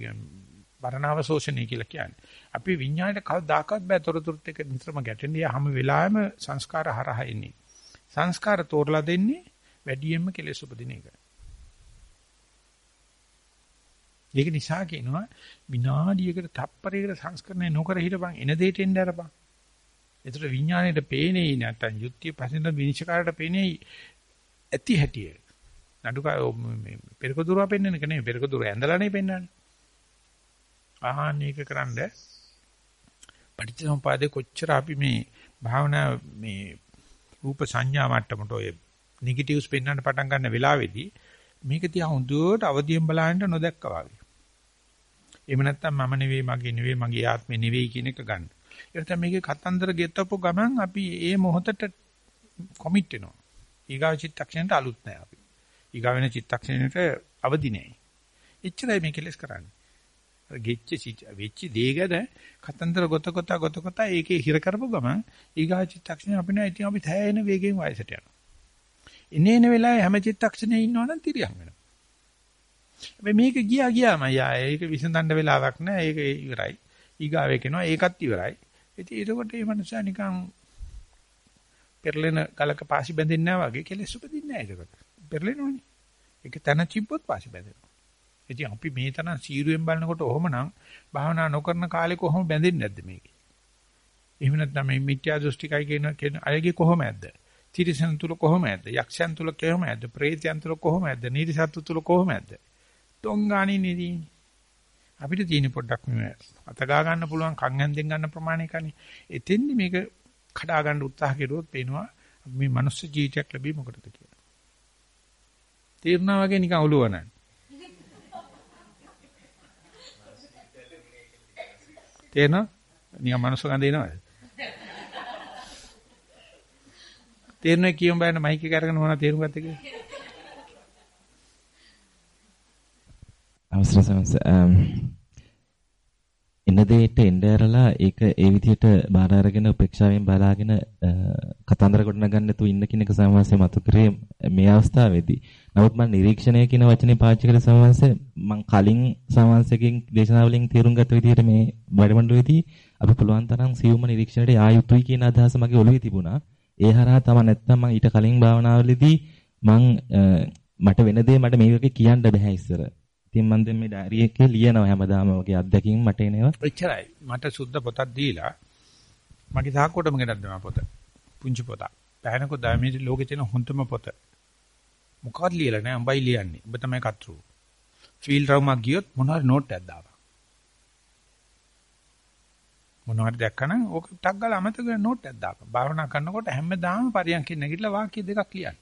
වරණාව ශෝෂණය කියලා කියන්නේ. අපි විඤ්ඤාණයට කවදාකවත් බෑ තොරතුරුත් එක්ක නිතරම ගැටෙන්නේ හැම වෙලාවෙම සංස්කාර හරහා එන්නේ. සංස්කාර තෝරලා දෙන්නේ වැඩියෙන්ම කෙලෙස් උපදින එක. ඒක නිසා කියනවා විනාඩියකට තප්පරයකට සංස්කරණය නොකර හිටපන් එන දෙයට එන්න අරපන්. ඒතර විඥාණයට පේන්නේ නැත්තම් යුක්තිය පසින්ද විනිශ්චයකාරට පේන්නේ ඇති හැටිය. නඩුක මේ පෙරක දුරව පෙන්වන එක නෙමෙයි පෙරක දුර ඇඳලානේ පෙන්වන්නේ. ආහන් ඒක කරන්ඩ පටිච්චසමුපාදේ කොච්චර අපි මේ භාවනා මේ රූප සංඥා මට්ටමට ඔය නෙගටිව්ස් පෙන්වන්න පටන් ගන්න වෙලාවේදී මේක තියා හොඳට අවදියෙන් බලන්න නොදැක්කා වගේ. එහෙම නැත්නම් මම නෙවෙයි මගේ නෙවෙයි මගේ ආත්මේ නෙවෙයි කියන එක ගන්න. එතන මේකේ කතන්දර ගෙත්තපු ගමන් අපි ඒ මොහොතට කොමිට් වෙනවා. ඊගාව චිත්තක්ෂණයට අලුත් නැහැ අපි. ඊගාව වෙන චිත්තක්ෂණයට අවදි නැහැ. එච්චරයි මේ කෙලස් කරන්නේ. ගෙච්ච වෙච්ච දේ ගැන කතන්දර ගොත කොට ගොත කොට ඒකේ හිර කරපු ගමන් ඊගා චිත්තක්ෂණය අපි නෑ ඉතින් අපි තැයෙන වේගෙන් වයසට යනවා. ඉනේන වෙලාවේ හැම චිත්තක්ෂණේ ඉන්නවනම් තිරියම් වෙනවා. හැබැයි මේක ගියා ගියාම යා ඒක විසඳන්න වෙලාවක් නෑ ඒක ඉවරයි. ඊගාවේ කෙනවා ඒකත් ඉවරයි. ඉතින් ඒකට මේ මනුස්සයා නිකන් පෙරලෙන ගලක පාසි බැඳෙන්නේ නැහැ වගේ කෙලෙස් උපදින්නේ නැහැ ඒකට. පෙරලෙනවනේ. ඒක තන චිප්පොත් පාසි බැඳෙනවා. ඉතින් අපි මේ තරම් සීරුවෙන් බලනකොට ඔහොමනම් භාවනා නොකරන කාලේ කොහොම බැඳෙන්නේ නැද්ද මේකේ? එහෙම නැත්නම් මේ මිත්‍යා දෘෂ්ටිකයි කියන කියන අයගේ කොහොම ඇද්ද? තිරිසන් තුල කොහොම ඇද්ද? යක්ෂයන් තුල කොහොම ඇද්ද? ප්‍රේතයන් තුල කොහොම ඇද්ද? නීතිසත්තු තුල කොහොම ඇද්ද? තොංගාණි නෙදී. අපිට තියෙන පොඩ්ඩක් මේ අතගා ගන්න පුළුවන් කන් හැන්දෙන් ගන්න ප්‍රමාණයකනේ. එතෙන්දි මේක කඩා ගන්න උත්සාහ කෙරුවොත් පේනවා මේ මනුස්ස ජීවිතයක් ලැබී මොකටද කියලා. තීරණා වගේ නිකන් ඔළුව නැහැ. තේරෙනවද? නිකන් මනුස්ස ගඳ එනවද? තේරෙන්නේ කියමු බෑන මයික් එක අරගෙන මොනවද තේරුම් ගත්තේ කියලා. අවසර සමස එන දෙයට එන්න ඇරලා ඒක ඒ විදිහට බාර අරගෙන උපේක්ෂාවෙන් බලාගෙන කතන්දර ගොඩනගන්න තු ඉන්න කෙනෙක් සමහරවිට මතු කරේ මේ අවස්ථාවේදී. නමුත් මම නිරීක්ෂණය කියන වචනේ පාවිච්චි කළ සමහරවිට මම කලින් සමහරවිටකින් දේශනාවලින් තේරුම් ගත්ත විදිහට මේ වැඩමණ්ඩලයේදී අපි පුළුවන් තරම් සියුම්ම නිරීක්ෂණයට ආ යුතුයි කියන අදහස මගේ ඔළුවේ තිබුණා. ඒ හරහා තමයි නැත්තම් මම ඊට කලින් භාවනාවලදී මම මට වෙන දේ මට මේ වගේ කියන්න බෑ ඉස්සර. ඉතින් මම දැන් මේ ඩයරි එකේ ලියනවා හැමදාම වගේ අත්දැකීම් මට එනවා. එච්චරයි. මට සුද්ධ පොතක් දීලා මගේ සාක්කුවටම ගෙනත් දෙනවා පොත. පුංචි පොතක්. පැහැනකො දැමී ලෝකේ තියෙන හොඳම පොත. මොකක්ද ලියලා නැහැ. උඹයි ලියන්නේ. උඹ තමයි කතරු. ෆීල්ඩ් රවුමක් ගියොත් මොනවාරි නෝට් එකක් දාපන්. මොනවාරි දැක්කනම් ඕක ටක් ගාලා අමතක නෝට් එකක් දාපන්. භාවනා කරනකොට හැමදාම පරියන්කින් නැගිටලා වාක්‍ය දෙකක් ලියන්න.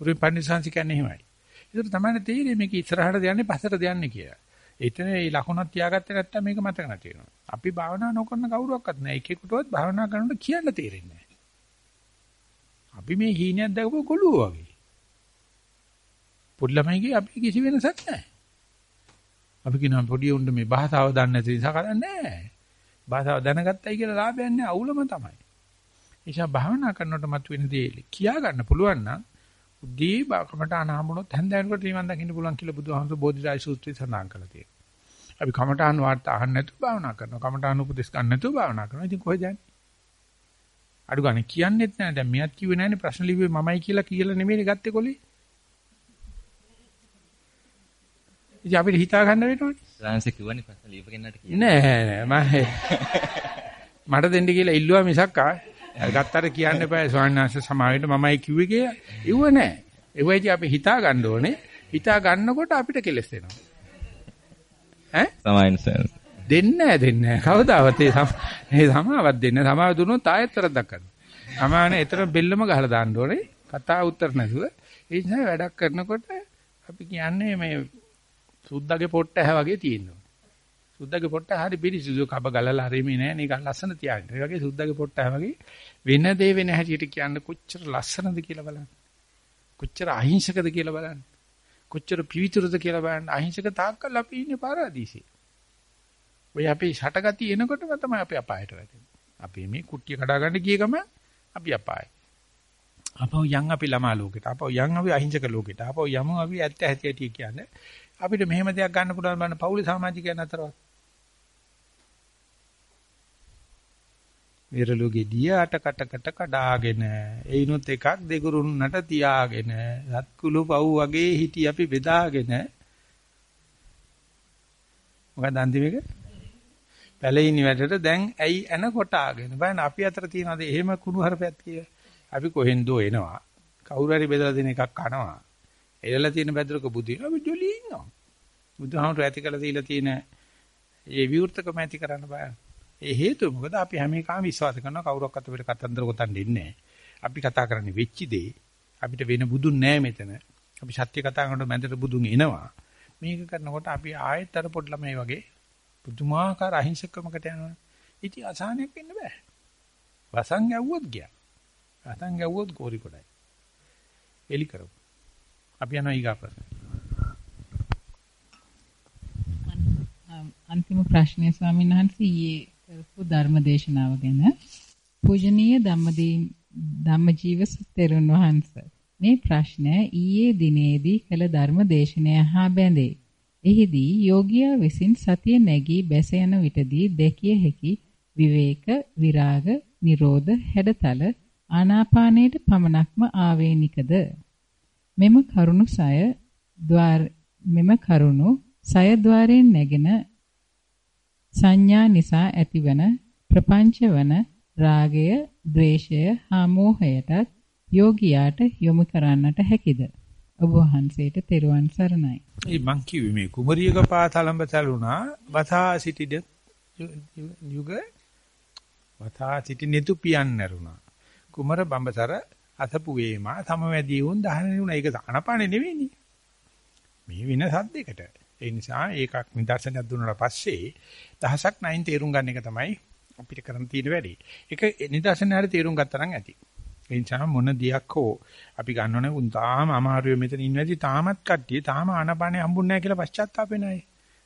උරුයි පන්සිංශ කියන්නේ එහෙමයි. ඒකට තමයි තේරෙන්නේ මේක ඉස්සරහට යන්නේ පස්සට යන්නේ කියලා. එතන මේ ලකුණක් තියාගත්තේ නැත්තම් මේක මතක නැති වෙනවා. අපි භාවනා නොකරන කවුරුවක්වත් නැහැ. එකෙකුටවත් භාවනා කරනකොට කියන්න තේරෙන්නේ නැහැ. අපි මේ හීනයක් දැකපුව ගොළුව වගේ. පොඩි ළමයිගේ අපි කිසි වෙනසක් නැහැ. අපි කියනවා පොඩි උන්ට මේ භාෂාව දන්නේ නැති නිසා කරන්නේ නැහැ. භාෂාව දැනගත්තයි කියලා ලාභයක් නැහැ අවුලම තමයි. ඒ නිසා භාවනා කරනකොට මතුවෙන දේ කියා ගන්න පුළුවන් නම් උදී කමඨාන හම්බුනොත් හැන්දෑනකට නිවන් දකින්න පුළුවන් කියලා බුදුහාමුදුරු බෝධිරාජ සූත්‍රය සඳහන් කරලා තියෙනවා. අපි කමඨාන වාර්තා අහන්න නැතුව භාවනා කරනවා. කමඨාන උපදෙස් ගන්න නැතුව භාවනා කරනවා. ඉතින් කොහෙද යන්නේ? අඩු ගන්න කියන්නෙත් නැහැ. දැන් මෙයත් කිව්වේ නැහැනේ ප්‍රශ්න ලිව්වේ මමයි කියලා කියලා නෙමෙයි ගත්තේ කොලේ. ඉතින් අපිට හිතා ගන්න වෙනවනේ. රාන්සේ කිව්වනේ ප්‍රශ්න ලියපගෙන්නට කියලා. නෑ නෑ මම මට දෙන්න කියලා ඉල්ලුවා මිසක් ආ ගත්තට කියන්න එපා ස්වාමීන් වහන්සේ සමාවෙන්න මමයි කිව්වේ කියලා. ඉව නෑ. ඒවයිදී අපි හිතා ගන්න ඕනේ. හිතා ගන්නකොට අපිට කෙලස් දෙනවා. ඈ? සමායින් සර්. දෙන්නේ නැහැ දෙන්නේ නැහැ. කවදාවත් ඒ සමාවක් දෙන්නේ සමාව දුන්නොත් ආයෙත් තරක් කරනවා. අමානේ එතන බෙල්ලම ගහලා දාන්න ඕනේ. කතා උත්තර නැතුව. ඒ නිසා වැඩක් කරනකොට අපි කියන්නේ මේ සුද්දාගේ පොට්ට ඇහ වගේ තියෙනවා. සුද්දාගේ පොට්ට හරි පිරිසිදු කබ ගලලා හරිමේ නෑ නිකන් ලස්සන තියාගන්න. ඒ වගේ සුද්දාගේ පොට්ට ඇහ වගේ වෙන දේ වෙන හැටියට කියන්න කොච්චර ලස්සනද කියලා බලන්න. කොච්චර අහිංසකද කියලා බලන්න. කොච්චර පිවිතුරුද කියලා බලන්න. අහිංසක තාක්කල් අපි ඉන්නේ පාරාදීසෙ. ඔය අපේ ෂටගතිය එනකොටම තමයි අපි අපායට වැටෙන්නේ. අපි මේ කුට්ටිය කඩා ගන්න ගිය ගම අපි අපායයි. අපෝ යන් අපි ළමා ලෝකෙට. අපෝ යන් අපි අහිංසක ලෝකෙට. අපෝ යමු අපි ඇත්ත ඇති ඇති කියන්නේ. අපිට මෙහෙම දෙයක් ගන්න පුළුවන් බන්න පෞලි සමාජිකයන් අතරවත්. විරලු ගෙඩිය අට කට කට කඩාගෙන එයිනුත් එකක් දෙගුරුන්නට තියාගෙන සත්කුළු පව් වගේ හිටි අපි බෙදාගෙන. මොකක්ද අන්තිමේක පැලින් වැඩට දැන් ඇයි එන කොටාගෙන? බලන්න අපි අතර තියනවාද? එහෙම කුණු හරපයක් කියලා අපි කොහෙන්දෝ එනවා? කවුරු හරි බෙදලා දෙන එකක් කනවා. එළලා තියෙන බැදරක බුදින අපි ජොලි ඉන්නවා. බුදුහාමුදුර ඇති කළ දීලා තියෙන ඒ විවෘතකම ඇති කරන්න බෑ ඒ හේතුව මොකද? අපි හැම එකම විශ්වාස කරනවා කවුරක්වත් අපිට කතන්දර ගොතන්න ඉන්නේ අපි කතා කරන්නේ වෙච්ච දේ. අපිට වෙන බුදුන් නැහැ මෙතන. අපි සත්‍ය කතා කරනකොට මැදට බුදුන් එනවා. මේක කරනකොට අපි ආයෙත් අර පොඩි ළමයි වගේ පුදුමාකාර අහිංසකකමකට යනවා ඉතින් අසහනයක් වෙන්න බෑ. වසන් ගැව්වොත් ගියා. වසන් ගැව්වොත් ගෝරි කොටයි. එලි කරමු. අපි යනවා ඊගා ප්‍රශ්න. අන්තිම ප්‍රශ්නය ස්වාමීන් වහන්සේ ඊයේ කරපු ධර්ම දේශනාව ගැන පූජනීය ධම්මදී ධම්මජීව තෙරුන් වහන්සේ මේ ප්‍රශ්නය ඊයේ දිනේදී කළ ධර්ම දේශනය හා බැඳේ. එහිදී යෝගියා විසින් සතිය නැගී බැස යන විටදී දැකිය හැකි විවේක, විරාග, නිරෝධ, හැඩතල ආනාපානයට පමණක්ම ආවේනිකද? මෙම කරුණු සය ద్వාර මෙම කරුණු සය ద్వාරයෙන් නැගෙන සංඥා නිසා ඇතිවන ප්‍රපංච වන රාගය, ద్వේෂය, හා මෝහයටත් යෝගියාට යොමු කරන්නට හැකිද? ඔබ වහන්සේට තෙරුවන් සරණයි. ඒ මං කිව්වේ මේ කුමරියක පාතලඹ තලුණා වතා සිටිද යුග වතා සිටි නිතු පියන් නැරුණා. කුමර බඹසර අසපු වේමා සමවැදී වුන් දහන නුන ඒක අනපානේ නෙවෙයිනේ. මේ වෙන සද්දයකට. ඒ නිසා ඒකක් නිදර්ශනයක් දුන්නාට පස්සේ දහසක් නයින් තේරුම් ගන්න එක තමයි අපිට කරන්න තියෙන වැඩේ. ඒක නිදර්ශනය හරි තේරුම් ගත්තා නම් ඇති. ඒ නිසා මොන දියක් හෝ අපි ගන්නෝනේ උන් තාම අමාරුවේ මෙතන ඉන්නදී තාමත් කට්ටිය තාම ආනපානේ හම්බුන්නේ නැහැ කියලා පශ්චාත්තාප වෙනයි.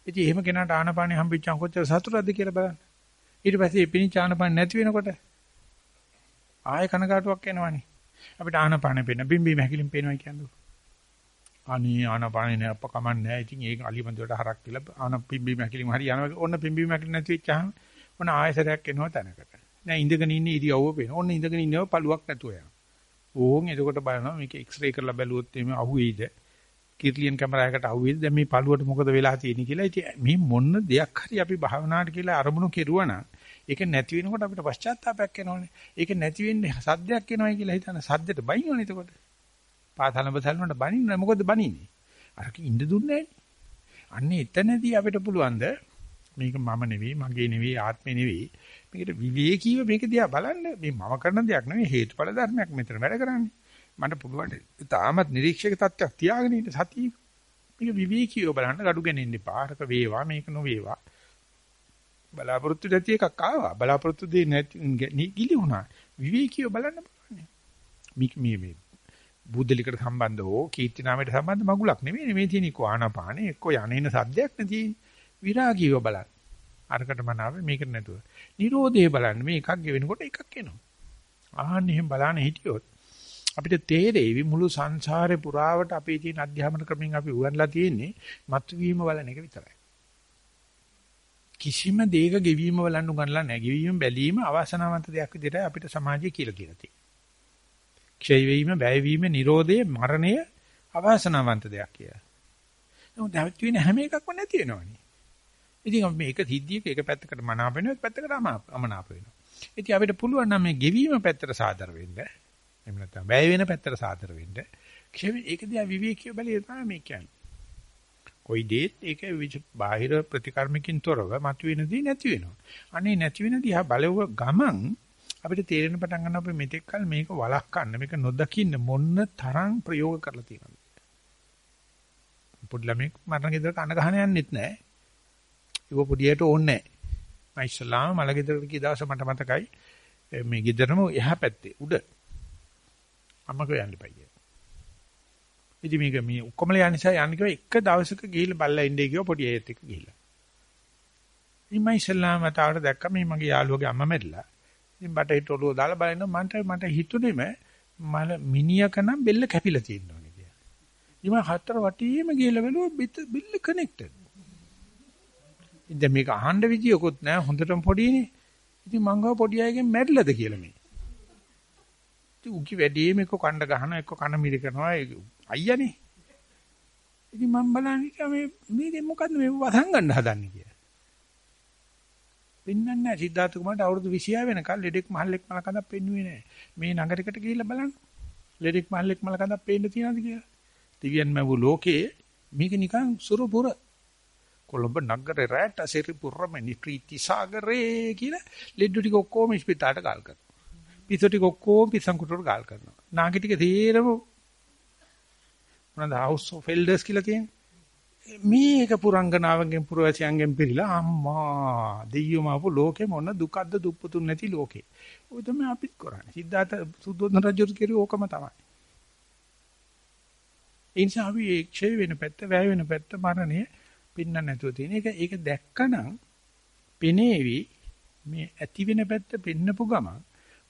ඉතින් එහෙම කෙනාට ආනපානේ හම්බෙච්චාම කොච්චර සතුටුද කියලා බලන්න. ඊට පස්සේ පිනිච්ච ආනපාන නැති වෙනකොට ආය කනගාටුවක් එනවනේ. අපිට ආනපානේ පේන බිම්බි මහකිලින් පේනවා කියන්නේ. අනේ ආනපානේ නෑ අප්ප කමන්නේ නෑ. ඉතින් ඒක අලිබන්දුවට හරක් කියලා ආන බිම්බි මහකිලින් හරි යනවා. ඔන්න බිම්බි මහකිලින් නැති වෙච්චාම ඔන්න ආයසරයක් එනවා තැනකට. දැන් ඉඳගෙන ඉන්නේ ඉරියව්ව පේන. ඔන්න ඉඳගෙන ඉන්නව පළුවක් නැතුව යනවා. ඕන් එතකොට බලනවා මේක එක්ස්රේ කරලා බැලුවොත් එimhe අහුවේයිද? කිර්ලියන් කැමරාවකට අහුවේද? දැන් මේ පළුවට මොකද වෙලා තියෙන්නේ කියලා. ඉතින් මේ මොන දෙයක් හරි අපි භාවනාවට කියලා අරමුණු කෙරුවා නම් ඒක නැති වෙනකොට අපිට පශ්චාත්තාවයක් එනවනේ. ඒක නැති වෙන්නේ සද්දයක් එනවයි කියලා හිතන සද්දෙට බයිනවනේ එතකොට. පාතලඹ සැලුනට බනින්න මොකද බනින්නේ? අරක ඉන්න දුන්නේ අන්න එතනදී අපිට පුළුවන්ද මේක මම නෙවෙයි, මගේ නෙවෙයි, ආත්මේ නෙවෙයි. මේකට විවේකීව මේක දිහා බලන්න මේ මම කරන දෙයක් නෙවෙයි හේතුඵල ධර්මයක් මෙතන වැඩ කරන්නේ. මට පුළුවන් තාමත් නිරීක්ෂක තත්ත්වයක් තියාගෙන ඉන්න සතිය. මේක විවේකීව බලන්න gadu ගෙනින්න එපා. අරක වේවා මේක නොවේවා. බලාපොරොත්තු නැති එකක් ආවා. බලාපොරොත්තු දෙන්නේ නැති ගිලි වුණා. විවේකීව බලන්න පුළුවන්. මේ මේ මේ බුද්ධලිකට සම්බන්ධ හෝ කීර්ති නාමයට සම්බන්ධ මගුලක් නෙමෙයි මේ තියෙන එක්ක ආනාපානෙ එක්ක යන්නේන සද්දයක් නැති විරාගීව බලන්න. අරකට මනාවේ මේකට නැතුව. Nirodhe බලන්න මේ එකක් ගෙවෙනකොට එකක් එනවා. ආහන්න එහෙම බලන්න හිටියොත් අපිට තේරෙවි මුළු සංසාරේ පුරාවට අපේ තියෙන අධ්‍යාපන ක්‍රමෙන් අපි උගන්ලා තියෙන්නේ මත්වීම බලන එක විතරයි. කිසිම දෙයක ගෙවීම බලන්න උගන්ලා නැහැ. ගෙවීම බැලීම අවසනාවන්ත දෙයක් විදිහට අපිට සමාජය කියලා කියලා තියෙනවා. ක්ෂය වීම, වැය වීම, Nirodhe, මරණය අවසනාවන්ත දෙයක් කියලා. නමුත් දැන් තියෙන හැම එකක්ම නැති වෙනවනේ. ඉතින් අපි මේක සිද්ධියක එක පැත්තකට මනාප වෙනවා, එක පැත්තකට අමනාප වෙනවා. ඉතින් අපිට පුළුවන් නම් මේ ගෙවීම පැත්තට සාදර වෙන්න. එහෙම නැත්නම් වැය වෙන පැත්තට සාදර වෙන්න. ක්ෂය ඒක දිහා විවේකීව බලය තමයි මේ කියන්නේ. කොයි දෙයක් ඒක බාහිර ප්‍රතිකර්මකින් තොරව මතුවෙන දී නැති වෙනවා. අනේ නැති වෙන දිහා බලව ගමන් අපිට තේරෙන පටන් ගන්න අපි මෙතෙක් කල මේක වළක්වන්න මේක නොදකින්න මොන්න තරම් ප්‍රයෝග කරලා තියෙනවද? පොඩි ළමෙක් මරණ ගෙදර කන ගහන යන්නෙත් නැහැ. ඒක පොඩියට ඕනේ නැහැ. මම ඉස්ලාම මල ගෙදරට ගිය දවස මට මතකයි මේ ගෙදරම එහා පැත්තේ උඩ අම්මකෝ යන්න බයි. ඉතින් මේක මේ ඔක්කොම යන නිසා යන්න කිව්වා එක දවසක ගිහිල්ලා බල්ලා ඉන්නේ කිව්වා පොඩි ඒත් එක්ක ගිහිල්ලා. ඉතින් මම ඉස්ලාම වතාවට දැක්ක මේ මගේ යාළුවගේ අම්මා මැරිලා. ඉතින් බටහිර ඔළුව දාලා බලනවා මන්ට මට හිතුනේම මල මිනිහකනම් බෙල්ල කැපිලා තියෙනවා කියලා. ඉතින් මම හතර වටියේම ගිහිල්ලා බැලුවා බෙල්ල කනෙක්ටඩ්. ඉතින් මේක අහන්න විදියකුත් නැහැ හොඳටම පොඩිනේ. ඉතින් මං ගාව පොඩි අයගෙන් මැරිලාද කියලා මේ. ඉතින් උකි වැඩිම එක්ක කණ්ඩ ගහන එක්ක කන මිරි කරනවා අයියානේ. ඉතින් මම බලන්නේ මේ මේකෙන් මොකද්ද මේ වසන් ගන්න හදන්නේ කියලා. පෙන්වන්නේ නැහැ සිද්ධාර්ථ කුමාරට අවුරුදු 26 වෙනකල් ලෙඩෙක් මහල්ලෙක් මල කඳක් පෙන්වුවේ නැහැ. මේ නගරයකට ගිහිල්ලා බලන්න. ලෙඩෙක් මහල්ලෙක් මල කඳක් පේන්න තියනද කියලා. දිව්‍යන් මැවු ලෝකේ මේක නිකන් සුරුපුර. කොළඹ නගරේ රැට සිරිපුරම නිප්‍රීති සාගරේ කියලා ලෙඩු ටික ඔක්කොම ඉස්පිතාලට ගල් කරනවා. පිස්සු ටික ඔක්කොම පිස්සන් කුටුවට ගාල් කරනවා. නාගි ටික තේරම මොනවාද හවුස් ඔෆ් එල්ඩර්ස් කියලා කියන්නේ. මේක පුරංගනාවන්ගෙන් පුරවැසියන්ගෙන් පිළිලා අම්මා දෙයියෝ මාපු ලෝකේ මොන දුකද්ද දුප්පතුන් නැති ලෝකේ. ඔය තමයි අපිත් කරන්නේ. සිද්ධාර්ථ සුද්ධෝදන රජුත් කිරි ඕකම තමයි. ඒ නිසා අපි ඒ ක්ෂය වෙන පැත්ත, වැය වෙන පැත්ත, මරණය පින්න නැතුව තියෙන එක ඒක දැක්කනම් පෙනේවි මේ ඇති වෙන පැත්ත පෙන්නපු ගමන්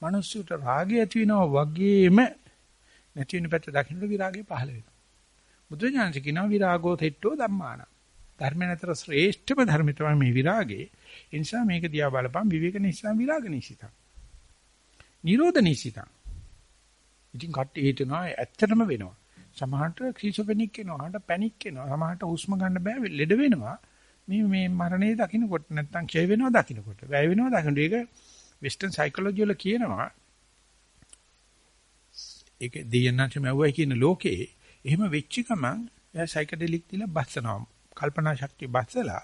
මිනිස්සුන්ට රාගය ඇති වෙනවා වගේම නැති වෙන පැත්ත දකින්න විරාගය පහළ වෙනවා. බුදුඥානස කියනවා විරාගෝ තෙට්ටෝ ධම්මාන. ධර්ම නැතර ශ්‍රේෂ්ඨම ධර්ම තමයි මේ විරාගේ. ඒ නිසා මේක දිහා බලපන් විවේක නිසා විරාග නිසිතං. නිරෝධ නිසිතං. ඉතින් කට්ටිය හිතනවා ඇත්තටම වෙනවා. සමහරට ක්‍රීසොපෙනික් වෙනවා, සමහරට පැනික් වෙනවා, සමහරට හුස්ම ගන්න බෑ ලෙඩ වෙනවා. මේ මේ මරණය දකින්නකොට නැත්තම් ක්ෂය වෙනවා දකින්නකොට. වැය වෙනවා දකින්නකොට ඒක වෙස්ටර්න් සයිකොලොජි වල කියනවා ඒක දෙයන්නාට මැවුවයි කියන ලෝකේ එහෙම වෙච්ච ගමන් එයා සයිකඩෙලික් දීලා බස්සනවා. කල්පනා ශක්තිය බස්සලා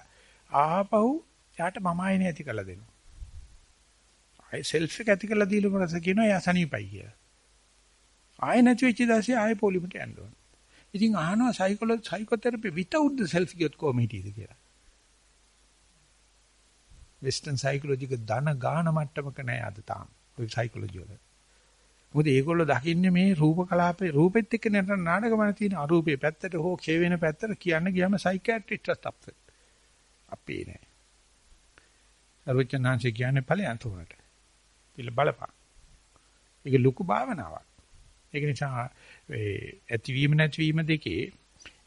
ආපහු යාට මම ආයෙ ඇති කළ දෙනවා. ආයෙ සෙල්ෆ් එක ඇති කළා දීලා මොකද කියනවා? එයා සනීපයි කියලා. ආයෙ නැති වෙච්ච දවසේ ආයෙ පොලිමට යන්න ඕන. ඉතින් අහනවා psychology psychotherapy without the self කියොත් කොහොම හිටියද කියලා. වෙස්ටර්න් සයිකොලොජික ධන ගාන මට්ටමක නෑ අද තාම. ඔය සයිකොලොජි වල. මොකද ඒගොල්ලෝ දකින්නේ මේ රූප කලාපේ රූපෙත් එක්ක නේද නාටකමන තියෙන අරූපේ පැත්තට හෝ ක්ෂය වෙන පැත්තට කියන්න ගියාම සයිකියාට්‍රිස්ට්ස් අප්සෙට්. අපේ නෑ. අරුචනාංශ කියන්නේ ඵලයන් තුනට. පිළ බලපන්. ඒක ලুকু භාවනාවක්. ඒක නිසා ඒ ඇතිවීම නැතිවීම දෙකේ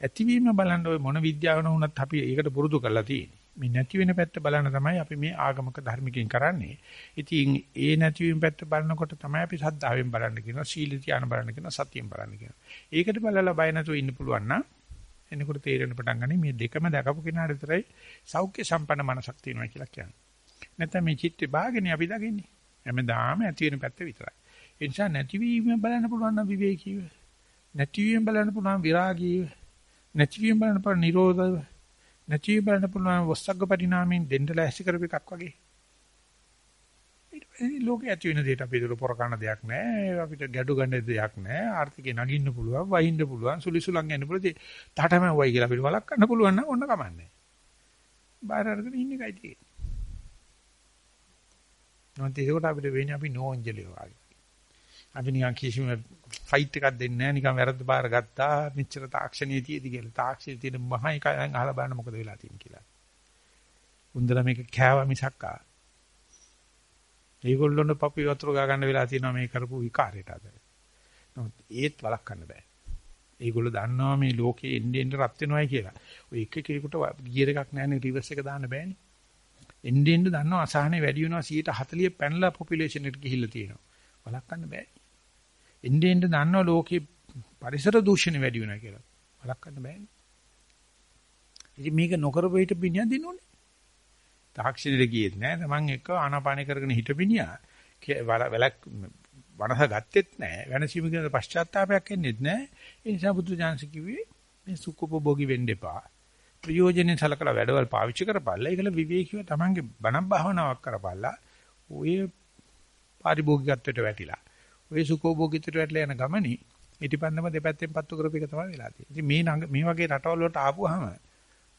ඇතිවීම බලන්න ඔය මොන විද්‍යාවන වුණත් අපි ඒකට පුරුදු කරලා තියෙන්නේ. මේ නැති වෙන පැත්ත බලන තමයි අපි මේ ආගමක ධර්මිකෙන් කරන්නේ. ඉතින් ඒ නැති වෙන පැත්ත බලනකොට තමයි අපි සද්ධාවෙන් බලන්න කියනවා, සීල ධ්‍යාන බලන්න කියනවා, සතියෙන් බලන්න කියනවා. ඒකට බලලා බය නැතුව ඉන්න පුළුවන් නම් එනකොට තේරෙන පටන් ගන්නේ මේ දෙකම දැකපු කෙනාට විතරයි සෞඛ්‍ය සම්පන්න මනසක් තියෙනවා කියලා කියන්නේ. නැත්නම් මේ චිත්ත විභාගනේ අපි දකින්නේ. හැමදාම ඇති වෙන පැත්ත විතරයි. ඒ නිසා නැතිවීම බලන්න පුළුවන් නම් විවේකීව. නැතිවීම බලන්න පුළුවන් විරාගීව. නැතිවීම බලන්න පුළුවන් නිරෝධව. නැති බලන්න පුළුවන් වස්සග්ග පරිණාමයෙන් දෙන්න ලෑස්ති කරපු එකක් වගේ. ඊට ලෝකේ ඇති වෙන දෙයට අපි දුර පොර කරන දෙයක් නැහැ. අපිට ගැඩු ගන්න දෙයක් නැහැ. ආර්ථිකේ නගින්න පුළුවන්, වහින්න පුළුවන්, සුලිසුලන් යන්න පුළුවන්. තාටම වයි කියලා අපිට වලක් ගන්න පුළුවන් නම් ඔන්න කමන්නේ. බාහිර අරගෙන ඉන්න එකයි තියෙන්නේ. නොත් ඒකට අපිට වෙන්නේ අපි නෝන්ජලිය වගේ. අපි නිකන් කිසිම ෆයිට් එකක් දෙන්නේ නැහැ නිකන් වැරද්ද බාර ගත්තා මෙච්චර තාක්ෂණයේ තියේදී කියලා. තාක්ෂණයේ තියෙන මහා එකෙන් අහලා බලන්න මොකද වෙලා තියෙන්නේ කියලා. උන්දලා මේක කෑවා මිසක්කා. ඒගොල්ලොන්ට පපි වතුර ගා ගන්න වෙලා තියෙනවා මේ කරපු විකාරයට අද. නමුත් ඒත් වළක්වන්න බෑ. ඒගොල්ලෝ දන්නවා මේ ලෝකේ එන්නේ එන්නේ රත් වෙනවයි කියලා. ඔය එක කෙනෙකුට ගියර් එකක් නැහැනේ රිවර්ස් එක දාන්න බෑනේ. එන්නේ එන්නේ දන්නවා අසහනේ වැඩි වෙනවා 140 පැනලා පොපියුලේෂන් එකට ගිහිල්ලා තියෙනවා. වළක්වන්න බෑ. එන්නේ එන්නේ දන්නවා ලෝකේ පරිසර දූෂණය වැඩි වෙනවා කියලා. වළක්වන්න බෑනේ. ඉතින් මේක නොකරපු හිට පිනිය දිනුනේ. තාක්ෂණයට ගියෙත් නෑ. Taman එක්ක ආනාපාන කරගෙන හිටපිනියා. වැලක් වනස ගත්තෙත් නෑ. වෙනසීම කියන පශ්චාත්තාවයක් එන්නේත් නෑ. ඒ නිසා බුදු දානස කිව්වේ මේ සුඛෝපභෝගී වෙන්න එපා. ප්‍රයෝජනෙ සලකලා වැඩවල් පාවිච්චි කරපල්ලා. ඒකල විවේකීව Tamanගේ බණ භාවනාවක් කරපල්ලා. ඔය පාරිභෝගිකත්වයට වැටිලා. ඔය සුඛෝභෝගීත්වයට වැටලා යන ගමනේ ඉටිපන්දම දෙපැත්තෙන් පත්තු කරපු එක තමයි වෙලා තියෙන්නේ. ඉතින් මේ මේ වගේ රටවල් වලට ආපුවාම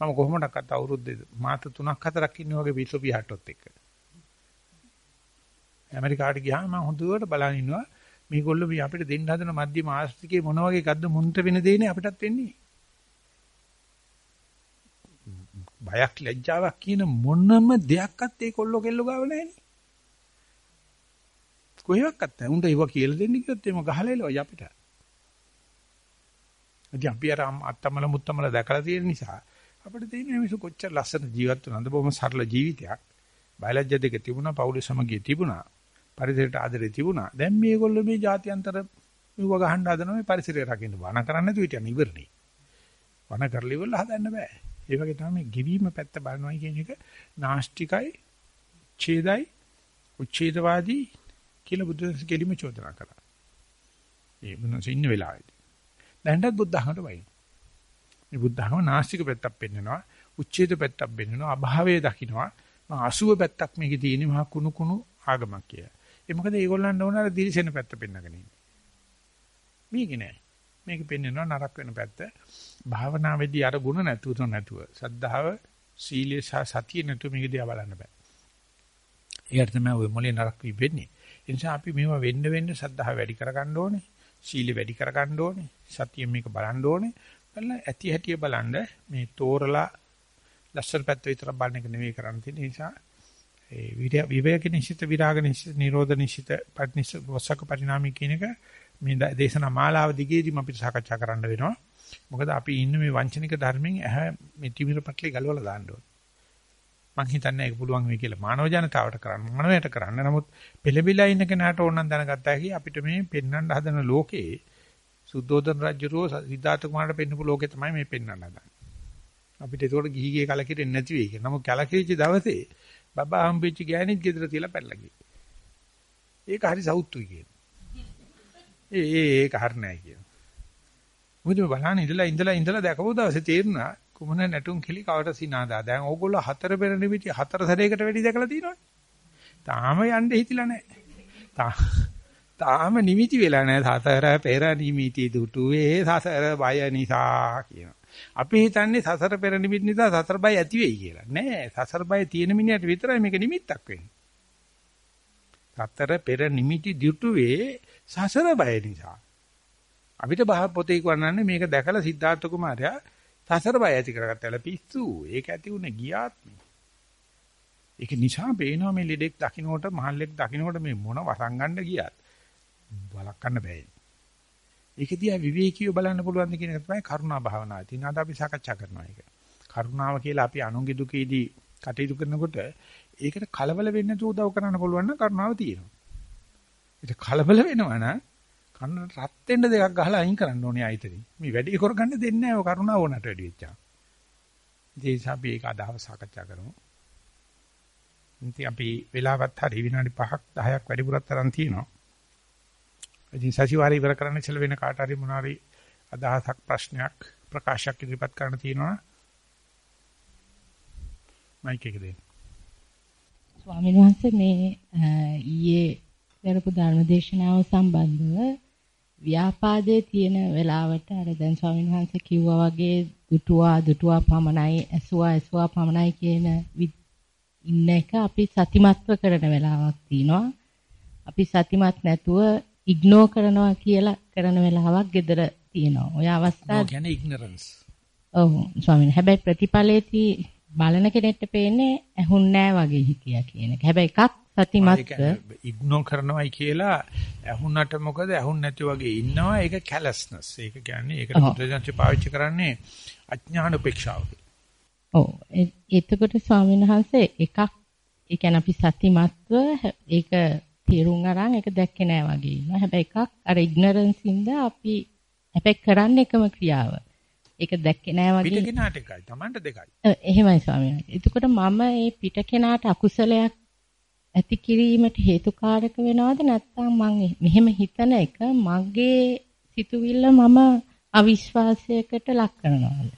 මම කොහොමඩක්වත් අවුරුද්ද මාස 3ක් 4ක් ඉන්න වගේ පිස්සු පිහට්ටොත් එක්ක. ඇමරිකාට ගියාම මම හොඳට බලන් ඉන්නවා මේගොල්ලෝ මේ අපිට දෙන්න හදන මධ්‍යම ආස්තිකේ මොන වගේ එකක්ද මුන්ට වෙන දෙන්නේ අපිටත් වෙන්නේ. බයක් ලැජ්ජාවක් කියන මොනම දෙයක්වත් ඒ කොල්ලෝ කෙල්ලෝ ගාව නැහෙනේ. කොහෙවත් නැහැ. උන්ට ඒව කියලා දෙන්න කිව්වොත් එimhe ගහලා එලවයි අපිට. ඉතින් අපි අර අත්තමල මුත්තමල දැකලා තියෙන නිසා අපිට තේරෙන්නේ මිනිස්සු කොච්චර ලස්සන ජීවත් වුණාද බොහොම සරල ජීවිතයක්. බයලජ්‍ය දෙක තිබුණා, පෞලි සමගිය තිබුණා, පරිසරයට ආදරේ තිබුණා. දැන් මේගොල්ලෝ මේ જાත්‍යන්තර මෙව ගහන්න හදනවා මේ පරිසරය රකින්න. වණ කරන්නේ නැතුව හිටියන ඉවරනේ. වණ කරලි වල හදන්න බෑ. ඒ වගේ තමයි මේ ගෙවීම පැත්ත බලනවා කියන එක නාස්තිකයි, ඡේදයි, උච්ඡේදවාදී කියලා බුදුන්සේ කෙලිම චෝදනා කරා. ඒ මොනවාසේ ඉන්න වෙලාවේදී. දැන්ටත් බුද්ධ ධර්මයට වයින්. මේ බුද්ධ ධර්ම නාස්තික පැත්තක් පෙන්නනවා, උච්ඡේද පැත්තක් පෙන්නනවා, අභාවයේ දකින්නවා. අසුව පැත්තක් මේකේ තියෙන මහා කුණු කුණු ආගමක් කියලා. ඒ මොකද ඒගොල්ලන්ට ඕන අර දිලිසෙන පැත්ත පෙන්නගෙන ඉන්නේ. මේක නෑ. මේක පෙන්නනවා නරක වෙන පැත්ත. භාවනාවේදී අර ಗುಣ නැතුව නැතුව. සද්ධාව, සීලය සහ සතිය නැතුව මේක දිහා බලන්න බෑ. ඒකට තමයි ඔය මොලේ නරක වෙන්නේ. ඒ නිසා අපි මේවා වෙන්න වෙන්න සද්ධාව වැඩි කරගන්න ඕනේ. සීල වැඩි කරගන්න ඕනේ. සතිය මේක බලන්න ඕනේ. බලලා ඇති හැටිය බලන්න මේ තෝරලා ලස්සන පැත්ත විතර බලන එක නෙවෙයි කරන්න තියෙන නිසා ඒ විවේක නිශ්චිත විරාග නිශ්චිත නිරෝධ නිශ්චිත පරිනිස් වසක පරිණාමී කියන එක මේ දේශනා මාලාව දිගේදීම අපිට සාකච්ඡා කරන්න වෙනවා. මොකද අපි ඉන්නේ මේ වංචනික ධර්මෙන් ඇහැ මේ තිමිර පැටලේ ගලවලා දාන්න ඕනේ. මං හිතන්නේ ඒක පුළුවන් වෙයි කියලා මානව ජනතාවට කරන්න මානවයට කරන්න. නමුත් පෙළඹිලා ඉන්න කෙනාට ඕනනම් දැනගත්තා කි අපිට මේ පෙන්වන්න හදන ලෝකේ සුද්ධෝදන රජුරෝ සිද්ධාර්ථ කුමාරට පෙන්නපු ලෝකේ තමයි මේ පෙන්වන්න හදන්නේ. අපිට ඒකට ගිහි ගියේ කලකිරෙන්නේ නැති වෙයි කියලා. නමුත් කලකිරිච්ච දවසේ බබා හම්බෙච්ච ගෑණිත් ගෙදර තියලා පැනලා ගියේ. ඒක හරි සෞතුයි කියන. ඒ ඒ ඒක හරි නෑ කියන. මොකද බලන්න ඉඳලා ඉඳලා ඉඳලා දැකපු දවසේ තේරුණා කුමන නැටුම් කෙලි කවට සිනාදා. දැන් ඕගොල්ලෝ හතර පෙර නිමිති හතර සැරයකට වැඩි දැකලා තියෙනවනේ. තාම යන්න හිතිලා නැහැ. තාම නිමිති වෙලා නැහැ. සතර පෙර නිමිති දුටුවේ සසර බය නිසා කියනවා. අපි හිතන්නේ සසර පෙර නිමිති නිසා සසර බය ඇති වෙයි කියලා. නෑ. සසර බය තියෙන මිනිහට විතරයි මේක නිමිත්තක් වෙන්නේ. සතර පෙර නිමිති දුටුවේ සසර බය නිසා. අපිට බහ පොතේ කියවන්නන්නේ මේක දැකලා සිද්ධාර්ථ කුමාරයා සසර බය ඇති කරගත්තල පිස්සු. ඒක ඇති උනේ ගියාත්මේ. ඒක නිසා පේනවා මේ ලෙඩෙක් දකින්නකොට මහල්ලෙක් දකින්නකොට මේ මොන වසංගන්න ගියත් බලකන්න බෑ. ඒක දිහා විවේකීව බලන්න පුළුවන් කියන එක තමයි කරුණා භාවනාව. ඉතින් අද අපි සාකච්ඡා කරනවා ඒක. කරුණාව කියලා අපි අනුන්ගේ දුකේදී කටයුතු කරනකොට ඒකට කලබල වෙන්නේ නැතුව උදව් කරන්න පුළුවන් නම් කරුණාව තියෙනවා. ඒක කලබල වෙනවා නම් කන්නට රත් වෙන්න දෙකක් ගහලා අයින් කරන්න ඕනේ ආයතනෙ. මේ වැඩි කරගන්න දෙන්නේ නැහැ ඔය කරුණාව ඕනට වැඩි වෙච්චා. ඉතින් අපි ඒක අදහව සාකච්ඡා කරමු. ඉතින් අපි වෙලාවත් හරි විනාඩි 5ක් 10ක් වැඩිපුරක් තරම් තියෙනවා. ඉතින් සතිವಾರය ඉවර කරන්න ඉස්සෙල් වෙන කාට හරි මොනාරි අදහසක් ප්‍රශ්නයක් ප්‍රකාශයක් ඉදිරිපත් කරන්න තියෙනවා. මයික් එක දෙන්න. ස්වාමීන් වහන්සේ මේ ඊයේ කරපු ධර්මදේශනාව සම්බන්ධව ව්‍යාපාදයේ තියෙන වෙලාවට අර දැන් ස්වාමීන් වහන්සේ කිව්වා වගේ දුටුවා දුටුවා පමණයි ඇසුවා ඇසුවා පමණයි කියන ඉන්න එක අපි සතිමත්ව කරන වෙලාවක් තියෙනවා. අපි සතිමත් නැතුව ඉග්නෝ කරනවා කියලා කරන වෙලාවක් gedara තියෙනවා. ඔය අවස්ථාව කියන්නේ ignorance. ඔව් ස්වාමීන් හැබැයි ප්‍රතිඵලයේදී බලන කෙනෙක්ට පේන්නේ ඇහුන්නේ නැහැ වගේ හිතියා කියන එක. හැබැයි එකක් සතිමත්ව ඉග්නෝ කරනවායි කියලා ඇහුන්නට මොකද ඇහුන් නැති වගේ ඉන්නවා ඒක කැලස්නස්. ඒක කියන්නේ ඒකට බුදුදහම පාවිච්චි කරන්නේ අඥාන උපේක්ෂාව. ඔව් එතකොට ස්වාමීන් වහන්සේ එකක් ඒ කියන්නේ අපි සතිමත්ව ඒක තේරුම් අරන් ඒක දැක්කේ නෑ වගේ ඉන්නවා. හැබැයි එකක් අර ඉග්නරන්ස් ඉඳ අපි හැබැයි කරන්නේ එකම ක්‍රියාව. ඒක දැක්කේ නෑ වගේ. පිට කෙනාට එකයි, Tamanට දෙකයි. එහෙමයි ස්වාමීන්. එතකොට මම මේ පිට කෙනාට අකුසලයක් ඇති කිරීමට හේතුකාරක වෙනවද නැත්නම් මම මෙහෙම හිතන එක මගේ සිතුවිල්ල මම අවිශ්වාසයකට ලක් කරනවාද?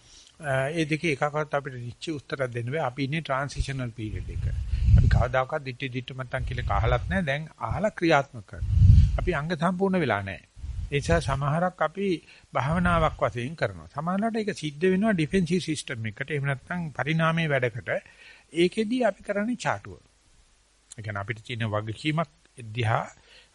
ඒ දෙකේ එකකවත් අපිට නිච්ච උත්තරයක් දෙන්න බෑ. අපි ඉන්නේ ට්‍රාන්සිෂනල් පීරියඩ් එක. අපි කවදාකවත් දිට්ටි දිට්ටි මතන් කියලා කහලත් නැහැ. දැන් අහලා ක්‍රියාත්මක කරනවා. අපි අංග සම්පූර්ණ වෙලා නැහැ. ඒ නිසා සමහරක් අපි භාවනාවක් වශයෙන් කරනවා. සමහරවිට ඒක සිද්ධ වෙනවා ඩිෆෙන්සිව් සිස්ටම් එකකට. එහෙම නැත්නම් පරිණාමයේ වැඩකට. ඒකෙදී අපි කරන්නේ චාටුව. ඒ කියන්නේ අපිට තියෙන වගකීමක් දිහා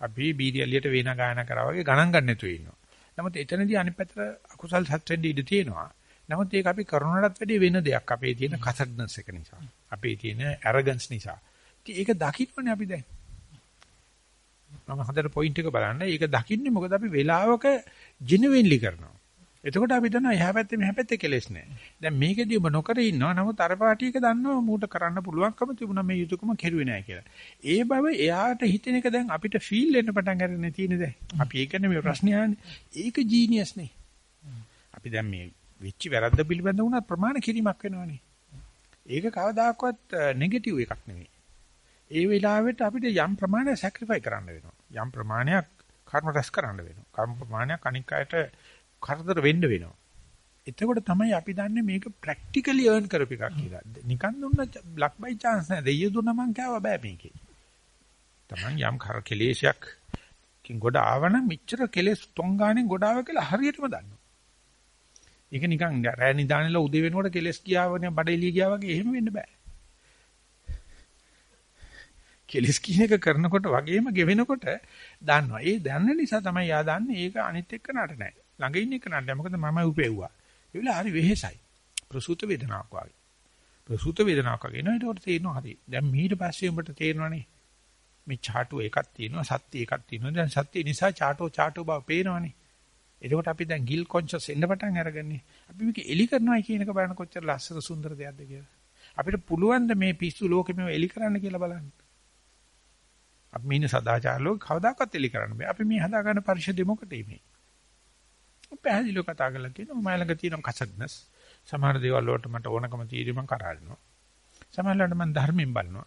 අපි බීඩියලියට වේන ගායනා කරා වගේ ගණන් ගන්න නැතුව ඉන්නවා. නමුත් එතනදී අනිත් පැත්තට අකුසල් සත්‍යෙන්ද ඉඳ තියෙනවා. නමුත් ඒක අපි කරුණාටත් වැඩිය වෙන දෙයක්. අපේ තියෙන කසඩ්නස් එක නිසා. අපේ තියෙන ඇරගන්ස් නිසා. ඉතින් ඒක දකින්නනේ අපි දැන්. මම හදට පොයින්ට් එක බලන්න. ඒක දකින්නේ මොකද අපි වෙලාවක ජෙනුවින්ලි කරනවා. එතකොට අපි දන්නවා එහා පැත්තේ මෙහා පැත්තේ කෙලෙස් නැහැ. දැන් මේකදී ඔබ නොකර ඉන්නවා. නමුත් අර පාටියක දන්නවා මූට කරන්න පුළුවන්කම තිබුණා මේ යුතුයකම කෙරුවේ නැහැ කියලා. ඒ බව එයාට හිතෙන එක දැන් අපිට ෆීල් වෙන්න පටන් ගන්න තියෙන දැන්. අපි ඒකනේ මේ ප්‍රශ්නේ ආන්නේ. ඒක ජීනියස් නේ. අපි දැන් මේ වෙච්ච වැරද්ද පිළිබඳ වුණා ප්‍රමාණ කිරීමක් වෙනවනේ. ඒක කවදාකවත් uh, නෙගටිව් එකක් නෙවෙයි. ඒ වෙලාවෙට අපිට යම් ප්‍රමාණයක් සැක්‍රිෆයි කරන්න වෙනවා. යම් ප්‍රමාණයක් කර්ම රැස් කරන්න වෙනවා. කර්ම ප්‍රමාණයක් අනික් අයට කරදර වෙන්න වෙනවා. එතකොට තමයි අපි දන්නේ මේක ප්‍රැක්ටිකලි earn කරපු එකක් කියලා. නිකන් දුන්න ලක් බයි chance නෑ. දෙයිය දුන්න මං කෑවා බෑ මේකේ. Taman යම් කර කෙලේශයක් කින් ගොඩ ආවනම් මෙච්චර කෙලෙස් තොංගානේ ගොඩ ආව කියලා හරියටම දන්නවා. ඒක නිකන් රෑ නිදානෙලා උදේ වෙනකොට කෙලස් ගියාවනේ බඩ එළිය ගියා වගේ එහෙම වෙන්න බෑ. කෙලස් කියන එක කරනකොට වගේම ගෙවෙනකොට දන්නවා. ඒ දන්න නිසා තමයි යා දන්නේ ඒක අනිත් එක්ක නට නැහැ. ළඟ ඉන්න එක නට මොකද මම උපෙව්වා. ඒ වෙලාව හරි වෙහෙසයි. ප්‍රසූත වේදනාවක් වගේ. ප්‍රසූත වේදනාවක් වගේ නේද? ඒකට තේරෙනවා හරි. දැන් මීට පස්සේ උඹට තේරෙනවනේ. මේ චාටු එකක් තියෙනවා, සත්‍ය එකක් තියෙනවා. දැන් සත්‍ය නිසා චාටෝ චාටෝ බව පේනවනේ. එතකොට අපි දැන් ගිල් කොන්ෂස් එන්න පටන් අරගන්නේ. අපි මේක එලි කරනවා කියන එක බලන්න කොච්චර ලස්සන සුන්දර දෙයක්ද කියලා. අපිට පුළුවන් ද මේ පිස්සු ලෝකෙ මේව එලි කරන්න කියලා බලන්න. අපි මේ ඉන්න සදාචාර ලෝක කවදාකවත් එලි කරන්න බෑ. අපි මේ හදාගන්න පරිශුද්ධ මොකටද මේ? පැහැදිලිව කතා කරලා කියනවා මම ළඟ තියෙන කසග්නස් සමහර දේවල් වලට මට ඕනකම තියෙදි මම කරාරිනවා. සමහරවිට මම ධර්මයෙන් බලනවා.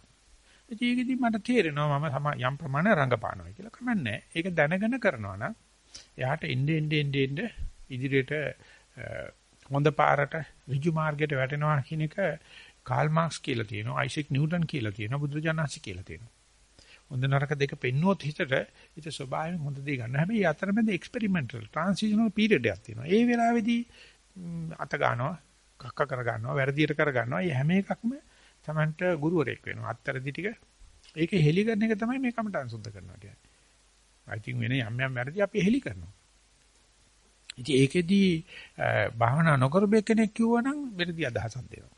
ඒකෙදි මට තේරෙනවා මම යම් ප්‍රමාණයක් රංගපානවා කියලා කමන්නේ. ඒක දැනගෙන කරනවා නම් එයාට එnde ende ende ende ඉදිරියට හොඳ පාරට ඍජු මාර්ගයට වැටෙනවා කියන එක කාල් මාක්ස් කියලා තියෙනවා අයිසෙක් නිව්ටන් කියලා තියෙනවා බුදුරජාණන්සි කියලා තියෙනවා හොඳ නරක දෙක පෙන්නුවොත් හිතට හිත ස්වභාවයෙන් හොඳ දේ ගන්න. හැබැයි අතරමැද එක්ස්පෙරිමෙන්ටල් ට්‍රාන්සිෂනල් පීරියඩ් එකක් තියෙනවා. ඒ වෙලාවේදී අත ගන්නවා, කක්ක කර ගන්නවා, වැරදියට කර ගන්නවා. මේ හැම එකක්ම Tamanට ගුරුවරයෙක් වෙනවා. අත්තරදි ටික ඒක හෙලි කරන එක තමයි මේ කමටහන් සුද්ධ කරනවා කියන්නේ. I think වෙන යම් යම් වැරදි අපි හෙලි කරනවා. ඉතින් ඒකෙදී භාවනා නොකරපු කෙනෙක් කිව්වනම් වැරදි අදහසක් දෙනවා.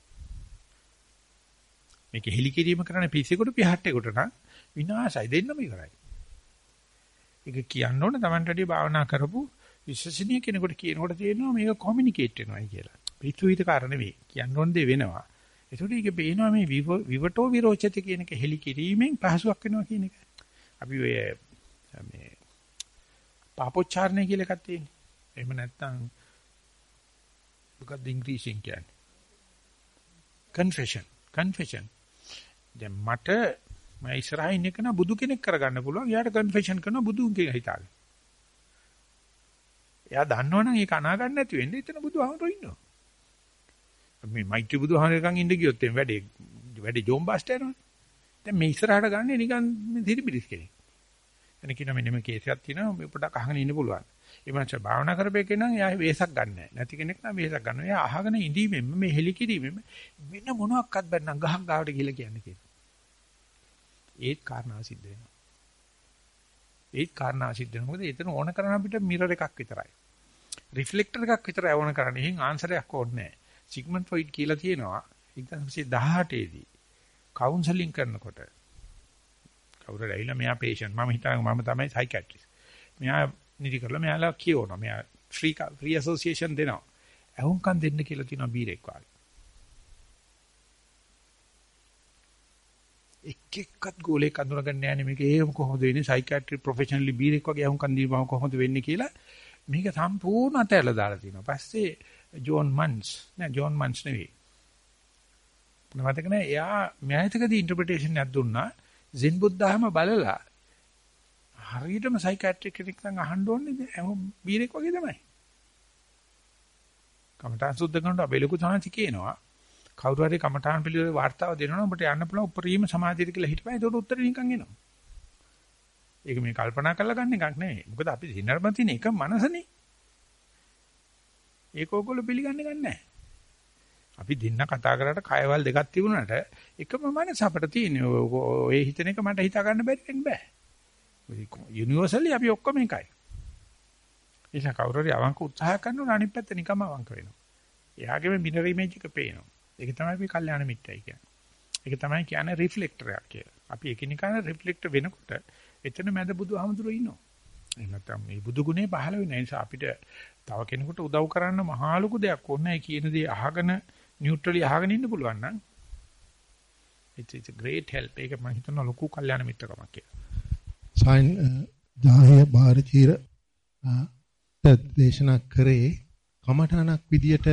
මේක හෙලි කිරීම කරන්නේ පිස්සෙකුට පිහට්ටෙකුට නම් විනාශයි දෙන්නම ඉවරයි. ඒක කියන්න ඕනේ Tamanට වැඩි භාවනා කරපු විශ්වසනීය කෙනෙකුට කියනකොට තේරෙනවා මේක කොමියුනිකේට් වෙනවායි කියලා. පිටු හිත කාරණේ වේ. කියන්න ඕන දේ වෙනවා. ඒකට ඒක පේනවා මේ විවටෝ විරෝචති කියන එක හෙලි කිරීමෙන් පහසුවක් වෙනවා කියන එක. අපි ඔය මේ පාපොච්චාරණය කියලා එකක් තියෙනවා. එහෙම නැත්නම් මොකක්ද ඉංග්‍රීසියෙන් කියන්නේ? confession confession දැන් මට මම ඉස්සරහින් ඉන්න කෙනා බුදු කෙනෙක් කරගන්න පුළුවන්. එයාට confession කරනවා බුදුන් කියලා හිතාගෙන. එයා දන්නවනම් ඒක අනා ගන්න නැති වෙන්නේ එතන බුදුහාමරෝ ඉන්නවා. මේ මෛත්‍රී බුදුහාමරකන් ඉඳ ගියොත් එම් වැඩේ වැඩි ජෝම්බාස්ට යනවනේ. දැන් මේ ඉස්සරහට ගන්න නිකන් දිරිබිරිස් කෙනෙක්. එන කියන මෙන්න මේ කේසයක් තියෙනවා මේ පොඩක් අහගෙන ඉන්න පුළුවන්. ඒ මනස භාවනා කරපේකේ නම් එයා වෙහසක් ගන්නෑ. නැති කෙනෙක් නම් වෙහසක් ගන්නවා. එයා අහගෙන ඉඳීමෙන් මේ හෙලිකිරීමෙන් වෙන මොනවාක්වත් බැන්නම් ගහක් ගාවට ගිහලා කියන්නේ කියලා. ඒත් කාරණා සිද්ධ වෙනවා. ඒත් කාරණා සිද්ධ වෙනවා. මොකද එතන ඕන කරන අපිට මිරර් එකක් විතරයි. රිෆ්ලෙක්ටර් එකක් විතරයි ඕන කරන්නේ. එහෙන් ආන්සරයක් ඕනේ නැහැ. සිග්මන්ඩ් ෆ්‍රොයිඩ් කියලා තියෙනවා 1918 දී කවුන්සලින් කරනකොට කවුරුද ඇවිල්ලා මෙයා පේෂන්ට් මම හිතාගෙන මම තමයි සයිකියාට්‍රිස්ට්. මෙයා නිදි කරලා මෙයාලා කියවනවා. මෙයා ෆ්‍රී ෆ්‍රී ඇසෝසියේෂන් දෙනවා. ඇහුම්කන් දෙන්න කියලා තියෙනවා බීරෙක් වාගේ. එක් එක්කත් ගෝලයක් අඳුනගන්න යන්නේ මේක එහෙම කොහොමද වෙන්නේ සයිකියාට්‍රි ප්‍රොෆෙෂනලි බීරෙක් වගේ අහුම්කන් දීපම කොහොමද වෙන්නේ කියලා මේක සම්පූර්ණ අතහැරලා දාලා තියෙනවා. පස්සේ ජෝන් මන්ස් නෑ ජෝන් මන්ස් නෙවෙයි. මතක නෑ එයා මෑතකදී ඉන්ටර්ප්‍රිටේෂන් එකක් දුන්නා. සෙන් බුද්ධහම බලලා හරියටම සයිකියාට්‍රික් කෙනෙක් නම් අහන්න ඕනේ බීරෙක් වගේ තමයි. කමඨාන් සුද්ධ කරනකොට බෙලුකු සාංශ කියනවා කවුරු හරි කමඨාන් පිළිවෙල වාර්තාව දෙනවනම් ඔබට යන්න පුළුවන් උපරිම සමාධියට කියලා හිටපන්. ඒකට උත්තරේ නිකන් එනවා. ඒක මේ කල්පනා කරලා ගන්න එකක් නෙවෙයි. මොකද අපි සින්නරම තියෙන එක මනසනේ. ඒක ඕගොල්ලෝ පිළිගන්නේ නැහැ. අපි දෙන්න කතා කරාට කයවල් දෙකක් තිබුණාට එකම මනස අපට තියෙන්නේ. ඔය හිතන එක මට හිතා ගන්න බැරි වෙන්න බෑ. යුනිවර්සලි අපි ඔක්කොම එකයි. ඒක කවුරු හරි අවංක උත්සාහ කරනවා අනිත් පැත්ත නිකම්ම අවංක වෙනවා. එයාගේම මිනර් ඉමේජ් එක පේනවා. ඒක තමයි අපි කල්යාණ මිත්‍යයි කියන්නේ. ඒක තමයි කියන්නේ රිෆ්ලෙක්ටර් එකක් කියලා. අපි එකිනෙකාන රිෆ්ලෙක්ටර් වෙනකොට එතන මැද බුදුහාමුදුරුවෝ ඉන්නවා. එහෙම නැත්නම් මේ බුදු ගුණේ පහළ වෙන නිසා අපිට තව කෙනෙකුට උදව් කරන්න මහා ලොකු දෙයක් ඕනේ කියන දේ අහගෙන නියුට්‍රලි අහගෙන ඉන්න පුළුවන් නම් it's it's a great help. ඒක මම හිතනවා ලොකු කල්යාණ මිත්‍රකමක් කියලා. සයින් ජාහිය බාරචීර දේශනා කරේ කමඨානක් විදියට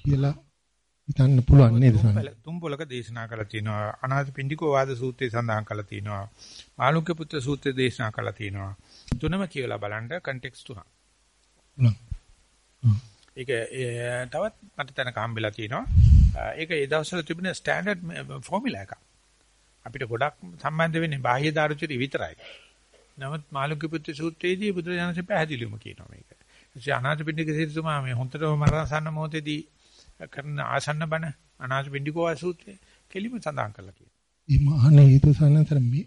කියලා හිතන්න පුළුවන් නේද සාන තුම්බලක දේශනා කළා තියෙනවා. අනාථපිණ්ඩිකෝ වාද සූත්‍රයේ සඳහන් කළා තියෙනවා. ආලෝක්‍ය පුත්‍ර සූත්‍රයේ දේශනා කළා තියෙනවා. තුනම කියලා බලන්න කන්ටෙක්ස්ට් තුනක්. ඒක තවත් මට තැනක හම්බෙලා තියෙනවා. ඒක ඒ දවස්වල තිබුණ ස්ටෑන්ඩඩ් ෆෝමියුලා එකක්. අපිට ගොඩක් සම්බන්ධ වෙන්නේ බාහ්‍ය දාර්ශනික විතරයි. නමුත් මාළුක්‍ය පුත්‍ර සූත්‍රයේදී බුදුරජාණන්සේ පැහැදිලිවම කියනවා මේක. ඒ අනාථපිණ්ඩික සිරිතුමා මේ හොන්තරව මරණසන්න මොහොතේදී කරන ආසන්න බණ අනාථපිණ්ඩිකෝ සූත්‍රයේ කෙලිම සඳහන් කරලා කියනවා. මහාන හේතු සනතර මේ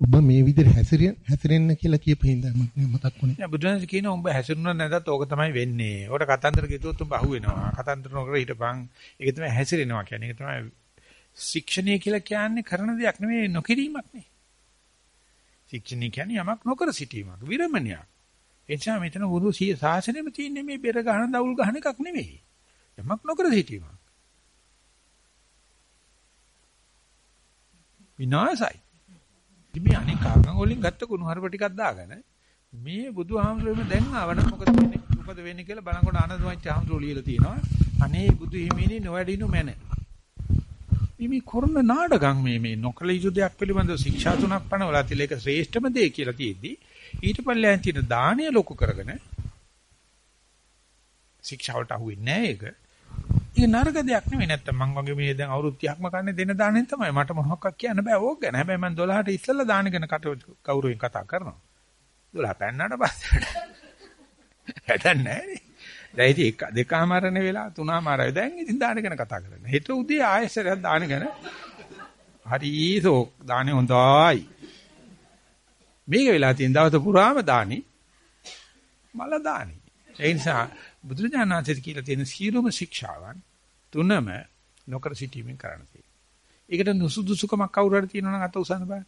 ඔබ මේ විදිහට හැසිරෙන්න හැසිරෙන්න කියලා කියපින්ද මතක් වුණේ. නෑ බුදුරජාණන් කියනවා උඹ හැසිරුණා නැදත් ඕක තමයි වෙන්නේ. ඕකට කතන්දර කිව්වොත් උඹ අහුවෙනවා. කතන්දර නොකර හිටපන්. ඒක තමයි හැසිරෙනවා කියන්නේ. ඒක තමයි ශික්ෂණය කියලා කියන්නේ කරන දෙයක් නෙමෙයි නොකිරීමක් නේ. ශික්ෂණය කියන්නේ යමක් නොකර සිටීමක් විරමණයක්. ඒ නිසා මෙතන වුරු සිය සාසනෙම තියෙන්නේ මේ බෙර ගහන දවුල් ගහන එකක් නෙවෙයි. යමක් නොකර සිටීමක්. විනාසයි. ඉතින් අනේ කාගන් වලින් ගත්ත කුණු හරප ටිකක් දාගෙන මේ බුදුහාමුදුරුවෝ දැන් ආවනම් මොකද වෙන්නේ? මොකද වෙන්නේ කියලා බලනකොට ආනන්දමච්ච හාමුදුරුවෝ ලියලා තියෙනවා. අනේ බුදු හිමිනේ නොවැඩිනු මැන. මේ කරන නාඩගම් මේ මේ නොකල යුතු දෙයක් පිළිබඳව ශික්ෂා තුනක් පනවලා තියලා ඒක ශ්‍රේෂ්ඨම දේ කියලා තියෙද්දි ඊට පල්ලෙන් තියෙන දාණය ලොකු කරගෙන ශික්ෂාවට අහුවෙන්නේ නැහැ ඒක. ඒක නරක දෙයක් නෙවෙයි නැත්තම් මං වගේ මේ දැන් අවුරුදු 30ක්ම කන්නේ දෙන දාණයෙන් තමයි මට මොකක්වත් කියන්න බෑ ඕක ගැන. හැබැයි මම 12ට ඉස්සෙල්ලා දාන ගැන කට කවුරුවෙන් කතා කරනවා. 12 පෙන්නට පස්සේ වැඩක් නැහැ දැන් ඉතින් එක දෙකමාරනේ වෙලා තුනමාරයි. දැන් ඉතින් දාන ගැන කතා කරන්නේ. හෙට උදේ ආයෙසරයක් දාන ගැන හරිසෝ දානේ හොඳයි. මේක වෙලා තියෙන දවස පුරාම දානි මල දානි. ඒ නිසා බුදුරජාණන් වහන්සේ කියලා තියෙන සීලොම ශික්ෂාවන් තුනම නොකර සිටීමෙන් කරන්න තියෙනවා. ඒකට නුසුදුසුකමක් කවුරු හරි තියෙනවා නම් අත උසන්න බෑ.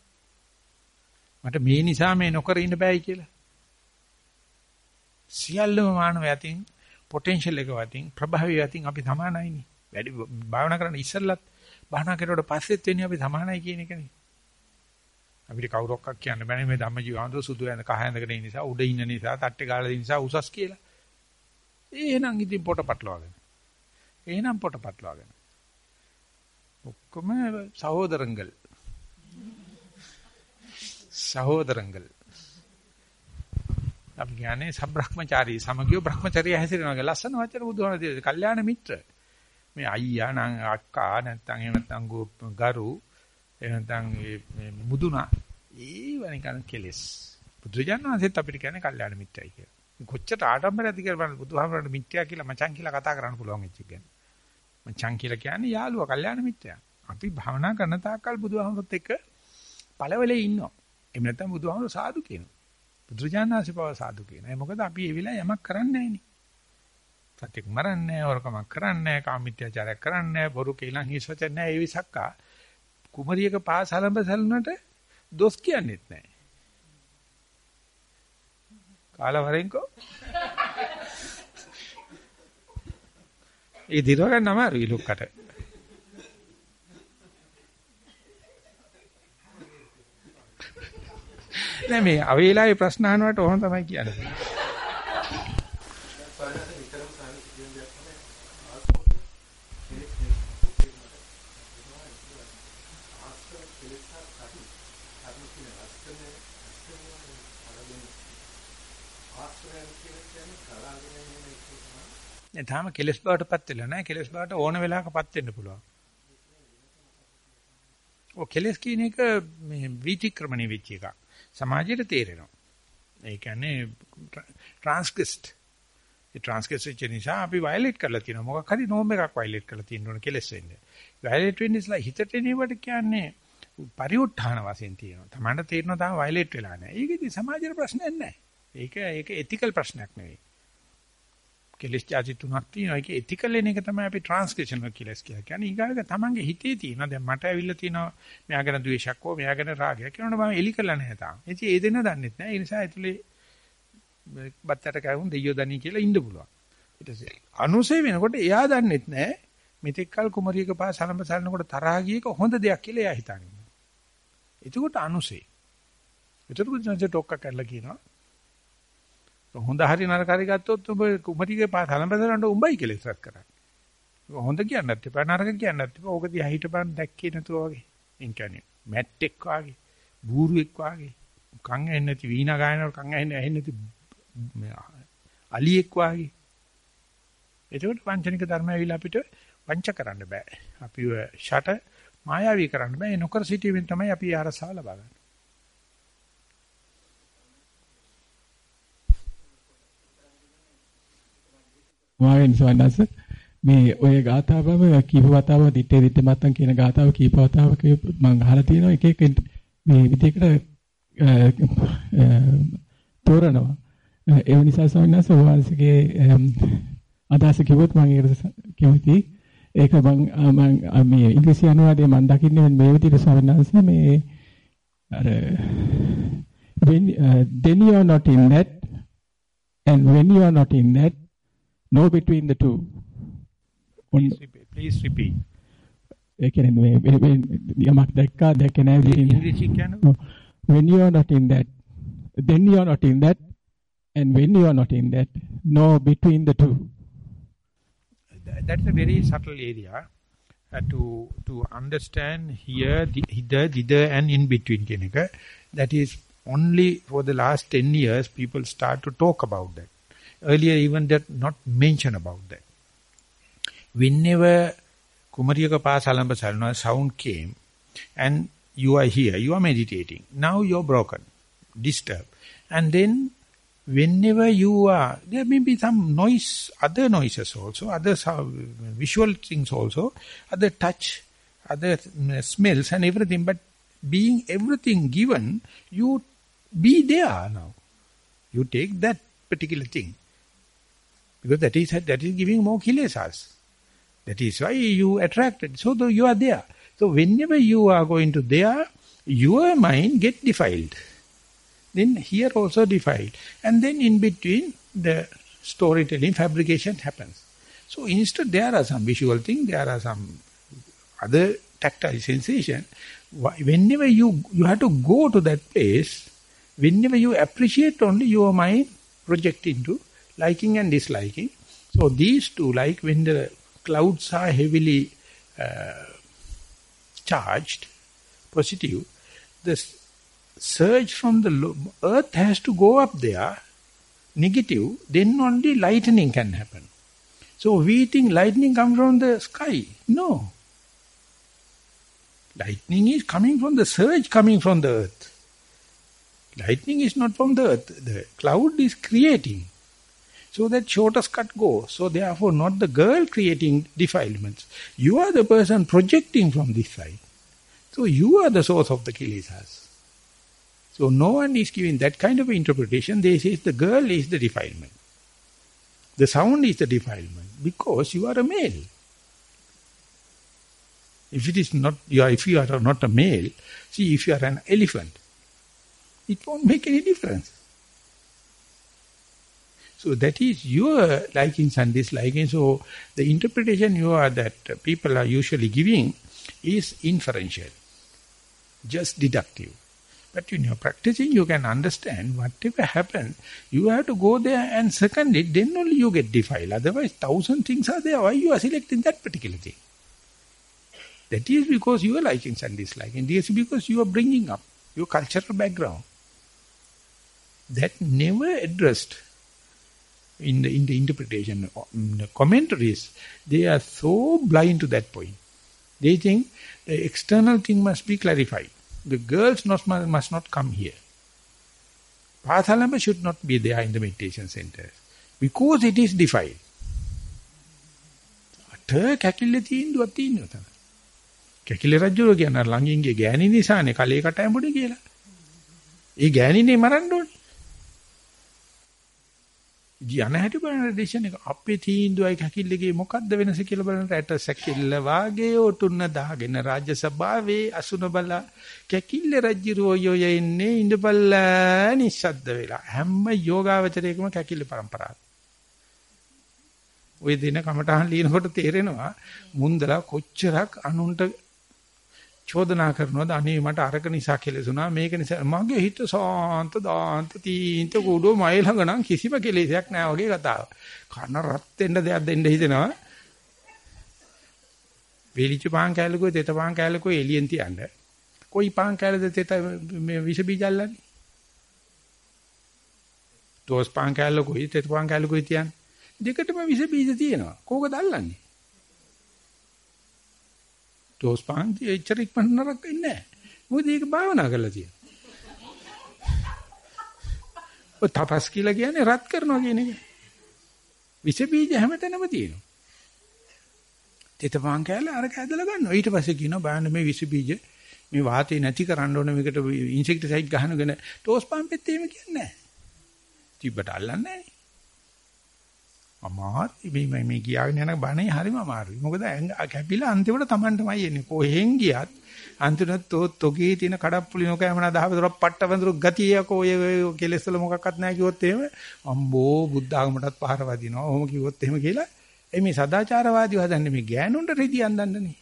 මට මේ නිසා මේ නොකර ඉන්න බෑයි කියලා. සියල්ලම මානව යතින් පොටෙන්ෂල් එක වතින් ප්‍රභාවය වතින් අපි සමානයිනේ. වැඩි භාවනා කරන්න ඉස්සෙල්ලත් භාවනා කරුවට පස්සෙත් වෙන්නේ අපි සමානයි කියන එකනේ. අපිට කවුරක්වත් කියන්න බෑනේ මේ ධම්මජීවන්තෝ සුදු ඇඳ කහ ඇඳගෙන ඉන්න නිසා උඩ ඉන්න නිසා තට්ටේ ගාලා ඉන්න නිසා උසස් කියලා. එහෙනම් ඉතින් පොට පටලවාගෙන. එහෙනම් පොට පටලවාගෙන. ඔක්කොම සහෝදරංගල්. සහෝදරංගල්. අපි කියන්නේ සබ්‍රහ්මචාරී සමගිය බ්‍රහ්මචර්ය හැසිරෙනවා කියලා ලස්සන වචන බුදුහාම දෙන්නේ. කල්යාණ මිත්‍ර. මේ අයියා නම් අක්කා නැත්තම් එහෙම නැත්තම් ගරු එහෙම නැත්තම් මේ මුදුනා ඒව නිකන් කෙලස්. බුදුරජාණන් වහන්සේත් අපිට කියන්නේ කල්යාණ මිත්‍යයි කියලා. කොච්චර ආඩම්බරයක්ද කියලා බලන්න බුදුහාමරට මිත්‍යා කියලා මචං කියලා කතා කරන්න පුළුවන් එච්ච කියන්නේ. මචං කියලා කියන්නේ යාළුවා කල්යාණ මිත්‍යා. අපි භාවනා කරන තාක්කල් බුදුහාමරත් එක්ක පළවලේ ඉන්නවා. එහෙම නැත්නම් බුදුහාමර සාදු කියනවා. බුදුරජාණන්සේ පව සාදු කියනවා. මොකද අපි ඒ වෙලාව යමක් කරන්නේ නැහෙනි. සත්‍යක් මරන්නේ නැහැ, හොරකමක් කරන්නේ නැහැ, කාමීත්‍යචාරයක් කරන්නේ නැහැ, බොරු කේලම් හිස්වචන නැහැ. ඒ විසක්කා කුමරියක පාස හලඹ සැලුනට දොස් කියන්නේත් නැහැ. කාලා වරෙන්කෝ. ඒ දිරව ගන්න අමාරුයි ලොක්කට. නෑ මේ අවේලාවේ ප්‍රශ්න අහනවට ඕන තමයි කියන්නේ. තාම කෙලස් බවටපත් වෙලා නෑ කෙලස් බවට ඕන වෙලාවකපත් වෙන්න පුළුවන්. ඔය කෙලස් කියන එක මේ විචක්‍රමණය වෙච්ච එකක්. සමාජයට තේරෙනවා. ඒ කියන්නේ ට්‍රාන්ස්ක්‍රිස්ට්. ඒ ට්‍රාන්ස්ක්‍රිස්ට් නිසා අපි වයලට් කරලා තියෙනවා. මොකක් හරි නෝම් එකක් වයලට් කරලා තියෙන්න ඕන කෙලස් වෙන්නේ. වයලට් වෙන්නේ ඉස්ලා හිතට එනවට කියන්නේ පරිඋත්ථාන වශයෙන් තියෙනවා. තමන්ට තේරෙනවා තාම වයලට් වෙලා නැහැ. ඒකෙදි සමාජයේ ප්‍රශ්නයක් නැහැ. ඒක ඒක එතිකල් ප්‍රශ්නයක් නෙවෙයි. කෙලස් જાති තුනක් තියෙනවා. ඒක එතිකල් එන එක තමයි අපි ට්‍රාන්ස්ක්‍රිප්ෂනල් කෙලස් කියලා කියන්නේ. ඊගාක තමන්ගේ හිතේ තියෙනවා. දැන් මට ඇවිල්ලා තියෙනවා මෙයා ගැන ද්වේෂයක් හෝ මෙයා ගැන රාගයක් කියනකොට මම එලි කරලා නැහැ තාම. ඉතින් ඒ දෙන්න දන්නෙත් නැහැ. ඒ නිසා ඇතුලේ බත්තට කවුන් දෙයියෝ දනි කියලා ඉන්න පුළුවන්. ඊට පස්සේ අනුසය වෙනකොට එයා දන්නෙත් නැහැ. මෙතෙක් කල කුමරියක පාස සලඹ සලනකොට තරහා ගියක හොඳ දෙයක් කියලා එයා හිතන්නේ. එතකොට අනුසය. එතකොට බුදුන්සේ ටොක්ක කරලා කියනවා හොඳ හරි නරක හරි ගත්තොත් ඔබ කුමරිගේ සලඹසලන්ට උඹයි කියලා ඉස්සත් කරන්නේ. හොඳ කියන්නත් එපා නරක කියන්නත් එපා. ඕක දිහා හිටපන් දැක්කේ නැතුව වගේ. එන් කියන්නේ මැට්ටෙක් වගේ, බූරුවෙක් වගේ, කන් ඇහෙන්නේ නැති වීණා ගායනවල කන් ඇහෙන්නේ ඇහෙන්නේ නැති අලියෙක් වගේ. එතකොට පංචනික ධර්ම ඇවිල්ලා අපිට වංච කරන්න බෑ. අපිව ෂට මායාවී කරන්න බෑ. ඒ නොකර සිටීමෙන් තමයි අපි ආරසාව ලබා ගන්න. මාවෙන් සවන්නස. මේ ඔය ගාථාවම කීප වතාවක් දිත්තේ දිත්තේ මත්තන් කියන ගාථාව කීප වතාවක මම අහලා තියෙනවා. එක එක මේ විදිහකට තෝරනවා. ඒ නිසා සවන්නස ඔයාලගේ අදහස කිව්වොත් මම ඒකට කැමතියි. ඒක මම මේ ඉංග්‍රීසි අනුවාදයේ මම දකින්නේ මේ විදිහට සවන්නස මේ අර when uh, then you are not in that and when you are not in that no between the two. Please, repeat. When you are not in that, then you are not in that, and when you are not in that, no between the two. That's a very subtle area uh, to to understand here, hither, thither, and in between. That is only for the last 10 years people start to talk about that. Earlier even that not mention about that. Whenever Kumariyaka Pasalamba Salna sound came and you are here, you are meditating. Now you are broken, disturbed. And then whenever you are, there may be some noise, other noises also, other visual things also, other touch, other mm, smells and everything. But being everything given, you be there now. You take that particular thing. Because that is that is giving more kilesas. That is why you attracted. So you are there. So whenever you are going to there, your mind get defiled. Then here also defiled. And then in between, the storytelling, fabrication happens. So instead there are some visual things, there are some other tactile sensation. Whenever you, you have to go to that place, whenever you appreciate only your mind project into liking and disliking. So these two, like when the clouds are heavily uh, charged, positive, the surge from the earth has to go up there, negative, then only lightning can happen. So we think lightning comes from the sky. No. Lightning is coming from the surge coming from the earth. Lightning is not from the earth. The cloud is creating. So that shortest cut goes. So therefore not the girl creating defilements. You are the person projecting from this side. So you are the source of the kilesas. So no one is giving that kind of interpretation. They say the girl is the defilement. The sound is the defilement because you are a male. If it is not, you are, if you are not a male, see if you are an elephant, it won't make any difference. So that is your likings and dislikings. So the interpretation you are that people are usually giving is inferential, just deductive. But when you're practicing, you can understand whatever happened, you have to go there and second it, then only you get defiled. Otherwise, thousand things are there. Why you are selecting that particular thing? That is because you are liking and disliking. This is because you are bringing up your cultural background. That never addressed in the, in the interpretation, in the commentaries, they are so blind to that point. They think the external thing must be clarified. The girls not, must not come here. Pathalamba should not be there in the meditation center. Because it is defiled. අට කැකිල්ල තීන්දුවක් තියෙනවා තමයි. කැකිල්ල රජුරෝ කියන ළඟින්ගේ ගෑණි නිසානේ කලේ කට ඇඹුනේ කියලා. ඒ ගෑණිනේ මරන්න ඕනේ. යන හැටි බලන ඩිසිෂන් එක අපේ තීන්දුවයි කැකිල්ලගේ මොකද්ද වෙනස කියලා බලන රට සැකිල්ල වාගේ ඔටුන්න දාගෙන රාජ්‍ය සභාවේ අසුන බල කැකිල්ල රජිරෝ යෝය ඉන්නේ ඉඳපල්ල නිස්සද්ද වෙලා හැම යෝගාවචරයකම කැකිල්ල પરම්පරාව. ওই දින කමටහන් ලියනකොට තේරෙනවා මුන්දලා කොච්චරක් අනුන්ට චෝදනා කරනවාද අනේ මට අරක නිසා කෙලෙසුණා මේක නිසා මගේ හිත සාන්ත දාන්ත තීන්ත කුඩෝ මයි ළඟ නම් කිසිම කෙලෙසයක් නැහැ වගේ කතාව. කන රත් වෙන්න දෙයක් දෙන්න හිතෙනවා. වේලිච්ච පාන් කැලකුයි තෙත පාන් කැලකුයි එළියෙන් තියන්න. කොයි පාන් කැලද තෙත මේ විස බීජ අල්ලන්නේ? ටෝස් පාන් කැලකුයි තෙත පාන් කැලකුයි තියන්නේ. දෙකටම විස බීජ තියෙනවා. කෝකද අල්ලන්නේ? ඩෝස් පාන්ති එච්චර ඉක්මනට නරක වෙන්නේ නැහැ. මොකද ඒක භාවනා කරලා තියෙනවා. ඔය තපස් කියලා කියන්නේ රත් කරනවා කියන එක. විස බීජ හැමතැනම තියෙනවා. තෙතපන් කෑල්ල අර කැදලා ගන්නවා. ඊට පස්සේ කියනවා බලන්න මේ විස බීජ මේ වාතේ නැති කරන්න ඕන මේකට ඉන්සෙක්ටිසයිඩ් ගහනගෙන ටෝස් පම්පෙත් එහෙම කියන්නේ නැහැ. තිබ්බට අල්ලන්නේ නැහැ. අමාරුයි මේ මේ ගියාගෙන යන බණේ හරිම අමාරුයි. මොකද කැපිලා අන්තිමට Tamanටමයි එන්නේ. කොහෙන් ගියත් අන්තිමට තෝ තොගේ තියෙන කඩප්පුලි නොකෑමන දහවතරක් පට්ට වඳුරු ගතියක ඔය කෙලෙස් වල මොකක්වත් නැහැ කිව්වොත් එහෙම අම්බෝ බුද්ධ ආගමටත් පහර වදිනවා. ඔහොම කිව්වොත් එහෙම කියලා. ඒ මේ සදාචාරවාදීව හදන්නේ මේ ගෑනුන්ට රෙදි අඳන්නනේ.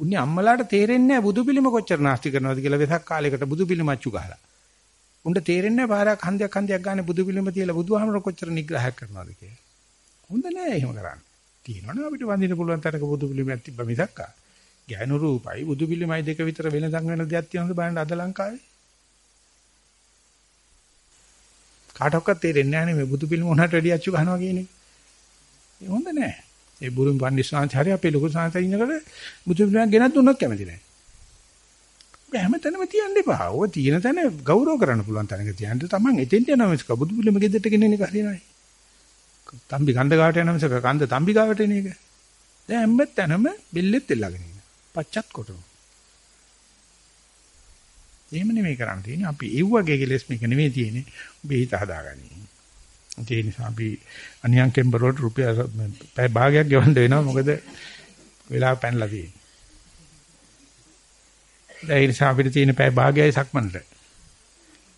උන්නේ අම්මලාට තේරෙන්නේ නැහැ බුදු පිළිම කොච්චර නාස්ති කරනවද කියලා වෙසක් කාලයකට බුදු පිළිම අච්චු ගහලා. උන්ට තේරෙන්නේ නැහැ පාරක් හන්දියක් හන්දියක් ගන්න බුදු පිළිම තියලා බුදුහාමර කොච්චර නිග්‍රහයක් කරනවද කියලා. හොඳ නෑ එහෙම කරන්න. තියෙනවනේ අපිට වඳින්න පුළුවන් තරක බුදු පිළිමයක් තිබ්බ මිසක් ආ. ගැහණු රූපයි බුදු පිළිමයි දෙක විතර වෙනදන් වෙන දෙයක් තියෙනවද බලන්න අද ලංකාවේ. කාටවත් තේරෙන්නේ නැහැ මේ බුදු පිළිම උනට වැඩි අච්චු ගන්නවා කියන එක. ඒ හොඳ නෑ. ඒ බුරුම් පන්දිස්වාංශ හරි අපේ ලොකු සංසය ඉන්නකොට බුදු පිළිමයක් ගෙනත් දුන්නොත් කැමති නෑ. හැමතැනම තියන්න එපා. ඔය තියෙන තැන ගෞරව කරන්න පුළුවන් තැනක තියන්න. Taman එතෙන්ට යනවා මිසක බුදු පිළිම ගෙදරට ගෙනෙන එක හරියනයි. තම්බි කන්ද ගාවට යනවා මිසක කන්ද තම්බි ගාවට එන එක. දැන් හැමතැනම බෙල්ලෙත් එල්ලගෙන ඉන්න. පච්චත් කොටන. එහෙම නෙමෙයි කරන්න තියෙන්නේ. අපි ඒ වගේ කෙලස් මේක නෙමෙයි තියෙන්නේ. ඔබේ හිත හදාගන්න. ඒ නිසා අපි අනියම් කෙම්බරෝට රුපියල් පැය භාගයක් ගෙවන්න වෙනවා. මොකද වෙලාව පැනලා තියෙන්නේ. ඒ නිසා අපිට තියෙන පැය භාගයයි සක්මනට.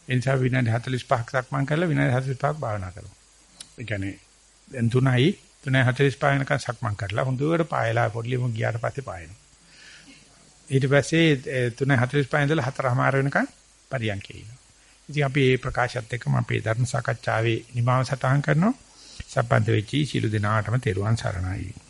ඒ නිසා විනාඩි 45ක් සක්මන් කරලා විනාඩි 45ක් භාවනා කරමු. ඒ කියන්නේ දැන් 3යි 3:45 වෙනකන් සක්මන් කරලා හොඳට පායලා පොඩ්ලියම ගියාට පස්සේ පායනවා. ඊට පස්සේ 3:45 ඉඳලා 4:00 වෙනකන් පරියන්කේ ඉන්නවා. ඉතින් අපි මේ ප්‍රකාශයත් එක්කම අපේ ධර්ම සාකච්ඡාවේ නිමාව සටහන් කරනවා. සම්බන්ධ වෙච්චි සියලු දෙනාටම තෙරුවන් සරණයි.